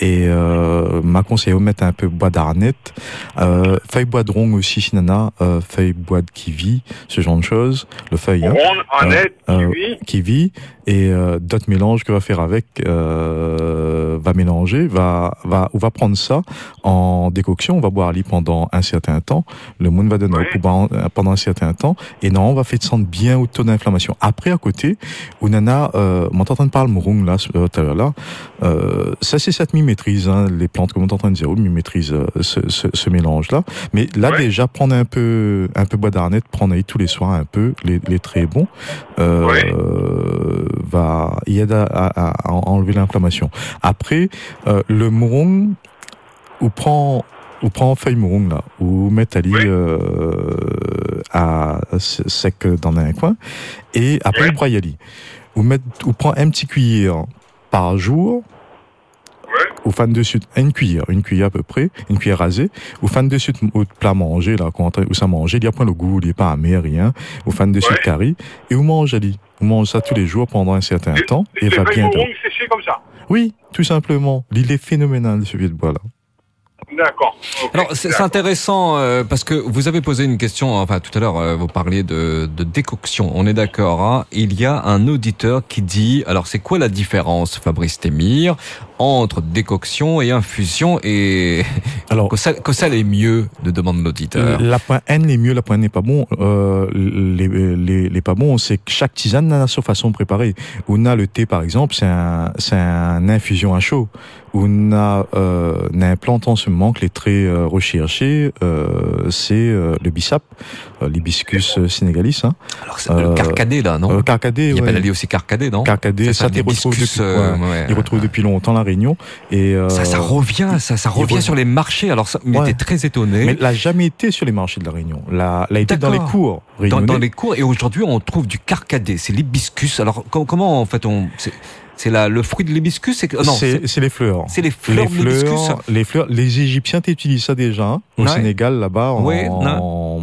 Et euh, ma conseille au mettre un peu bois d'arnette, euh, feuille bois de ronge aussi, si nana, euh, feuille bois de kiwi, ce genre de choses. Le feuille. hein. Arnette, Euh, kiwi. kiwi et euh, d'autres mélanges que va faire avec euh, va mélanger va va on va prendre ça en décoction on va boire lit pendant un certain temps le monde va donner au pouvoir pendant un certain temps et non on va faire descendre bien au taux d'inflammation. Après à côté on en a euh, on est en train de parler mourung là euh, tout à l'heure là. Euh, ça c'est cette mi maîtrise hein, les plantes comme on est en train de dire mi maîtrise euh, ce, ce, ce mélange là mais là déjà prendre un peu un peu bois d'arnette prendre tous les soirs un peu les, les très bons euh, va y aide à, à- à enlever l'inflammation. Après, euh, le mourong, ou prend ou prend feuille mourong là, ou met à lit euh, à sec dans un coin, et après à lit. Ou met, ou prend un petit cuillère par jour, ou fan dessus une cuillère, une cuillère à peu près, une cuillère rasée, ou fan dessus au plat manger là, quand où ça manger, il y a pas le goût, il n'est pas amer rien, ou fan dessus de curry, et vous mange lit. Vous mange ça tous les jours pendant un certain temps, et Les va feuilles bien. mourons séchées comme ça. Oui, tout simplement. L'île est phénoménale, ce vieux de bois là. D'accord. Alors c'est intéressant euh, parce que vous avez posé une question, enfin tout à l'heure euh, vous parliez de, de décoction, on est d'accord, hein il y a un auditeur qui dit, alors c'est quoi la différence Fabrice Témir entre décoction et infusion et alors que ça, que ça l'est mieux de demande l'auditeur? La point N est mieux, la point N n'est pas bon. Euh, les, les, les pas bons, c'est que chaque tisane a sa façon de préparer. On a le thé, par exemple, c'est un, c'est un infusion à chaud. On a euh, un plante en ce moment que les très euh, recherchés, euh, c'est euh, le bissap, l'hibiscus sénégalis. Hein. Alors c'est le carcadé là, non? Carcadé, Il y a ouais. pas aussi carcadé, non? Carcadé, ça, retrouvé l'hibiscus, depuis, ouais, il retrouve depuis longtemps la Réunion. Et Ça, ça revient, ça, ça il revient sur les marchés. Alors, ça, j'étais très étonné. Mais l'a jamais été sur les marchés de la Réunion. L'a, l'a été dans les cours dans, les cours, et aujourd'hui, on trouve du carcadé. C'est l'hibiscus. Alors, com- comment, en fait, on, c'est, la, le fruit de l'hibiscus? C'est, que- non, c'est, c'est les fleurs. c'est les fleurs les de l'hibiscus. fleurs, les fleurs, les Égyptiens utilisent ça déjà hein, au Ouais. Sénégal là-bas, en, Ouais, en-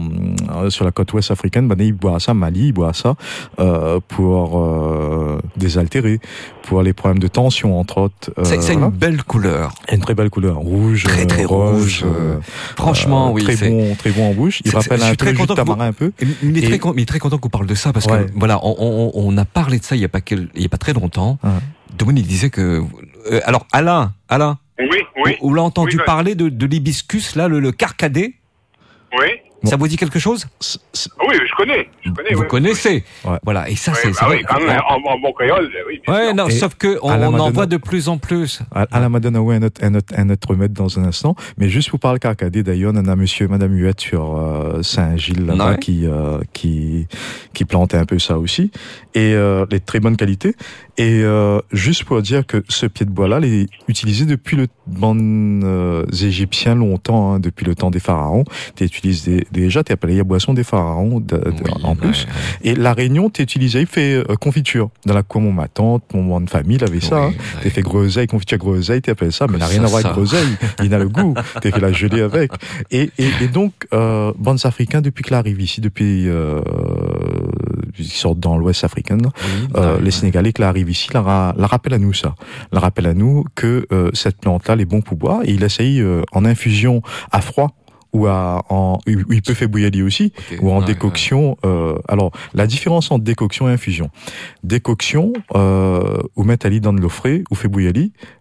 euh, sur la côte ouest africaine. Ben, ils boivent ça, Mali, ils boivent ça euh, pour euh, désaltérer, pour les problèmes de tension entre autres. euh, C'est, c'est une voilà. belle couleur. une très belle couleur, rouge, Très, très euh, rouge, euh, franchement, oui, très c'est- bon, très bon en bouche. Il rappelle un peu très le tamarin un peu. Il est, très, con- il est très content vous parle de ça parce que voilà, on, on, on a parlé de ça il y a pas quel, il y a pas très longtemps. Dominique disait que euh, alors Alain, Alain, Oui, oui. on, on l'a entendu Oui, bah- parler de, de l'hibiscus là, le, le carcadé. Oui. Ça vous dit quelque chose? Oui, je connais. Je connais Vous oui. connaissez. Voilà, et ça Oui, c'est bah oui, quand que- même, en, en bon créole, oui. Ouais, non, sauf que on, on en Madonna- voit de plus en plus. À, à la Madonna, ouais, un autre, un autre, un autre remède dans un instant. Mais juste pour parler carcadé, d'ailleurs, on a monsieur et madame Huette sur euh, Saint-Gilles, là-bas, Ouais. qui, euh, qui, qui plantait un peu ça aussi. Et euh, les très bonnes qualités. Et juste pour dire que ce pied de bois-là, il est utilisé depuis le banc euh, égyptiens longtemps, hein, depuis le temps des pharaons. Tu utilisé déjà, tu appelé boisson des pharaons de- de- en plus. Et la Réunion, tu utilisé, il fait euh, confiture. Dans la cour, ma tante, mon mon de famille, il avait ça. hein. T'as fait groseille, confiture groseille, tu appelles ça, mais il n'a rien à voir avec groseille. Il a le goût. T'as fait la gelée avec. Et, et, et donc, euh, bandes africains, depuis qu'il arrive ici, depuis, euh, ils sortent dans l'Ouest africain, euh, les Sénégalais qui arrivent ici, la, la rappellent à nous ça. La rappellent à nous que euh, cette plante-là, elle est bon pour boire. Et il essaye euh, en infusion à froid ou à en il peut faire bouillir aussi ou en décoction euh, alors la différence entre décoction et infusion. Décoction euh, ou mettre à dans de l'eau frais ou fait bouillir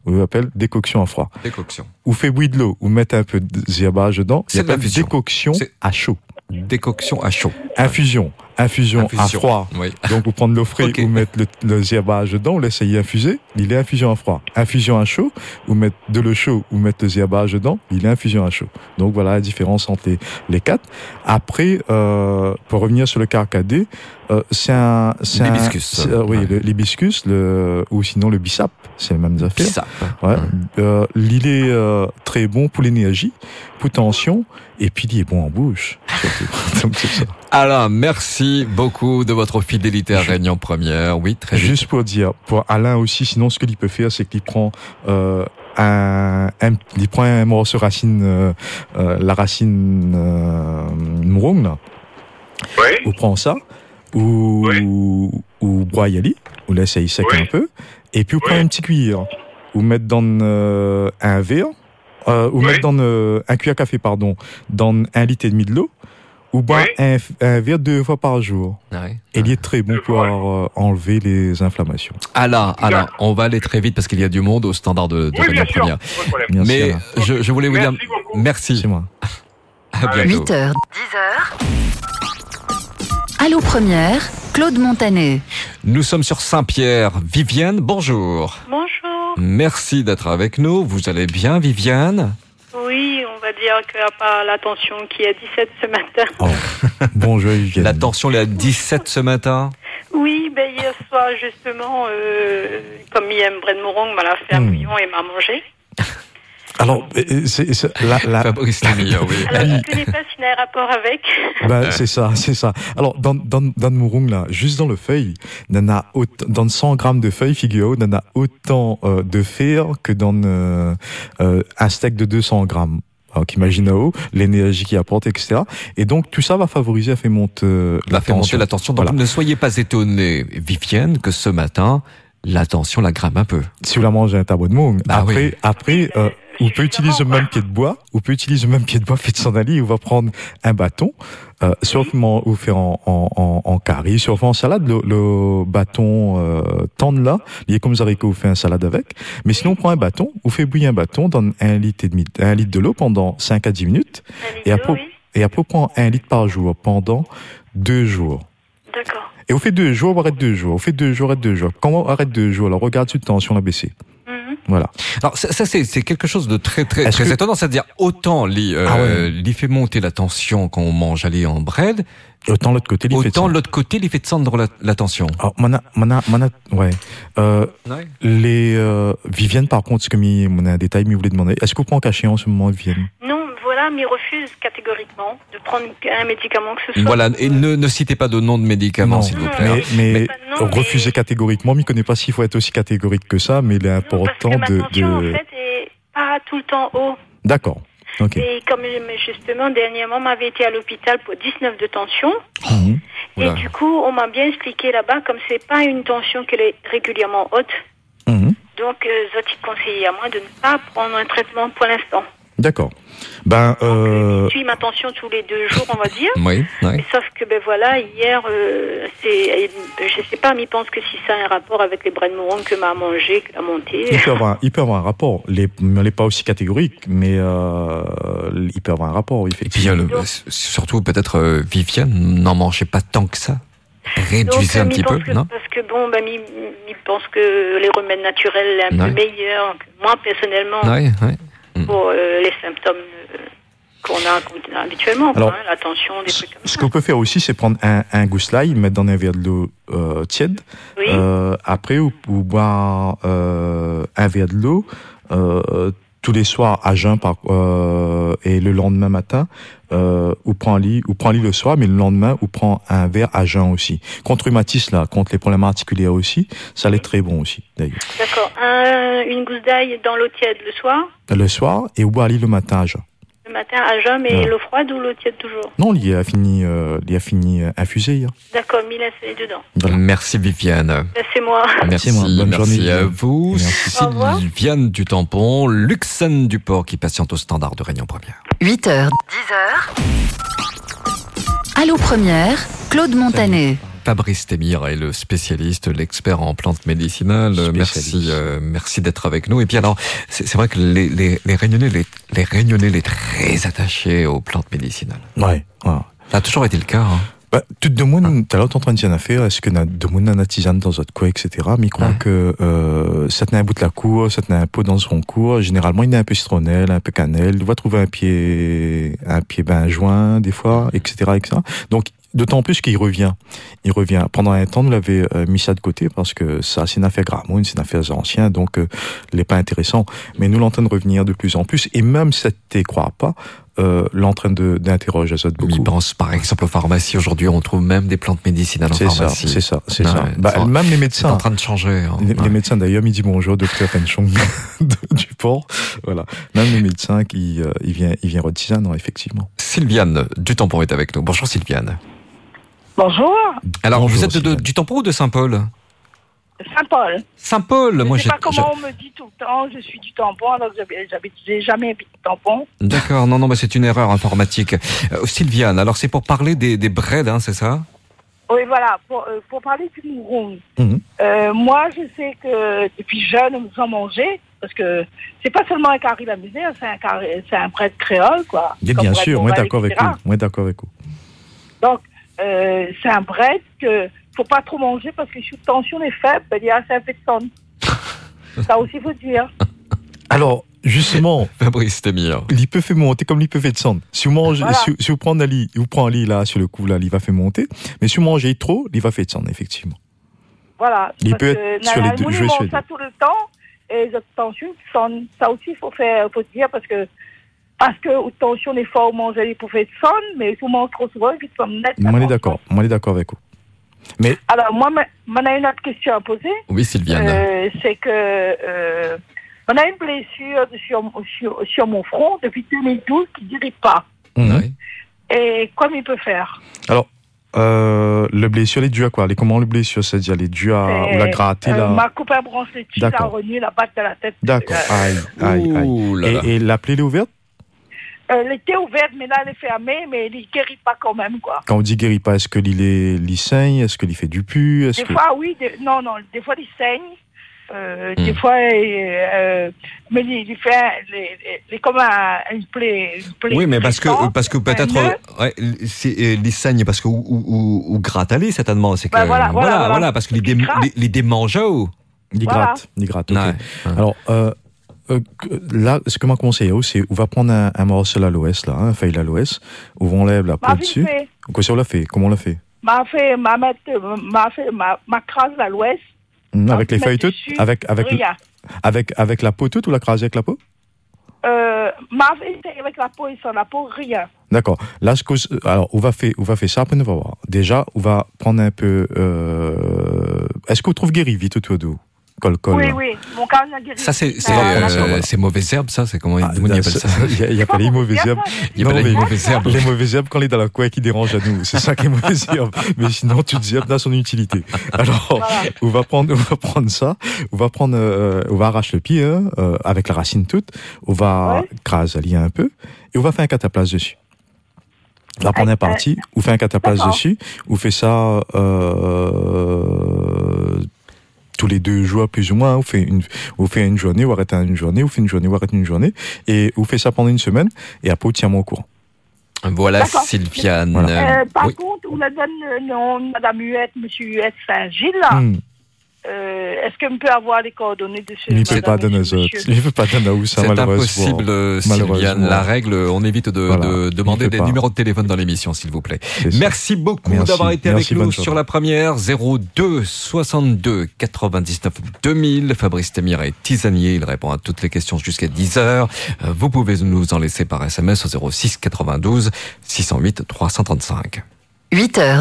on appelle décoction à froid. Décoction. ou fait bouillir de l'eau ou mettre un peu de ziabage dedans C'est décoction à chaud. Décoction à chaud. infusion infusion, à froid. Oui. donc vous prendre l'eau frais ou mettre le, le ziabage dedans ou l'essayer infuser il est infusion à froid. Infusion à chaud ou mettre de l'eau chaud ou mettre le ziabage dedans il est infusion à chaud. Donc voilà la différence entre les, les quatre. Après euh, pour revenir sur le carcadé euh, c'est un c'est un- L'hibiscus. euh, oui le- l'hibiscus le ou sinon le bissap c'est les mêmes affaires. Bissap. ouais. Euh, il est euh, très bon pour l'énergie pour tension et puis il est bon en bouche surtout. Donc c'est ça Alain, merci beaucoup de votre fidélité à Réunion Première. Oui, très vite. Juste pour dire, pour Alain aussi, sinon ce qu'il peut faire, c'est qu'il prend euh, un, un- il prend un morceau racine, euh, euh, la racine euh, mourong, là. Ou prend ça, ou ou broyali, ou laisse il sec un peu, et puis ou prend une petite cuillère, ou mettre dans euh, un verre, euh, ou mettre dans euh, un cuillère à café, pardon, dans un litre et demi de l'eau, ou boire un, un verre deux fois par jour. Ouais. Et il est très bon pour euh, enlever les inflammations. Alain, Alain, on va aller très vite parce qu'il y a du monde au standard de, de Oui, Réunion bien sûr, Première. pas de problème. Merci, Mais je, je voulais vous dire merci. C'est moi. À bientôt. 8h, 10h. Allô Première, Claude Montanet. Nous sommes sur Saint-Pierre. Viviane, bonjour. Bonjour. Merci d'être avec nous. Vous allez bien, Viviane? Va dire qu'à part la tension qui est à 17 ce matin. Bonjour, Viviane. La tension est à 17 ce matin. Oui, ben hier soir, justement, euh, comme il aime Bren Morong, m'a la fait un Hmm. bouillon et m'a mangé. Alors, c'est c'est- la, la, Fabrice oui. Alors, je ne connais pas s'il a un rapport avec. Ben, c'est ça, c'est ça. Alors, dans, dans, dans le mourung, là, juste dans le feuille, autant, dans 100 grammes de feuilles, figure, il y en a autant euh, de fer que dans euh, euh, un steak de 200 grammes. Haut, l'énergie qu'il apporte, etc. Et donc, tout ça va favoriser à faire monter euh, Va faire monter la tension. Donc Voilà. ne soyez pas étonnés, Viviane, que ce matin, la tension la grimpe un peu. Si vous la mangez un tableau de mourung. Bah après, oui. après, euh, Ou peut utiliser le même pied de bois, ou peut utiliser le même pied de bois fait de sandalie, ou va prendre un bâton, euh, sûrement ou faire en, en, en, en curry, sûrement en salade, le, le bâton euh, tendre là, il est comme ça que vous faites un salade avec. Mais sinon, on prend un bâton, vous fait bouillir un bâton, dans un litre et demi, un litre de l'eau pendant 5 à 10 minutes, et après, et après, on prend un litre par jour pendant deux jours. D'accord. Et on fait deux jours, on arrête deux jours. On fait deux jours, arrête deux jours. Quand on arrête deux jours, alors regarde sur le tension la baissé. Voilà. Alors ça, ça, c'est c'est quelque chose de très très très que- étonnant, c'est-à-dire autant l'y euh, Ah ouais. fait monter la tension quand on mange aller en bread, autant l'autre côté l'y fait autant l'autre côté l'y fait descendre la, la tension. Alors, mana, mana, mana, ouais. Euh, Ouais. Les euh, Vivienne, par contre, ce que mi, mon un détail, mi voulait demander. Est-ce que vous prenez cachet en ce moment, Vivienne Non, mais il refuse catégoriquement de prendre un médicament que ce soit. Voilà, et ne, ne citez pas de nom de médicaments, Non. s'il vous plaît. Mais, mais, non, mais- refuser catégoriquement, mi connaît pas s'il faut être aussi catégorique que ça, mais il est important Ma de. tension, de... en fait, est pas tout le temps haut. D'accord. Ok. Et comme justement, dernièrement, m'avait été à l'hôpital pour 19 de tension. Mhm. Et du coup, on m'a bien expliqué là-bas, comme c'est pas une tension qui est régulièrement haute, Mhm. donc euh, Zotic conseillé à moi de ne pas prendre un traitement pour l'instant? D'accord. Ben, euh, Je suis ma tension tous les deux jours, on va dire. Oui, oui. Mais sauf que ben voilà, hier, euh, c'est, je sais pas, mais pense que si ça a un rapport avec les bras de mouron que m'a mangé, que a monté. il peut avoir, un- il peut avoir un rapport. Les, mais on n'est pas aussi catégorique, mais euh, il peut avoir un rapport, oui, Et puis il y a effectivement. le, surtout peut-être euh, Viviane, n'en mangez pas tant que ça. Réduisez euh, un petit peu, que- non? Parce que bon, ben, m'y pense que les remèdes naturels un Ouais. peu meilleurs, que moi personnellement, Ouais, ouais. Pour euh, les symptômes euh, qu'on a, qu'on a habituellement, quoi, Alors, hein, la tension, des trucs comme Ce qu'on peut faire aussi, c'est prendre un, un gousselay, mettre dans un verre de l'eau euh, tiède. Oui. Euh, après, ou, ou boire euh, un verre de l'eau euh, tous les soirs à jeun par, euh, et le lendemain matin, euh, ou prend un lit, ou prend un lit le soir, mais le lendemain, ou prend un verre à jeun aussi. Contre rhumatisme, là, contre les problèmes articulaires aussi, ça l'est très bon aussi, d'ailleurs. D'accord. Un- une gousse d'ail dans l'eau tiède le soir, Le soir, et ou boire un lit le matin à jeun. Le matin à jeun, mais Ouais. l'eau froide ou l'eau tiède toujours? Non, il a fini, euh, il a fini euh, infusé hier. D'accord, mille essais dedans. Merci Viviane. Ben, c'est moi. Merci, moi. Bonne merci journée, à Viviane. vous. Au revoir. Sylviane du Tampon, Luxane Duport qui patiente au standard de Réunion Première. 8h, 10h. Allô Première, Claude Montanet. Fabrice Témir est le spécialiste, l'expert en plantes médicinales. Merci, euh, merci d'être avec nous. Et puis alors, c'est vrai que les, les, les Réunionnais, les, les Réunionnais, les très attachés aux plantes médicinales. Ouais, voilà. Ça a toujours été le cas. Hein. Bah, tout de monde, t'as l'autre en train de dire une affaire, est-ce que de monde a tisane dans votre coin, etc. Mais il croit que, euh, ça tenait un bout de la cour, ça tenait un pot dans son cours. Généralement, il y a un peu citronnelle, un peu cannelle. Il va trouver un pied, un pied ben joint, des fois, etc., etc. Donc, d'autant plus qu'il revient. Il revient. Pendant un temps, nous l'avait euh, mis ça de côté parce que ça, c'est une affaire Gramoun, c'est une affaire ancien, donc, euh, il n'est pas intéressant. Mais nous l'entendons de revenir de plus en plus. Et même si ça ne croit pas, euh, l'entraîne de- d'interroger à ça beaucoup. Il pense par exemple aux pharmacies. Aujourd'hui, on trouve même des plantes médicinales en C'est ça, pharmacie. c'est ça, c'est ça. Bah, ça- même les médecins. en train de changer. hein. Les, les médecins d'ailleurs, ils disent bonjour, docteur Fenchong du port. Voilà. Même les médecins qui, euh, il vient, il vient retiser, non, effectivement. Sylviane du Tampon est avec nous. Bonjour Sylviane. Bonjour, Alors, Bonjour, vous êtes de- du Tampon ou de Saint-Paul? Saint-Paul. Saint-Paul, moi je sais pas comment on me dit tout le temps, je suis du tampon, alors j'ai jamais habité tampon. D'accord, non, non, mais c'est une erreur informatique. Euh, Sylviane, alors c'est pour parler des, des breads, hein, c'est ça? Oui, voilà, pour, euh, pour parler du mouron. Mhm. Euh, moi, je sais que depuis jeune, nous en manger, parce que c'est pas seulement un carré la misère, c'est un carré, c'est un prêtre créole, quoi. Bien, Comme bien sûr, moi Morel, d'accord avec vous. Moi d'accord avec vous. Donc, euh, c'est un bread que faut pas trop manger parce que sous tension est faible, il y a assez infection. Ça aussi, faut dire. Alors, justement. Fabrice peut faire monter comme il peut faire descendre. Si vous mangez, Voilà. si, si vous prenez un lit, vous prenez un lit là, sur le coup là, il va faire monter. Mais si vous mangez trop, il va faire descendre, effectivement. Voilà. Il peut que être sur les deux- sur mange les ça tout le temps et les tensions sont, ça aussi faut faire, faut dire parce que parce que aux tensions des fois on mange les pour faire son, mais on mange trop souvent, il peut net. Moi, on est d'accord. Moi, on est d'accord avec vous. Mais, Alors moi, m'en a une autre question à poser. Oui, Sylviane. Euh, c'est que euh, on a une blessure de- sur, sur, sur mon front depuis 2012 qui ne guérit pas. Mhm. Et comme il peut faire? Alors, Euh, le blessure, elle est due à quoi? Elle est comment le blessure? C'est-à-dire, elle est due à. Ou la gratter euh, là Ma coupe à bronze la D'accord. renier, la batte de la tête. D'accord. Euh, Aïe, aïe, aïe. Ouh là là. Et, et la plaie, elle est ouverte? euh, elle était ouverte, mais là, elle est fermée, mais elle ne guérit pas quand même, quoi. Quand on dit guérit pas, est-ce que l'il est, l'il saigne? Est-ce que l'il fait du pu? Des que... fois, oui, non, non, des fois, il saigne. Euh, Hmm. Des fois, euh, mais il, fait les, les, les- comme un, une plaie. Oui, mais parce que, parce que peut-être, euh, ouais, c'est, euh, les saignes, parce que, ou, ou, ou, gratte aller, certainement, c'est que, Bah, voilà, voilà, voilà. parce que les, dé, les, les démangeaux. Il Voilà. gratte, il gratte, ok. Alors, euh, euh, là, ce que m'a conseillé, c'est on va prendre un, un morceau à l'ouest, là, un feuille à l'ouest, où on lève la peau dessus. fait. Comment ça on l'a fait Comment on l'a fait? M'a fait m'a mettre m'a fait ma, crase à l'ouest Hum, Avec les feuilles toutes? avec, avec, rien. avec, avec la peau toute ou la craser avec la peau? Euh, m'a fait avec la peau et sans la peau rien D'accord. Là, ce que, alors, on va faire, on va faire ça, après on va voir. Déjà, on va prendre un peu, euh, est-ce qu'on trouve guéri vite autour d'eau Col, col. oui oui mon a guéri Ça, c'est, c'est, Ah, euh, voilà. c'est mauvaises herbes, ça, c'est comment, comment on appelle ça-? Il n'y a, pas les mauvaises herbes. Il y a pas les mauvaises herbes. Les mauvaises herbes quand on est dans la couette qui dérange à nous. C'est ça qui est mauvaises herbes. Mais sinon, toutes herbes ont son utilité. Alors, on va prendre, on va prendre ça. On va prendre, euh, on va arracher le pied, hein, euh, avec la racine toute. On va craser lier un peu. Et on va faire un cataplasme dessus. On va prendre un parti, ou fait un cataplasme dessus, ou fait ça, euh, tous les deux jours plus ou moins, on fait une, on fait une journée, ou arrête une journée, ou fait une journée, ou arrête une journée, et on fait ça pendant une semaine, et après on tient mon courant. Voilà. Sylviane. Euh, par Oui. contre on la donne le nom de Madame Huette Monsieur Huette Saint-Gilles là Hmm. Euh, est-ce que me peut avoir les coordonnées de ce Il ne peut pas donner aux monsieur autres. Il ne peut pas donner à où ça, C'est malheureusement. impossible, euh, Sylviane. La règle, on évite de, Voilà. de demander des pas. numéros de téléphone dans l'émission, s'il vous plaît. Merci beaucoup d'avoir été Merci, avec nous sur la première 02 62 99 2000. Fabrice Temir est tisanier. Il répond à toutes les questions jusqu'à 10 heures. Euh, Vous pouvez nous en laisser par SMS au 06 92 608 335. 8h, 10h.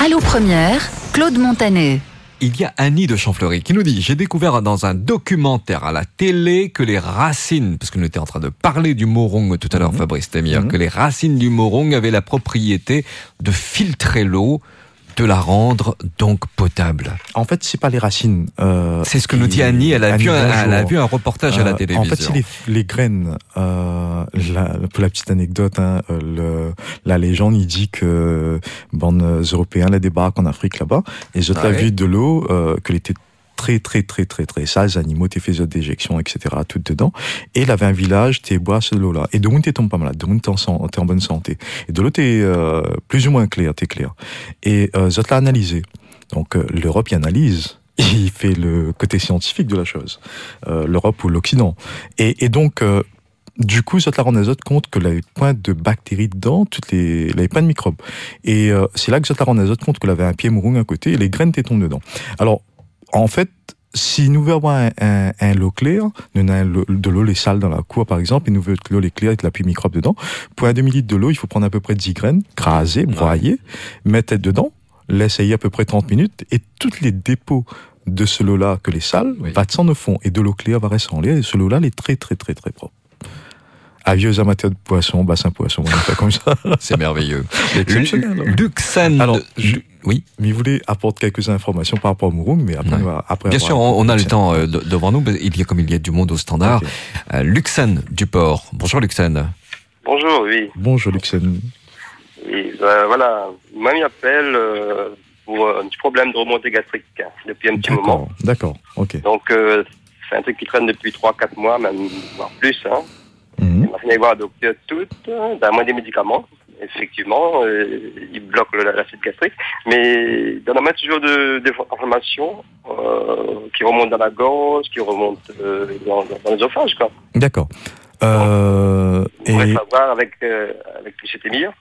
Allô Première, Claude Montanet. Il y a Annie de Champfleury qui nous dit J'ai découvert dans un documentaire à la télé que les racines, parce que nous étions en train de parler du morong tout à l'heure, Fabrice Temir, que les racines du morong avaient la propriété de filtrer l'eau, de la rendre donc potable. En fait, c'est pas les racines. euh, C'est ce que nous dit Annie. Elle a, Annie, vu, un, elle a vu un reportage à la Euh, télévision. En fait, c'est les, les graines. Euh, la, pour la petite anecdote, hein, euh, le, la légende, il dit que bande européens la débarquent en Afrique là-bas, et je t'ai Ouais. vu de l'eau euh, qu'elle était très très très très très sale, les animaux t'es fait d'éjection, etc. tout dedans. Et il avait un village, t'es bois ce là. Et de où t'es tombé pas malade, de où t'es en, bonne santé? Et de l'eau t'es euh, plus ou moins clair, t'es clair. Et euh, je l'ai analysé. Donc euh, l'Europe y analyse. Il fait le côté scientifique de la chose, euh, l'Europe ou l'Occident. Et, donc, du coup, ça te la rend les compte que la point de bactéries dedans, toutes les, pas de microbes. Et c'est là que ça te la rend les compte qu'il avait un pied mourung à côté et les graines tombent dedans. Alors, en fait, si nous voulons un, un, un lot clair, nous avons de l'eau les sales dans la cour par exemple, et nous voulons que l'eau les claire avec la pluie microbe dedans, pour un demi-litre de l'eau, il faut prendre à peu près 10 graines, craser, broyer, mettre dedans, laisser à peu près 30 minutes, et tous les dépôts de ce lot-là que les sales va descendre au fond, et de l'eau claire va rester en l'air, et ce lot-là, il est très très très très propre. Avis aux amateurs de poissons, bassin poisson, on fait comme ça. C'est merveilleux. Luxane. Alors, de- oui. Mais il voulait apporter quelques informations par rapport au Mourung, mais après, après Bien sûr, on, on a le temps euh, de- devant nous. mais Il y a comme il y a du monde au standard. Euh, Luxane Duport. Bonjour Luxane. Bonjour, oui. Bonjour Luxen. Oui, euh, voilà, mamie appelle euh, pour euh, un petit problème de remontée gastrique hein, depuis un petit moment. D'accord, ok. Donc, euh, c'est un truc qui traîne depuis 3-4 mois, même voire plus. Hein. Mhm. On a fini voir un docteur tout, euh, dans moins des médicaments. Effectivement, euh, il bloque le- l'acide gastrique, mais il en a toujours de, des inflammations euh, qui remontent dans la gorge, qui remontent euh, dans, dans, l'œsophage. quoi. D'accord. Euh, On pourrait et savoir avec, euh, avec M. Témir,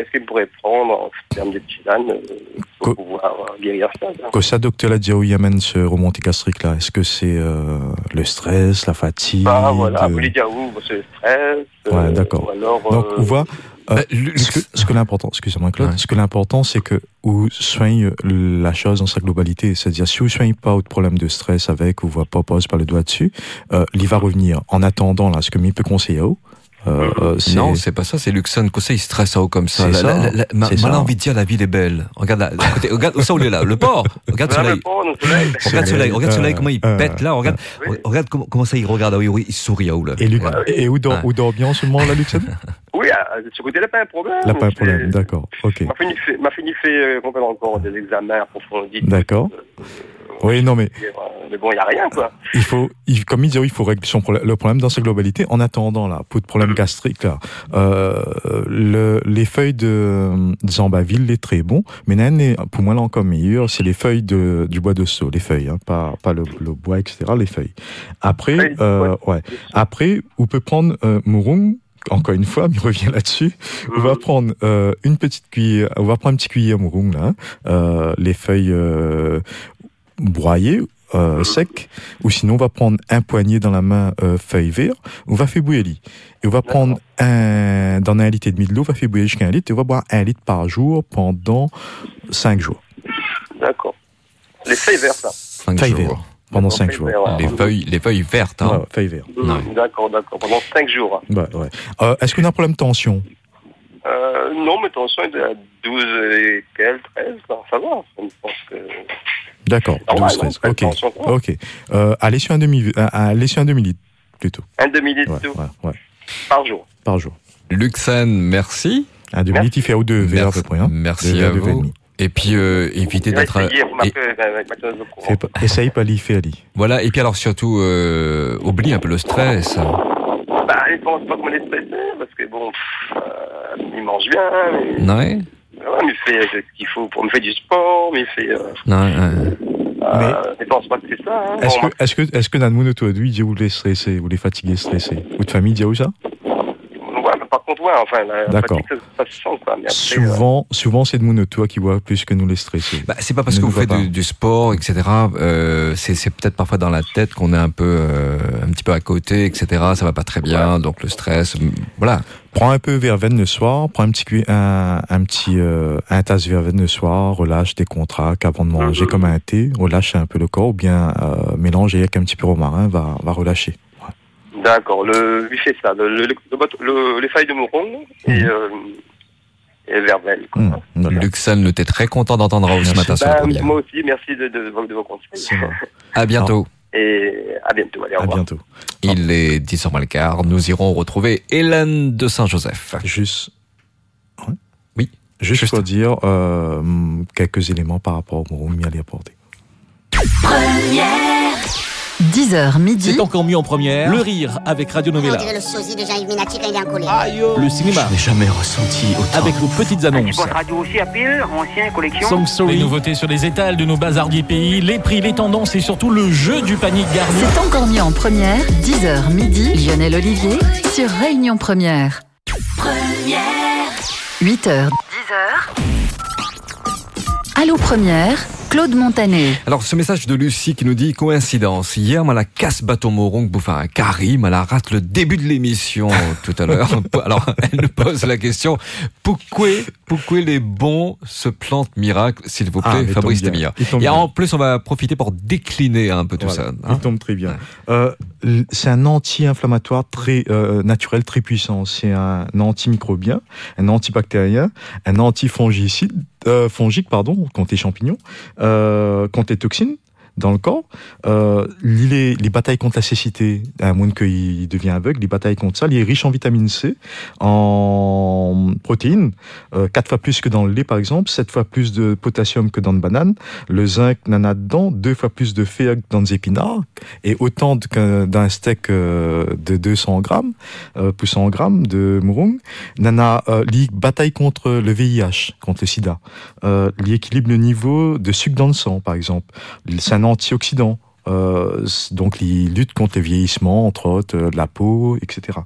qu'est-ce qu'il pourrait prendre en termes de tisane euh, pour pouvoir euh, guérir ça. que ça, docteur, l'a dit au Yémen, ce remontée gastrique là, est-ce que c'est euh, le stress, la fatigue Ah, voilà, euh, vous voulez dire où C'est le stress Ouais, euh, d'accord. ou alors, Donc, euh, on voit. euh, ce que, ce que l'important, excusez-moi Claude, ce que l'important c'est que vous soignez la chose dans sa globalité, c'est-à-dire si vous soignez pas de problème de stress avec, ou vous pas pose par le doigt dessus, euh, il va revenir. En attendant là, ce que mi peut conseiller à vous, Euh, c'est- Non, c'est pas ça, c'est Luxon. Conseil, il stresse ça haut comme ça. La- ça, la- la- ma- mal envie de dire la ville est belle. Regarde là, côté, regarde où ça où il est là, le port. Regarde soleil. le port, le soleil. Regarde soleil, regarde soleil Euh, comment il euh, pète là. Regarde, regarde comment, comment ça il regarde. Ah oui, oui, il sourit à où là. Et, Luc- et où, dort, où dort bien en ce moment, là, Luxon? Oui, à- de ce côté-là, pas un problème. Là, pas un problème, d'accord. Ok. Ma fini fait, m'a fini fait euh, fait encore des examens approfondis. D'accord. Oui, non, mais Euh, Mais bon, il n'y a rien, quoi. il faut, il- comme il dit, il faut régler son problème, le problème dans sa globalité. En attendant, là, pour le problème gastrique, là, euh, le, les feuilles de, de Zambaville, les très bons, mais pour moi, là encore meilleur, c'est les feuilles de, du bois de saut, les feuilles, hein, pas, pas le, le bois, etc., les feuilles. Après, euh, ouais. Après, on peut prendre, euh, Murung, encore une fois, mais revient là-dessus. On va prendre euh, une petite cuillère, on va prendre un petit cuillère Murung, là, hein, euh, les feuilles euh, broyées, euh, sec, ou sinon on va prendre un poignet dans la main euh, feuille vert, on va faire bouillir. Et on va prendre un, dans un litre et demi de l'eau, on va faire bouillir jusqu'à un litre, et on va boire un litre par jour pendant cinq jours. D'accord. Les feuilles vertes, là. Cinq Feuilles jours. vertes, pendant cinq jours. Les feuilles, les feuilles vertes. Hein. Ouais, feuilles vertes. Mmh, D'accord, d'accord. Pendant 5 jours. Euh, Est-ce qu'on a un problème de tension? Euh, non, mais attention, il est à 12 et quel, 13, là, ça va. Je pense que... D'accord, Normal, 12, 13. non, Ok, tension, quoi. ok. Euh, allez sur un demi, euh, allez sur un demi litre plutôt. Un demi-litre Ouais, ouais, ouais, par jour. par jour. Luxan, merci. Un demi litre, il fait au deux verres à peu près. Hein. Merci Deux à deux vous. demi. Et puis euh, va d'être. Essaye pas l'y, fais Ali. Voilà. Et puis alors surtout, euh, oublie un peu le stress. Bah, il pense pas comment les stresser, parce que bon, pff, euh, il mange bien, mais... Ouais. Ouais, mais il fait ce qu'il faut pour me faire du sport, mais il fait... Euh, ouais. euh, il pense pas que c'est ça. Hein. Est-ce Bon, que, est-ce que, est-ce que dans le monde de lui, vous les stressez, vous les fatiguez, stressés Ou de famille, dit où ça? mais par contre, ouais, enfin, la D'accord. ça, ça se sent, quoi. Mais après, euh, Souvent, souvent c'est de monde autour qui voit plus que nous les stressés. Bah, c'est pas parce Ne que vous nous faites du, du sport, etc. Euh, c'est c'est peut-être parfois dans la tête qu'on est un peu, euh, un petit peu à côté, etc. Ça va pas très bien, donc le stress, voilà. Prends un peu verveine le soir, prends un petit un, un petit euh, un tasse verveine le soir, relâche des contracts avant de manger comme un thé, relâche un peu le corps ou bien euh, mélange avec un petit peu romarin, va va relâcher. D'accord, le, lui fait ça, le, le, le, bâton- le- les feuilles de mouron Mhm. et, euh, et. Luxan, nous t'es très content d'entendre ce matin sur le Bah, premier. moi aussi, merci de, de, vos- de vos conseils. À bientôt. Et à bientôt, allez, au revoir. bientôt. Il est 10h moins le quart. Nous irons retrouver Hélène de Saint-Joseph. Juste. Oui. Juste, pour dire euh, quelques éléments par rapport au Moroumi à les apporter. 10h midi. C'est encore mieux en première. Le rire avec Radio On Novella. dirait le sosie de Jean-Yves Minati quand il est en colère. Le cinéma. Je n'ai jamais ressenti autant. Avec vos petites annonces. radio aussi à pile, ancien collection. Song Story. Les nouveautés sur les étals de nos bazardiers pays, les prix, les tendances et surtout le jeu du panier de garni. C'est encore mieux en première. 10h midi. Lionel Olivier sur Réunion Première. 8h. 10h. Allô Première. Claude Montanet. Alors, ce message de Lucie qui nous dit coïncidence. Hier, moi, la casse bâton moron bouffe un Karim, elle a rate le début de l'émission tout à l'heure. Alors, elle nous pose la question pourquoi, pourquoi les bons se plantent miracle, s'il vous Ah, plaît, il Fabrice. Temir. Il tombe Et bien. en plus, on va profiter pour décliner un peu tout Voilà, ça. il tombe très bien. Euh, c'est un anti-inflammatoire très euh, naturel, très puissant. C'est un antimicrobien, un antibactérien, un antifongicide, euh, fongique pardon, contre les champignons, euh, contre les toxines dans le corps. Euh, les, les batailles contre la cécité, à moins qu'il devient aveugle, les batailles contre ça, il est riche en vitamine C, en protéines, euh, quatre fois plus que dans le lait par exemple, sept fois plus de potassium que dans le banane, le zinc n'en a dedans, deux fois plus de fer que dans les épinards, et autant d'un steak euh, de 200 grammes, euh, pour 100 grammes de mourung, n'en a euh, li bataille contre le VIH, contre le sida, euh, li équilibre le niveau de sucre dans le sang par exemple, c'est un antioxydant. Euh, donc, il lutte contre le vieillissement, entre autres, euh, de la peau, etc.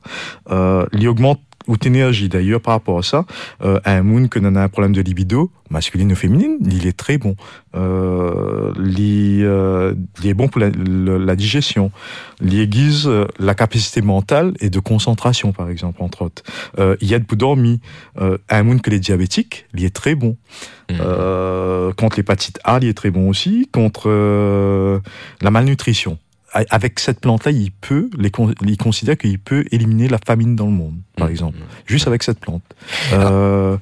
Euh, il augmente haute énergie. D'ailleurs, par rapport à ça, euh, un moon que l'on a un problème de libido, masculine ou féminine, il est très bon. Euh, il, euh, il est bon pour la, la digestion. Il aiguise euh, la capacité mentale et de concentration, par exemple, entre autres. Euh, il aide pour dormir. Euh, un moon que les diabétiques, il est très bon. Euh, contre l'hépatite A, il est très bon aussi. Contre euh, la malnutrition. Avec cette plante-là, il peut, les, il considère qu'il peut éliminer la famine dans le monde, par exemple, juste avec cette plante. Euh,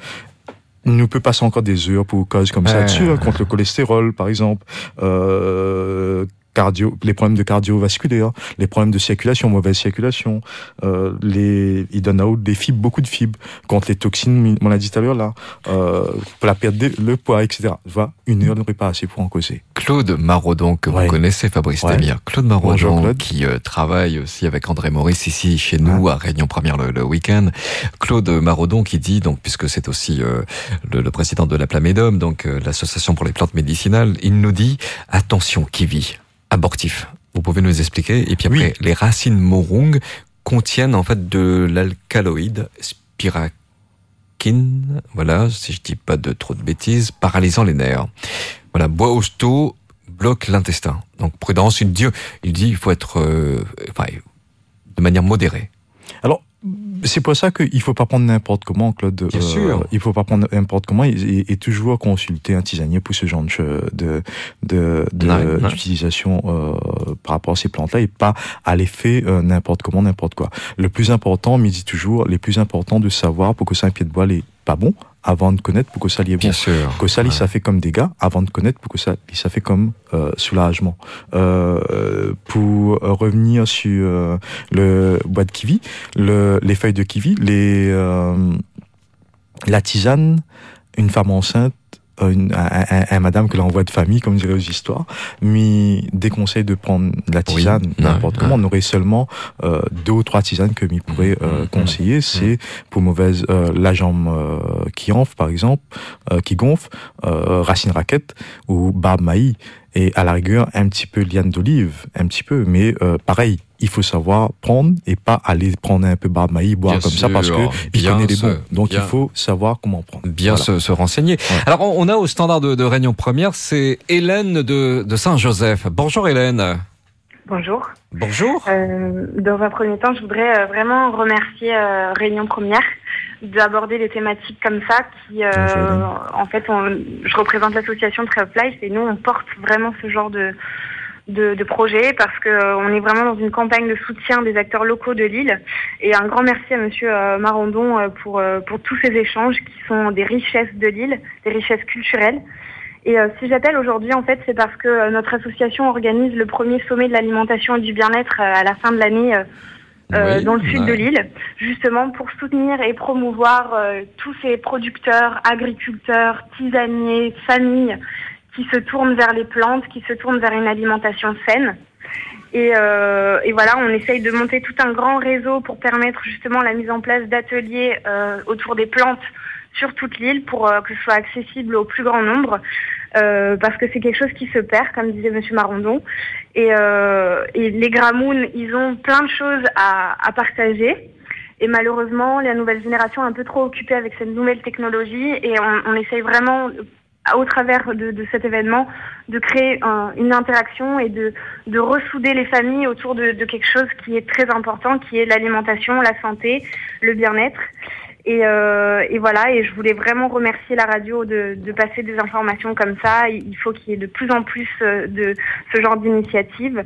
il nous peut passer encore des heures pour causes comme ça dessus, contre le cholestérol, par exemple. Euh, cardio, les problèmes de cardiovasculaire, les problèmes de circulation, mauvaise circulation, euh, les, il donne out des fibres, beaucoup de fibres contre les toxines, on l'a dit tout à l'heure là, euh, pour la perte de le poids, etc. Voilà, une heure n'aurait pas assez pour en causer. Claude Maraudon, que vous connaissez, Fabrice Ouais. Temir. Claude Maraudon, qui euh, travaille aussi avec André Maurice ici chez nous à Réunion Première le, le week-end. Claude Maraudon qui dit, donc puisque c'est aussi euh, le, le président de la Plamédome, donc euh, l'association pour les plantes médicinales, il nous dit attention, kiwi, abortif. Vous pouvez nous expliquer Et puis après, les racines morung contiennent en fait de l'alcaloïde spirakine, voilà, si je dis pas de trop de bêtises, paralysant les nerfs. Voilà, bois hosto bloque l'intestin. Donc prudence, il dit, il dit, il faut être, euh, enfin, de manière modérée. Alors, c'est pour ça qu'il faut pas prendre n'importe comment, Claude. Euh, Bien sûr. Il faut pas prendre n'importe comment et, et- et toujours consulter un tisanier pour ce genre de de d'utilisation euh, par rapport à ces plantes-là et pas à l'effet euh, n'importe comment, n'importe quoi. Le plus important, me dit toujours, les plus important de savoir pour que ça un pied de bois est pas bon avant de connaître pour que ça l'y est bon. Bien sûr. Que ça, ça fait comme dégâts avant de connaître pour que ça, ça fait comme euh, soulagement. Euh, pour revenir sur euh, le bois de kiwi, le, les feuilles de kiwi, les, euh, la tisane, une femme enceinte, une, un, un- un madame que l'envoie de famille, comme dirait aux histoires, mais déconseille de prendre la tisane Oui, n'importe comment. On aurait seulement euh, deux ou trois tisanes que m'y pourrait Mm, euh, conseiller. C'est pour mauvaise euh, la jambe euh, qui enfle, par exemple, euh, qui gonfle, euh, racine raquette ou barbe maï. Et à la rigueur, un petit peu liane d'olive, un petit peu. Mais euh, pareil, il faut savoir prendre et pas aller prendre un peu barbe maï, boire Bien comme ça parce que il bien connaît les bons. Donc bien- il faut savoir comment prendre. Bien Voilà. se, se renseigner. Alors, on on a au standard de, de Réunion Première, c'est Hélène de, de Saint-Joseph. Bonjour Hélène. Bonjour. Bonjour. Euh, dans un premier temps, je voudrais euh, vraiment remercier euh, Réunion Première d'aborder des thématiques comme ça qui, euh, en fait, on- je représente l'association Tree of Life et nous, on porte vraiment ce genre de, de, de projet parce que euh, on est vraiment dans une campagne de soutien des acteurs locaux de l'île et un grand merci à Monsieur euh, Marandon euh, pour, pour tous ces échanges qui sont des richesses de l'île, des richesses culturelles. Et si j'appelle aujourd'hui, en fait, c'est parce que notre association organise le premier sommet de l'alimentation et du bien-être à la fin de l'année euh, Oui, dans le sud de l'île, justement pour soutenir et promouvoir euh, tous ces producteurs, agriculteurs, tisaniers, familles qui se tournent vers les plantes, qui se tournent vers une alimentation saine. Et, euh, et voilà, on essaye de monter tout un grand réseau pour permettre justement la mise en place d'ateliers euh, autour des plantes sur toute l'île pour euh, que ce soit accessible au plus grand nombre. Euh, parce que c'est quelque chose qui se perd, comme disait Monsieur Marandon. Et, euh, les Gramoun, ils ont plein de choses à, partager. Et malheureusement, la nouvelle génération est un peu trop occupée avec cette nouvelle technologie et on, on essaye vraiment, au travers de, cet événement, de créer un- une interaction et de, de ressouder les familles autour de, de quelque chose qui est très important, qui est l'alimentation, la santé, le bien-être. Et, euh, et voilà, et je voulais vraiment remercier la radio de, de passer des informations comme ça. Il il faut qu'il y ait de plus en plus euh, de ce genre d'initiatives.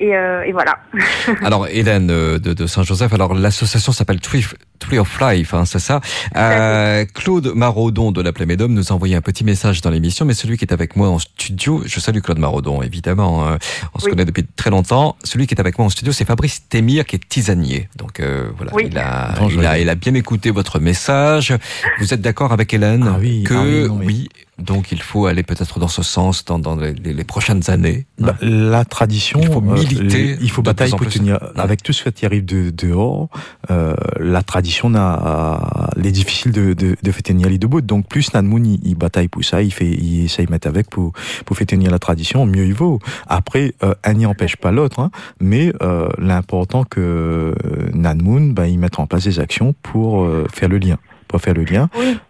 Et, euh, et voilà. Alors Hélène euh, de, de Saint-Joseph, alors l'association s'appelle Tree, Tree of Life, hein, c'est ça? Euh, Claude Maraudon de la Plémédome nous a envoyé un petit message dans l'émission, mais celui qui est avec moi en studio, je salue Claude Maraudon évidemment, hein, on se Oui. connaît depuis très longtemps, celui qui est avec moi en studio c'est Fabrice Témir qui est tisanier, donc euh, voilà, Oui. il, a, il, a, il a bien écouté votre message, vous êtes d'accord avec Hélène que ah oui, non, mais- oui, donc il faut aller peut-être dans ce sens dans, dans les, les prochaines années Bah, la tradition, Il faut euh, militer il faut batailler pour tenir. Avec tout ce qui arrive de, dehors, euh, la tradition n'a, les difficile de, de, de faire tenir les debout. Donc plus Nanmoun il, il bataille pour ça, il fait, il essaye de mettre avec pour pour faire tenir la tradition, mieux il vaut. Après, euh, un n'y empêche pas l'autre, hein, mais euh, l'important que Nanmoun, ben, il mette en place des actions pour euh, faire le lien pour faire le lien,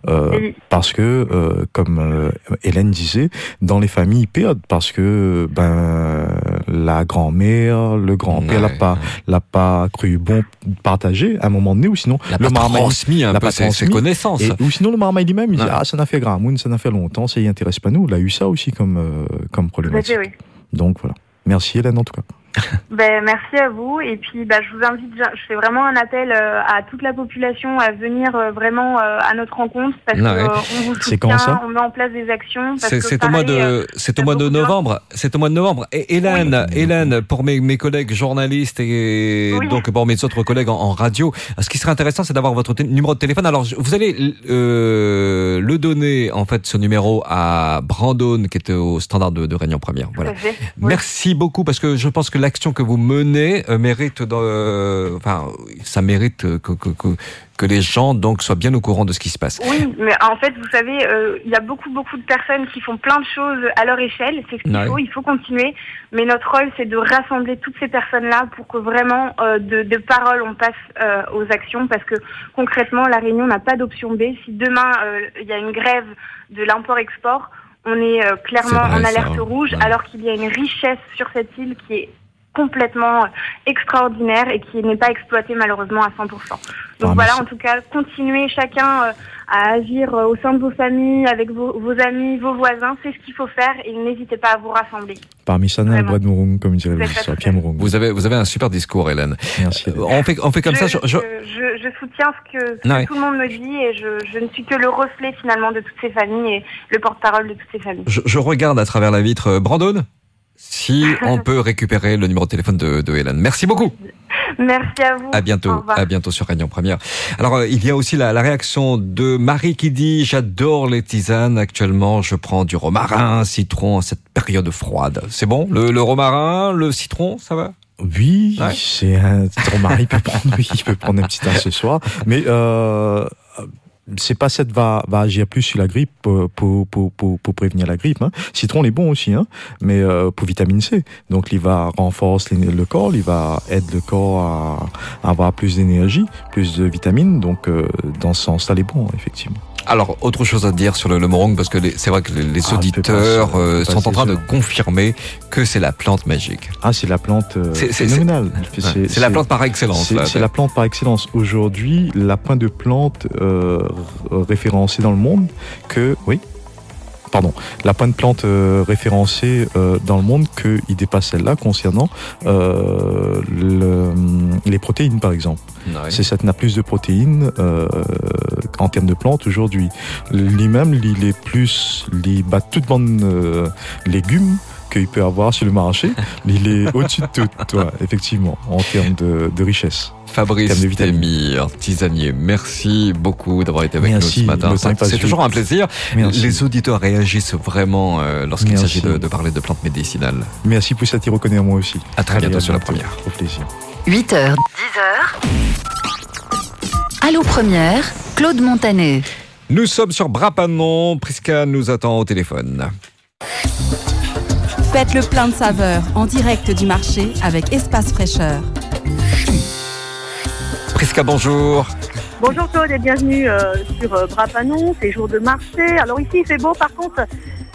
euh, parce que, euh, comme euh, Hélène disait, dans les familles, ils perdent parce que ben la grand-mère, le grand-père l'a pas, l'a pas cru bon de partager à un moment donné, ou sinon L'a le marmaille transmis un peu ses- connaissances. Et- ou sinon le marmaille lui-même, il dit Ouais. ah ça n'a fait Gramoun, ça n'a fait longtemps, ça y intéresse pas nous. Il a eu ça aussi comme euh, comme problématique. oui. Donc voilà. Merci Hélène en tout cas. Ben, merci à vous. Et puis, bah, je vous invite, je fais vraiment un appel euh, à toute la population à venir euh, vraiment euh, à notre rencontre parce ouais. qu'on vous C'est soutient, quand ça on met en place des actions. C'est au mois de c'est au mois de novembre. C'est au mois de novembre. Et Hélène, Hélène, pour mes, mes collègues journalistes et Oui. donc pour mes autres collègues en, en radio, ce qui serait intéressant, c'est d'avoir votre numéro de téléphone. Alors vous allez le donner en fait ce numéro à Brandon qui était au standard de, de Réunion Première. Voilà. Merci beaucoup parce que je pense que l'action que vous menez euh, mérite, euh, enfin, ça mérite que, que, que, que les gens donc soient bien au courant de ce qui se passe. Oui, mais en fait, vous savez, euh, il y a beaucoup, beaucoup de personnes qui font plein de choses à leur échelle. C'est ce qu'il Ouais. faut, il faut continuer. Mais notre rôle, c'est de rassembler toutes ces personnes-là pour que vraiment, euh, de, de paroles, on passe euh, aux actions. Parce que concrètement, La Réunion n'a pas d'option B. Si demain, euh, il y a une grève de l'import-export, on est euh, clairement vrai, en alerte rouge, Ouais. alors qu'il y a une richesse sur cette île qui est complètement euh, extraordinaire et qui n'est pas exploitée malheureusement à 100%. Donc Ah, voilà, en tout cas, continuez chacun euh, à agir euh, au sein de vos familles, avec vos, vos amis, vos voisins, c'est ce qu'il faut faire et n'hésitez pas à vous rassembler. Parmi ça, Vraiment. bois de Mourung, comme dirait Vous le Pierre Mourung. Vous avez vous avez un super discours, Hélène. Merci. Euh, On fait on fait comme je, ça. je- je- je- je- je soutiens ce que, ce que Ouais. tout le monde me dit et je, je ne suis que le reflet finalement de toutes ces familles et le porte-parole de toutes ces familles. Je, je regarde à travers la vitre. Brandon, si on peut récupérer le numéro de téléphone de, de Hélène. Merci beaucoup. Merci à vous. À bientôt. À bientôt sur Réunion Première. Alors, euh, il y a aussi la, la réaction de Marie qui dit J'adore les tisanes. Actuellement, je prends du romarin, citron en cette période froide. C'est bon? Le, le romarin, le citron, ça va? Oui, c'est un romarin, il peut prendre, oui, il peut prendre un petit accessoire, mais euh, c'est pas cette va va agir plus sur la grippe pour pour pour, pour, prévenir la grippe. Hein. Citron, est bon aussi, hein, mais euh, pour vitamine C. Donc, il va renforcer le corps, il va aider le corps à, à avoir plus d'énergie, plus de vitamines. Donc, euh, dans ce sens-là, il est bon, effectivement. Alors, autre chose à dire sur le, le morong, parce que c'est vrai que les, les Ah, auditeurs pas euh, sont en train de confirmer que c'est la plante magique. Ah, c'est la plante euh, C'est- phénoménale. c'est- la plante par excellence, C'est la plante par excellence. Aujourd'hui, la pointe de plante euh, référencée dans le monde que... Oui Pardon, la pointe de plante euh, référencée euh, dans le monde qu'il dépasse celle-là concernant euh, le- les protéines, par exemple. Ouais. C'est ça n'a plus de protéines euh, en termes de plantes aujourd'hui. Lui-même, il est plus, il bat toute bande euh, légumes qu'il peut avoir sur le marché. il est au-dessus de tout, toi, effectivement, en termes de, de richesse. Fabrice Termes de vitamines. Temir, tisanier, merci beaucoup d'avoir été avec Merci, nous ce matin. C'est toujours un plaisir. Merci. Les auditeurs réagissent vraiment euh, lorsqu'il s'agit de, de parler de plantes médicinales. Merci pour cette reconnaît à moi aussi. À très bientôt à sur la première. Au plaisir. 8h, 10h. Allô Première, Claude Montanet. Nous sommes sur Brapanon. Prisca nous attend au téléphone. Faites le plein de saveurs en direct du marché avec Espace Fraîcheur. Prisca, bonjour. Bonjour Claude et bienvenue euh, sur euh, Brapanon, c'est jour de marché. Alors ici il fait beau, par contre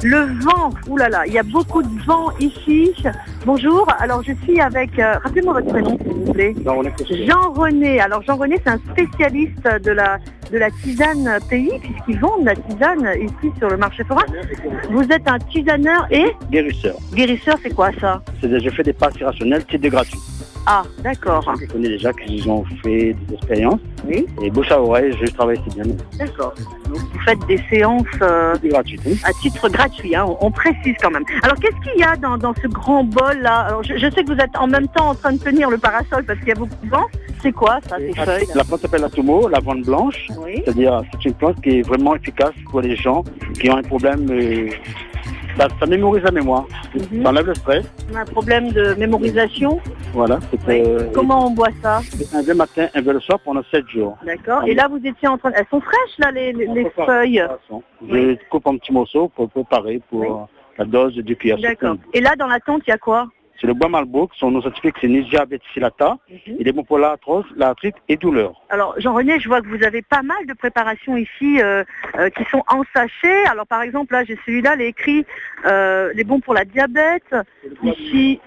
le vent, oulala, il y a beaucoup de vent ici. Bonjour, alors je suis avec, euh, rappelez-moi votre prénom s'il vous plaît. Jean-René. Alors Jean-René c'est un spécialiste de la, de la tisane pays puisqu'ils vendent la tisane ici sur le marché forain. Vous êtes un tisaneur et Guérisseur. guérisseur, c'est quoi ça? C'est je fais des passes rationnelles, titre de gratuit. Ah, d'accord. Je connais déjà qu'ils ont fait des expériences. Oui. Et bouche à oreille, je travaille si bien. D'accord. Donc, vous faites des séances euh, gratuites. à titre gratuit, hein, on, on précise quand même. Alors qu'est-ce qu'il y a dans, dans ce grand bol là? Alors, je, je sais que vous êtes en même temps en train de tenir le parasol parce qu'il y a beaucoup de vent. C'est quoi ça, ces feuilles? La plante s'appelle la tomo, la vente blanche. C'est-à-dire, c'est une plante qui est vraiment efficace pour les gens qui ont un problème. euh, ça, ça mémorise la mémoire. Ça enlève le stress. On a un problème de mémorisation. Voilà. Oui. euh, Comment on boit ça un verre matin, un verre le soir pendant 7 jours. D'accord. Et là, vous étiez en train. Elles sont fraîches là, les, les- les feuilles. Je coupe en petits morceaux pour préparer pour la dose de cuillère. D'accord. Et là, dans la tente, il y a quoi? C'est le bois malboc, son nom scientifique c'est Nigia beticillata. Il est bon pour l'arthrose, l'arthrite et douleur. Alors, Jean-René, je vois que vous avez pas mal de préparations ici euh, euh, qui sont en sachet. Alors, par exemple, là, j'ai celui-là, les écrits, euh, les bons pour la diabète. Ici,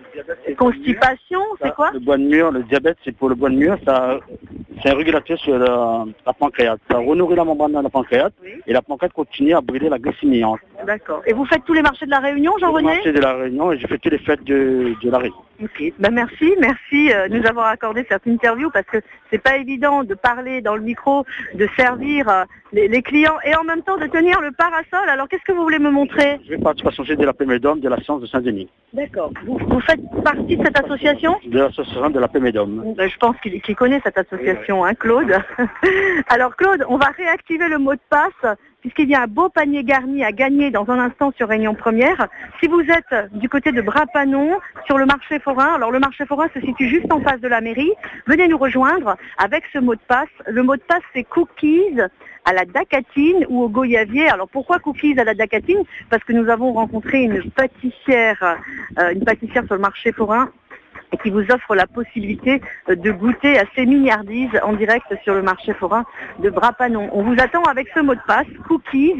constipation, c'est quoi Le bois de mûr, le diabète, c'est pour le bois de ça, c'est un régulateur sur la, la pancréate. Ça renourrit la membrane de la pancréate et la pancréate continue à brûler la glycémie. D'accord. Et vous faites tous les marchés de la Réunion, Jean-René marché de la Réunion et j'ai fait toutes les fêtes de, de la Réunion. Ok, ben merci, merci euh, de nous avoir accordé cette interview parce que c'est pas évident de parler dans le micro, de servir euh, les, les clients et en même temps de tenir le parasol. Alors qu'est-ce que vous voulez me montrer? Je vais participer de la Pémédome de la science de Saint-Denis, D'accord. Vous, vous faites partie de cette association? De l'association de la Pémédome. Euh, Je pense qu'il qu'il connaît cette association, hein, Claude. Alors Claude, on va réactiver le mot de passe puisqu'il y a un beau panier garni à gagner dans un instant sur Réunion Première. Si vous êtes du côté de Brapanon, sur le marché forain, alors le marché forain se situe juste en face de la mairie, venez nous rejoindre avec ce mot de passe. Le mot de passe c'est cookies à la dacatine ou au goyavier. Alors pourquoi cookies à la dacatine? Parce que nous avons rencontré une pâtissière, euh, une pâtissière sur le marché forain et qui vous offre la possibilité euh, de goûter à ces mignardises en direct sur le marché forain de Brapanon. On vous attend avec ce mot de passe, cookies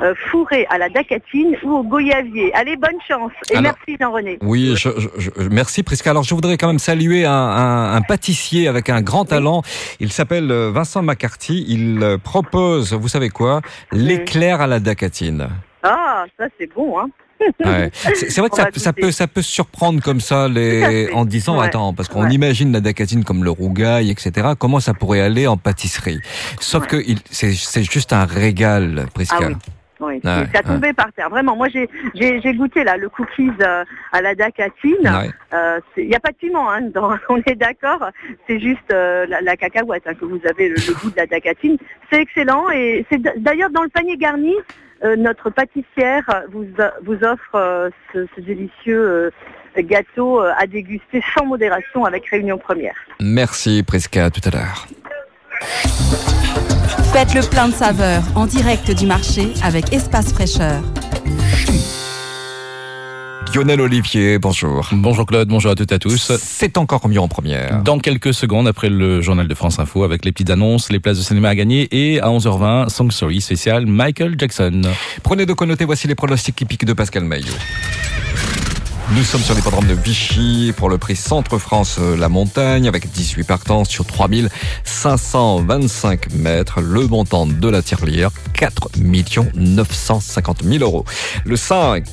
euh, fourrés à la dacatine ou au goyavier. Allez, bonne chance et Alors- merci Jean-René. Oui, je, je- je- merci Prisca. Alors je voudrais quand même saluer un, un- un pâtissier avec un grand talent. Il s'appelle euh, Vincent McCarthy. Il euh, propose, vous savez quoi, l'éclair à la dacatine. Ah, ça c'est bon, hein Ouais. C'est vrai que ça, ça peut ça peut surprendre comme ça les en disant Ouais. attends parce qu'on Ouais. imagine la dacatine comme le rougail etc comment ça pourrait aller en pâtisserie? Sauf que c'est juste un régal Prisca Ah oui. Oui, Ouais, ça ouais. tombé par terre. Vraiment, moi j'ai goûté là le cookies euh, à la dacatine. Ouais. Euh, Il n'y a pas de piment, hein, on est d'accord. C'est juste euh, la, la cacahuète hein, que vous avez le, le goût de la dacatine. C'est excellent et c'est d'ailleurs dans le panier garni. Euh, notre pâtissière vous vous offre euh, ce, ce délicieux euh, gâteau à déguster sans modération avec Réunion Première. merci Prisca à tout à l'heure Faites le plein de saveurs en direct du marché avec Espace Fraîcheur. Lionel Olivier bonjour Bonjour Claude, bonjour à toutes et à tous. c'est encore mieux en première Dans quelques secondes, après le journal de France Info, avec les petites annonces, les places de cinéma à gagner et à 11h20, Song Story spécial Michael Jackson. Prenez de connoter, voici les pronostics hippiques de Pascal Maillot. Nous sommes sur l'hippodrome de Vichy pour le prix Centre France euh, La Montagne avec 18 partants sur 3525 mètres. Le montant de la tirelière, 4 950 000 euros. Le 5,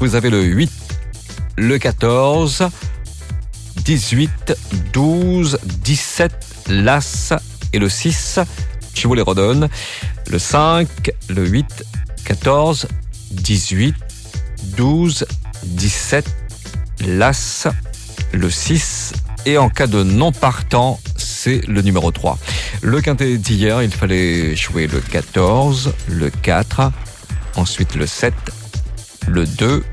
vous avez le 8, le 14, 18, 12, 17, l'As et le 6. Je vous les redonne. Le 5, le 8, 14, 18, 12, 17, l'As, le 6 et en cas de non partant, c'est le numéro 3. Le quintet d'hier, il fallait jouer le 14, le 4, ensuite le 7, le 2,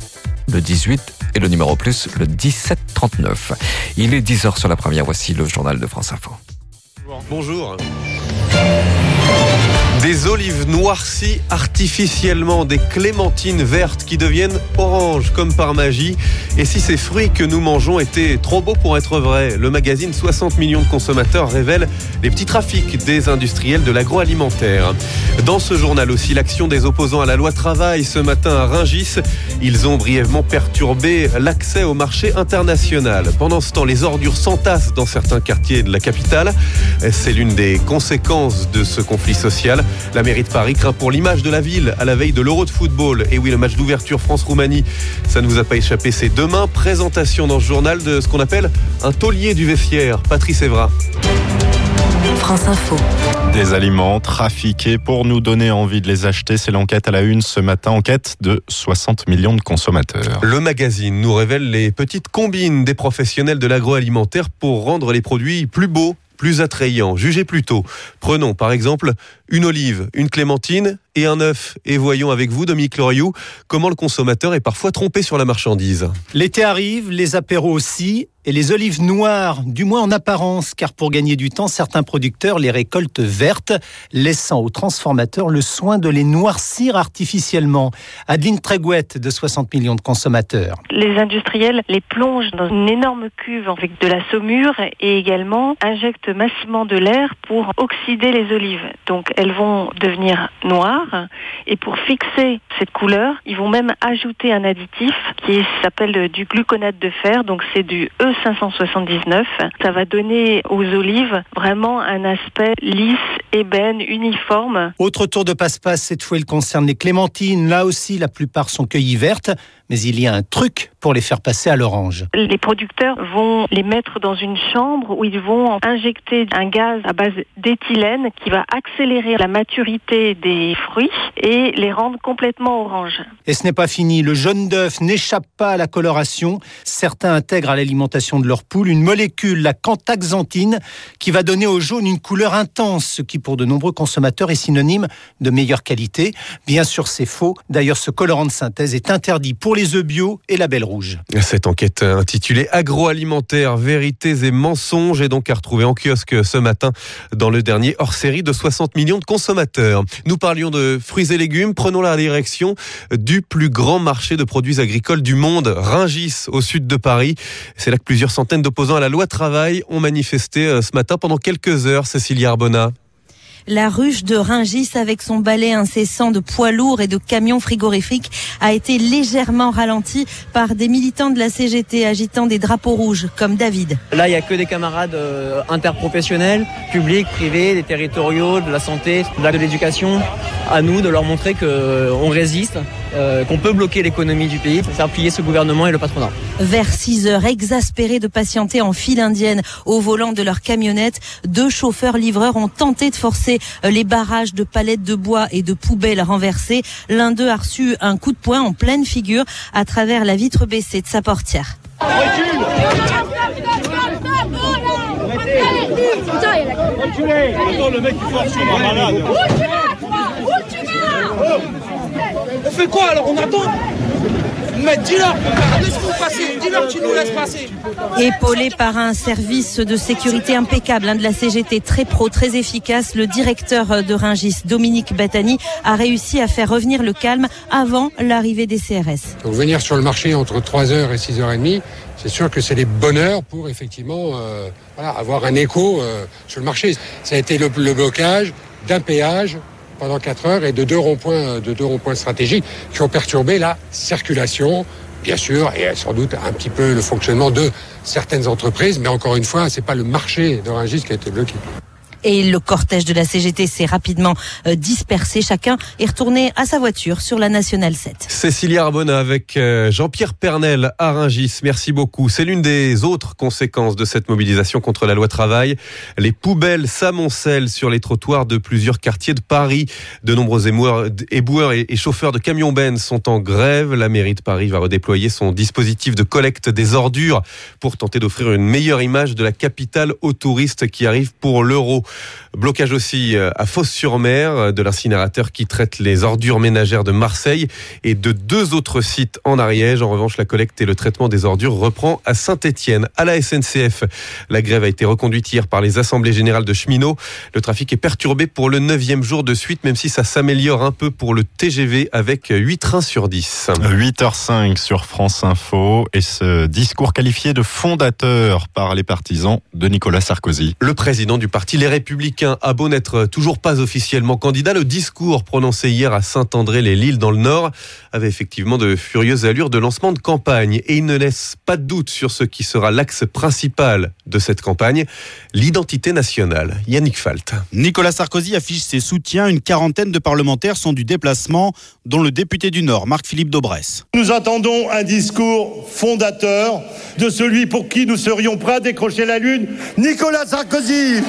le 18 et le numéro plus, le 1739. Il est 10h sur la première, voici le journal de France Info. Bonjour. Des olives noircies artificiellement, des clémentines vertes qui deviennent oranges comme par magie. Et si ces fruits que nous mangeons étaient trop beaux pour être vrais Le magazine 60 millions de consommateurs révèle les petits trafics des industriels de l'agroalimentaire. Dans ce journal aussi, l'action des opposants à la loi travail ce matin à Ringis. Ils ont brièvement perturbé l'accès au marché international. Pendant ce temps, les ordures s'entassent dans certains quartiers de la capitale. C'est l'une des conséquences de ce conflit social. La mairie de Paris craint pour l'image de la ville à la veille de l'Euro de football. Et oui, le match d'ouverture France-Roumanie, ça ne vous a pas échappé, c'est demain. Présentation dans ce journal de ce qu'on appelle un taulier du vestiaire. Patrice Evra. France Info. Des aliments trafiqués pour nous donner envie de les acheter, c'est l'enquête à la une ce matin, enquête de 60 millions de consommateurs. Le magazine nous révèle les petites combines des professionnels de l'agroalimentaire pour rendre les produits plus beaux, plus attrayants. Jugez plutôt. Prenons par exemple une olive, une clémentine et un œuf. Et voyons avec vous, Dominique Loriou, comment le consommateur est parfois trompé sur la marchandise. L'été arrive, les apéros aussi, et les olives noires, du moins en apparence, car pour gagner du temps, certains producteurs les récoltent vertes, laissant aux transformateurs le soin de les noircir artificiellement. Adeline Tregouette, de 60 millions de consommateurs. Les industriels les plongent dans une énorme cuve avec de la saumure et également injectent massivement de l'air pour oxyder les olives. Donc elles vont devenir noires et pour fixer cette couleur, ils vont même ajouter un additif qui s'appelle du gluconate de fer. Donc c'est du E579. Ça va donner aux olives vraiment un aspect lisse ébène, uniforme. Autre tour de passe-passe, cette fois il concerne les clémentines. Là aussi, la plupart sont cueillies vertes, mais il y a un truc pour les faire passer à l'orange. Les producteurs vont les mettre dans une chambre où ils vont injecter un gaz à base d'éthylène qui va accélérer la maturité des fruits et les rendre complètement orange. Et ce n'est pas fini, le jaune d'œuf n'échappe pas à la coloration. Certains intègrent à l'alimentation de leur poule une molécule, la cantaxanthine, qui va donner au jaune une couleur intense, ce qui pour de nombreux consommateurs est synonyme de meilleure qualité. Bien sûr, c'est faux. D'ailleurs, ce colorant de synthèse est interdit pour les œufs bio et la belle rouge. Cette enquête intitulée Agroalimentaire, vérités et mensonges est donc à retrouver en kiosque ce matin dans le dernier hors-série de 60 millions de consommateurs. Nous parlions de fruits et légumes, prenons la direction du plus grand marché de produits agricoles du monde, Ringis, au sud de Paris. C'est là que plusieurs centaines d'opposants à la loi travail ont manifesté euh, ce matin pendant quelques heures, Cécilia Arbona. La ruche de Ringis, avec son balai incessant de poids lourds et de camions frigorifiques, a été légèrement ralentie par des militants de la CGT agitant des drapeaux rouges, comme David. Là, il n'y a que des camarades euh, interprofessionnels, publics, privés, des territoriaux, de la santé, de l'éducation. À nous de leur montrer qu'on résiste, euh, qu'on peut bloquer l'économie du pays pour faire plier ce gouvernement et le patronat. Vers 6 heures, exaspérés de patienter en file indienne au volant de leur camionnette, deux chauffeurs-livreurs ont tenté de forcer les barrages de palettes de bois et de poubelles renversées. L'un d'eux a reçu un coup de poing en pleine figure à travers la vitre baissée de sa portière. On fait quoi alors On attend? Mais dis-leur Laisse-nous passer Dis-leur tu nous laisses passer Épaulé par un service de sécurité impeccable hein, de la CGT, très pro, très efficace, le directeur de Ringis, Dominique Batani, a réussi à faire revenir le calme avant l'arrivée des CRS. Donc venir sur le marché entre 3h et 6h30, c'est sûr que c'est les bonheurs pour effectivement euh, voilà, avoir un écho euh, sur le marché. Ça a été le, le blocage d'un péage pendant 4 heures et de deux ronds-points de deux ronds-points stratégiques qui ont perturbé la circulation, bien sûr, et sans doute un petit peu le fonctionnement de certaines entreprises. Mais encore une fois, c'est pas le marché d'Orangis qui a été bloqué et le cortège de la CGT s'est rapidement euh, dispersé. Chacun est retourné à sa voiture sur la Nationale 7. Cécilia Arbona avec euh, Jean-Pierre Pernel à Rungis. Merci beaucoup. C'est l'une des autres conséquences de cette mobilisation contre la loi travail. Les poubelles s'amoncellent sur les trottoirs de plusieurs quartiers de Paris. De nombreux éboueurs et chauffeurs de camions bennes sont en grève. La mairie de Paris va redéployer son dispositif de collecte des ordures pour tenter d'offrir une meilleure image de la capitale aux touristes qui arrivent pour l'euro. Blocage aussi euh, à Fos-sur-Mer euh, de l'incinérateur qui traite les ordures ménagères de Marseille et de deux autres sites en Ariège. En revanche, la collecte et le traitement des ordures reprend à Saint-Étienne. À la SNCF, la grève a été reconduite hier par les assemblées générales de cheminots. Le trafic est perturbé pour le neuvième jour de suite, même si ça s'améliore un peu pour le TGV avec 8 trains sur 10. 8h05 sur France Info et ce discours qualifié de fondateur par les partisans de Nicolas Sarkozy. Le président du parti Les républicain a beau n'être toujours pas officiellement candidat, le discours prononcé hier à Saint-André-les-Lilles dans le Nord avait effectivement de furieuses allures de lancement de campagne et il ne laisse pas de doute sur ce qui sera l'axe principal de cette campagne, l'identité nationale. Yannick Falt. Nicolas Sarkozy affiche ses soutiens, une quarantaine de parlementaires sont du déplacement, dont le député du Nord, Marc-Philippe Daubresse. Nous attendons un discours fondateur de celui pour qui nous serions prêts à décrocher la Lune, Nicolas Sarkozy.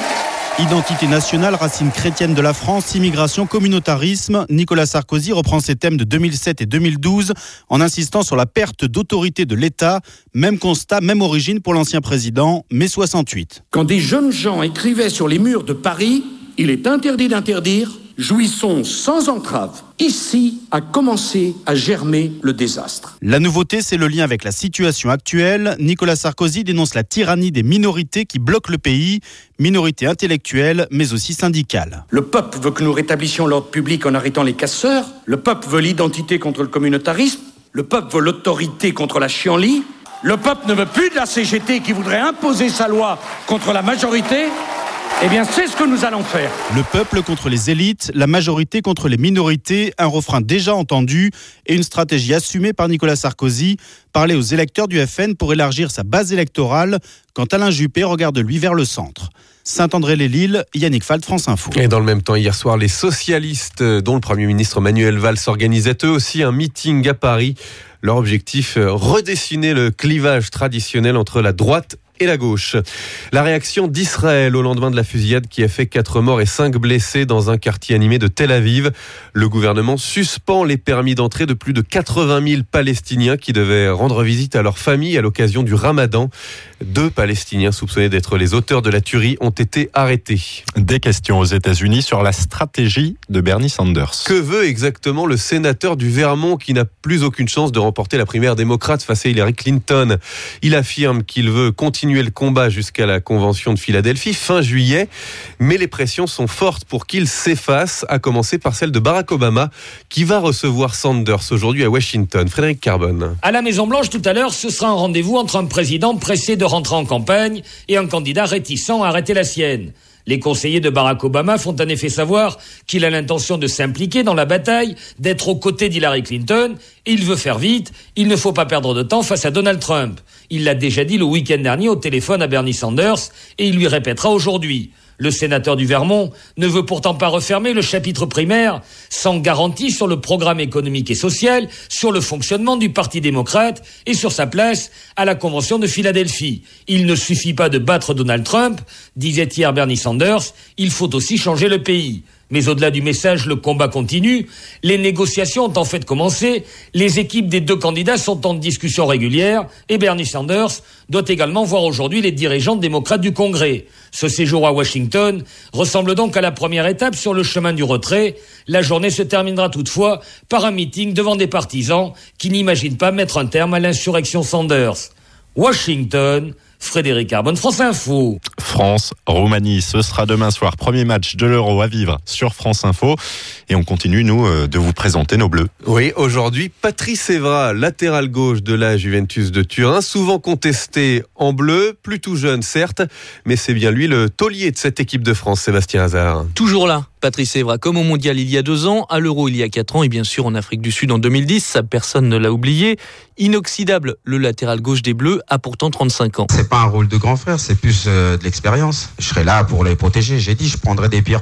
Identité nationale, racine chrétienne de la France, immigration, communautarisme. Nicolas Sarkozy reprend ces thèmes de 2007 et 2012 en insistant sur la perte d'autorité de l'État. Même constat, même origine pour l'ancien président, mai 68. Quand des jeunes gens écrivaient sur les murs de Paris, il est interdit d'interdire, jouissons sans entrave. Ici a commencé à germer le désastre. La nouveauté, c'est le lien avec la situation actuelle. Nicolas Sarkozy dénonce la tyrannie des minorités qui bloquent le pays, minorités intellectuelles, mais aussi syndicales. Le peuple veut que nous rétablissions l'ordre public en arrêtant les casseurs. Le peuple veut l'identité contre le communautarisme. Le peuple veut l'autorité contre la chienlit. Le peuple ne veut plus de la CGT qui voudrait imposer sa loi contre la majorité. Eh bien, c'est ce que nous allons faire. Le peuple contre les élites, la majorité contre les minorités, un refrain déjà entendu et une stratégie assumée par Nicolas Sarkozy, parler aux électeurs du FN pour élargir sa base électorale, quand Alain Juppé regarde lui vers le centre. Saint-André-les-Lilles, Yannick Falt, France Info. Et dans le même temps, hier soir, les socialistes, dont le Premier ministre Manuel Valls, organisaient eux aussi un meeting à Paris. Leur objectif, redessiner le clivage traditionnel entre la droite et la gauche. La réaction d'Israël au lendemain de la fusillade qui a fait 4 morts et 5 blessés dans un quartier animé de Tel Aviv. Le gouvernement suspend les permis d'entrée de plus de 80 000 Palestiniens qui devaient rendre visite à leur famille à l'occasion du ramadan. Deux Palestiniens soupçonnés d'être les auteurs de la tuerie ont été arrêtés. Des questions aux États-Unis sur la stratégie de Bernie Sanders. Que veut exactement le sénateur du Vermont qui n'a plus aucune chance de remporter la primaire démocrate face à Hillary Clinton? Il affirme qu'il veut continuer le combat jusqu'à la convention de Philadelphie fin juillet, mais les pressions sont fortes pour qu'il s'efface, à commencer par celle de Barack Obama, qui va recevoir Sanders aujourd'hui à Washington. Frédéric Carbone. À la Maison-Blanche tout à l'heure, ce sera un rendez-vous entre un président pressé de rentrer en campagne et un candidat réticent à arrêter la sienne. Les conseillers de Barack Obama font en effet savoir qu'il a l'intention de s'impliquer dans la bataille, d'être aux côtés d'Hillary Clinton. Il veut faire vite, il ne faut pas perdre de temps face à Donald Trump. Il l'a déjà dit le week-end dernier au téléphone à Bernie Sanders et il lui répétera aujourd'hui. Le sénateur du Vermont ne veut pourtant pas refermer le chapitre primaire sans garantie sur le programme économique et social, sur le fonctionnement du Parti démocrate et sur sa place à la Convention de Philadelphie. Il ne suffit pas de battre Donald Trump, disait hier Bernie Sanders, il faut aussi changer le pays. Mais au-delà du message, le combat continue. Les négociations ont en fait commencé. Les équipes des deux candidats sont en discussion régulière et Bernie Sanders doit également voir aujourd'hui les dirigeants démocrates du Congrès. Ce séjour à Washington ressemble donc à la première étape sur le chemin du retrait. La journée se terminera toutefois par un meeting devant des partisans qui n'imaginent pas mettre un terme à l'insurrection Sanders. Washington, Frédéric Arbonne, France Info. France, Roumanie, ce sera demain soir. Premier match de l'Euro à vivre sur France Info. Et on continue, nous, euh, de vous présenter nos bleus. Oui, aujourd'hui, Patrice Evra, latéral gauche de la Juventus de Turin, souvent contesté en bleu, plus tout jeune certes, mais c'est bien lui le taulier de cette équipe de France, Sébastien Hazard. Toujours là. Patrice Evra, comme au Mondial il y a deux ans, à l'Euro il y a quatre ans et bien sûr en Afrique du Sud en 2010, ça personne ne l'a oublié. Inoxydable, le latéral gauche des Bleus a pourtant 35 ans. C'est pas un rôle de grand frère, c'est plus euh, de l'expérience. Je serai là pour les protéger. J'ai dit, je prendrai des pierres